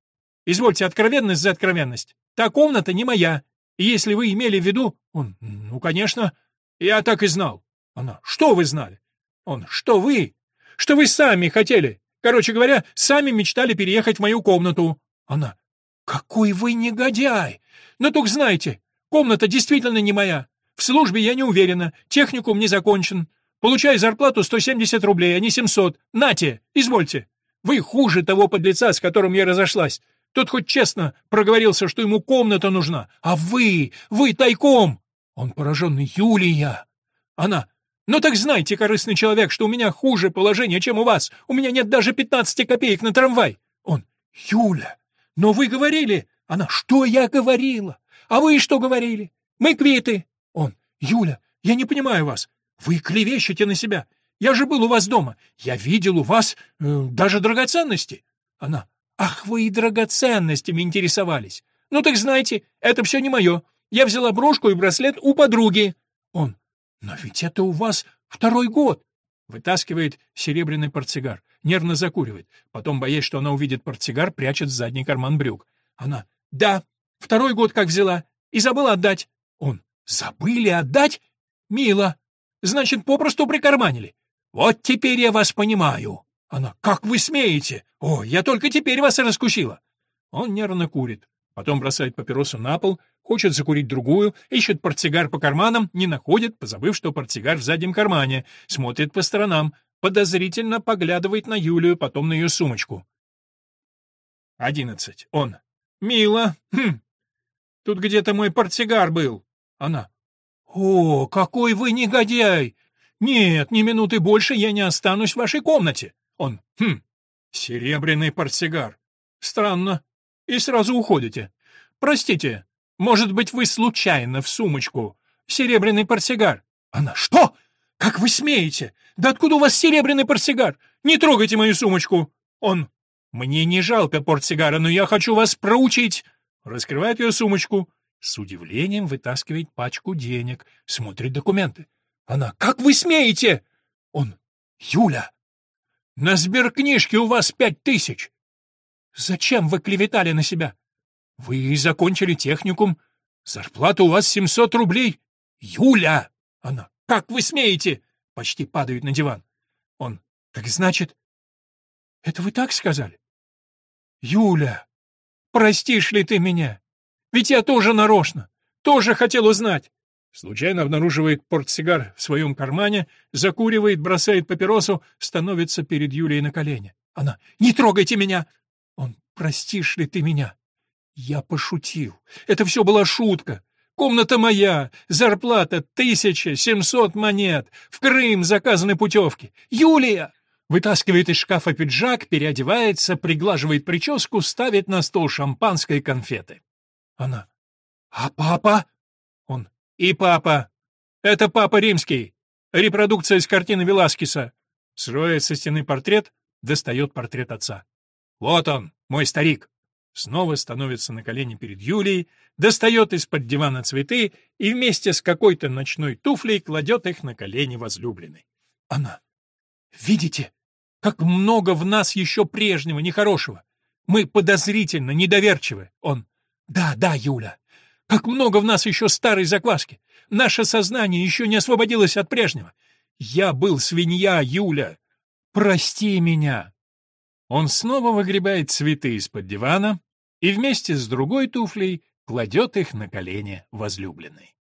Извольте откровенность за откровенность. Та комната не моя. И если вы имели в виду... Он, ну, конечно, я так и знал. Она, что вы знали? Он, что вы? Что вы сами хотели? Короче говоря, сами мечтали переехать в мою комнату. Она, какой вы негодяй! Ну, только знаете, комната действительно не моя. В службе я не уверена, техникум не закончен. Получаю зарплату 170 рублей, а не 700. Нате, извольте. Вы хуже того подлеца, с которым я разошлась. Тот хоть честно проговорился, что ему комната нужна. А вы, вы тайком! Он пораженный. Юлия! Она. Ну так знайте, корыстный человек, что у меня хуже положение, чем у вас. У меня нет даже 15 копеек на трамвай. Он. Юля, но вы говорили. Она. Что я говорила? А вы что говорили? Мы квиты. Он. Юля, я не понимаю вас. Вы клевещете на себя. Я же был у вас дома. Я видел у вас э, даже драгоценности. Она. Ах, вы и драгоценностями интересовались. Ну так знаете, это все не мое. Я взяла брошку и браслет у подруги. Он. Но ведь это у вас второй год. Вытаскивает серебряный портсигар, нервно закуривает. Потом, боясь, что она увидит портсигар, прячет в задний карман брюк. Она. Да, второй год как взяла. И забыла отдать. Он. Забыли отдать? Мило. Значит, попросту прикарманили. Вот теперь я вас понимаю. Она, как вы смеете? О, я только теперь вас раскусила. Он нервно курит, потом бросает папиросу на пол, хочет закурить другую, ищет портсигар по карманам, не находит, позабыв, что портсигар в заднем кармане, смотрит по сторонам, подозрительно поглядывает на Юлию, потом на ее сумочку. Одиннадцать. Он. Мило. Хм. Тут где-то мой портсигар был. Она. О, какой вы негодяй! Нет, ни минуты больше я не останусь в вашей комнате. Он. Хм. Серебряный портсигар. Странно. И сразу уходите. Простите, может быть, вы случайно в сумочку. Серебряный портсигар. Она. Что? Как вы смеете? Да откуда у вас серебряный портсигар? Не трогайте мою сумочку. Он. Мне не жалко портсигара, но я хочу вас проучить. Раскрывает ее сумочку. С удивлением вытаскивает пачку денег, смотрит документы. Она, как вы смеете? Он, Юля, на сберкнижке у вас пять тысяч. Зачем вы клеветали на себя? Вы закончили техникум, зарплата у вас семьсот рублей. Юля! Она, как вы смеете? Почти падает на диван. Он, так значит... Это вы так сказали? Юля, простишь ли ты меня? Ведь я тоже нарочно, тоже хотел узнать. Случайно обнаруживает портсигар в своем кармане, закуривает, бросает папиросу, становится перед Юлей на колени. Она «Не трогайте меня!» Он «Простишь ли ты меня?» Я пошутил. Это все была шутка. Комната моя, зарплата тысяча семьсот монет, в Крым заказаны путевки. Юлия! Вытаскивает из шкафа пиджак, переодевается, приглаживает прическу, ставит на стол шампанское и конфеты. Она. «А папа?» «И папа. Это папа римский. Репродукция из картины Веласкеса». Строит со стены портрет, достает портрет отца. «Вот он, мой старик». Снова становится на колени перед Юлией, достает из-под дивана цветы и вместе с какой-то ночной туфлей кладет их на колени возлюбленной. Она. «Видите, как много в нас еще прежнего, нехорошего? Мы подозрительно, недоверчивы». Он. «Да, да, Юля, как много в нас еще старой закваски. Наше сознание еще не освободилось от прежнего. Я был свинья, Юля. Прости меня». Он снова выгребает цветы из-под дивана и вместе с другой туфлей кладет их на колени возлюбленной.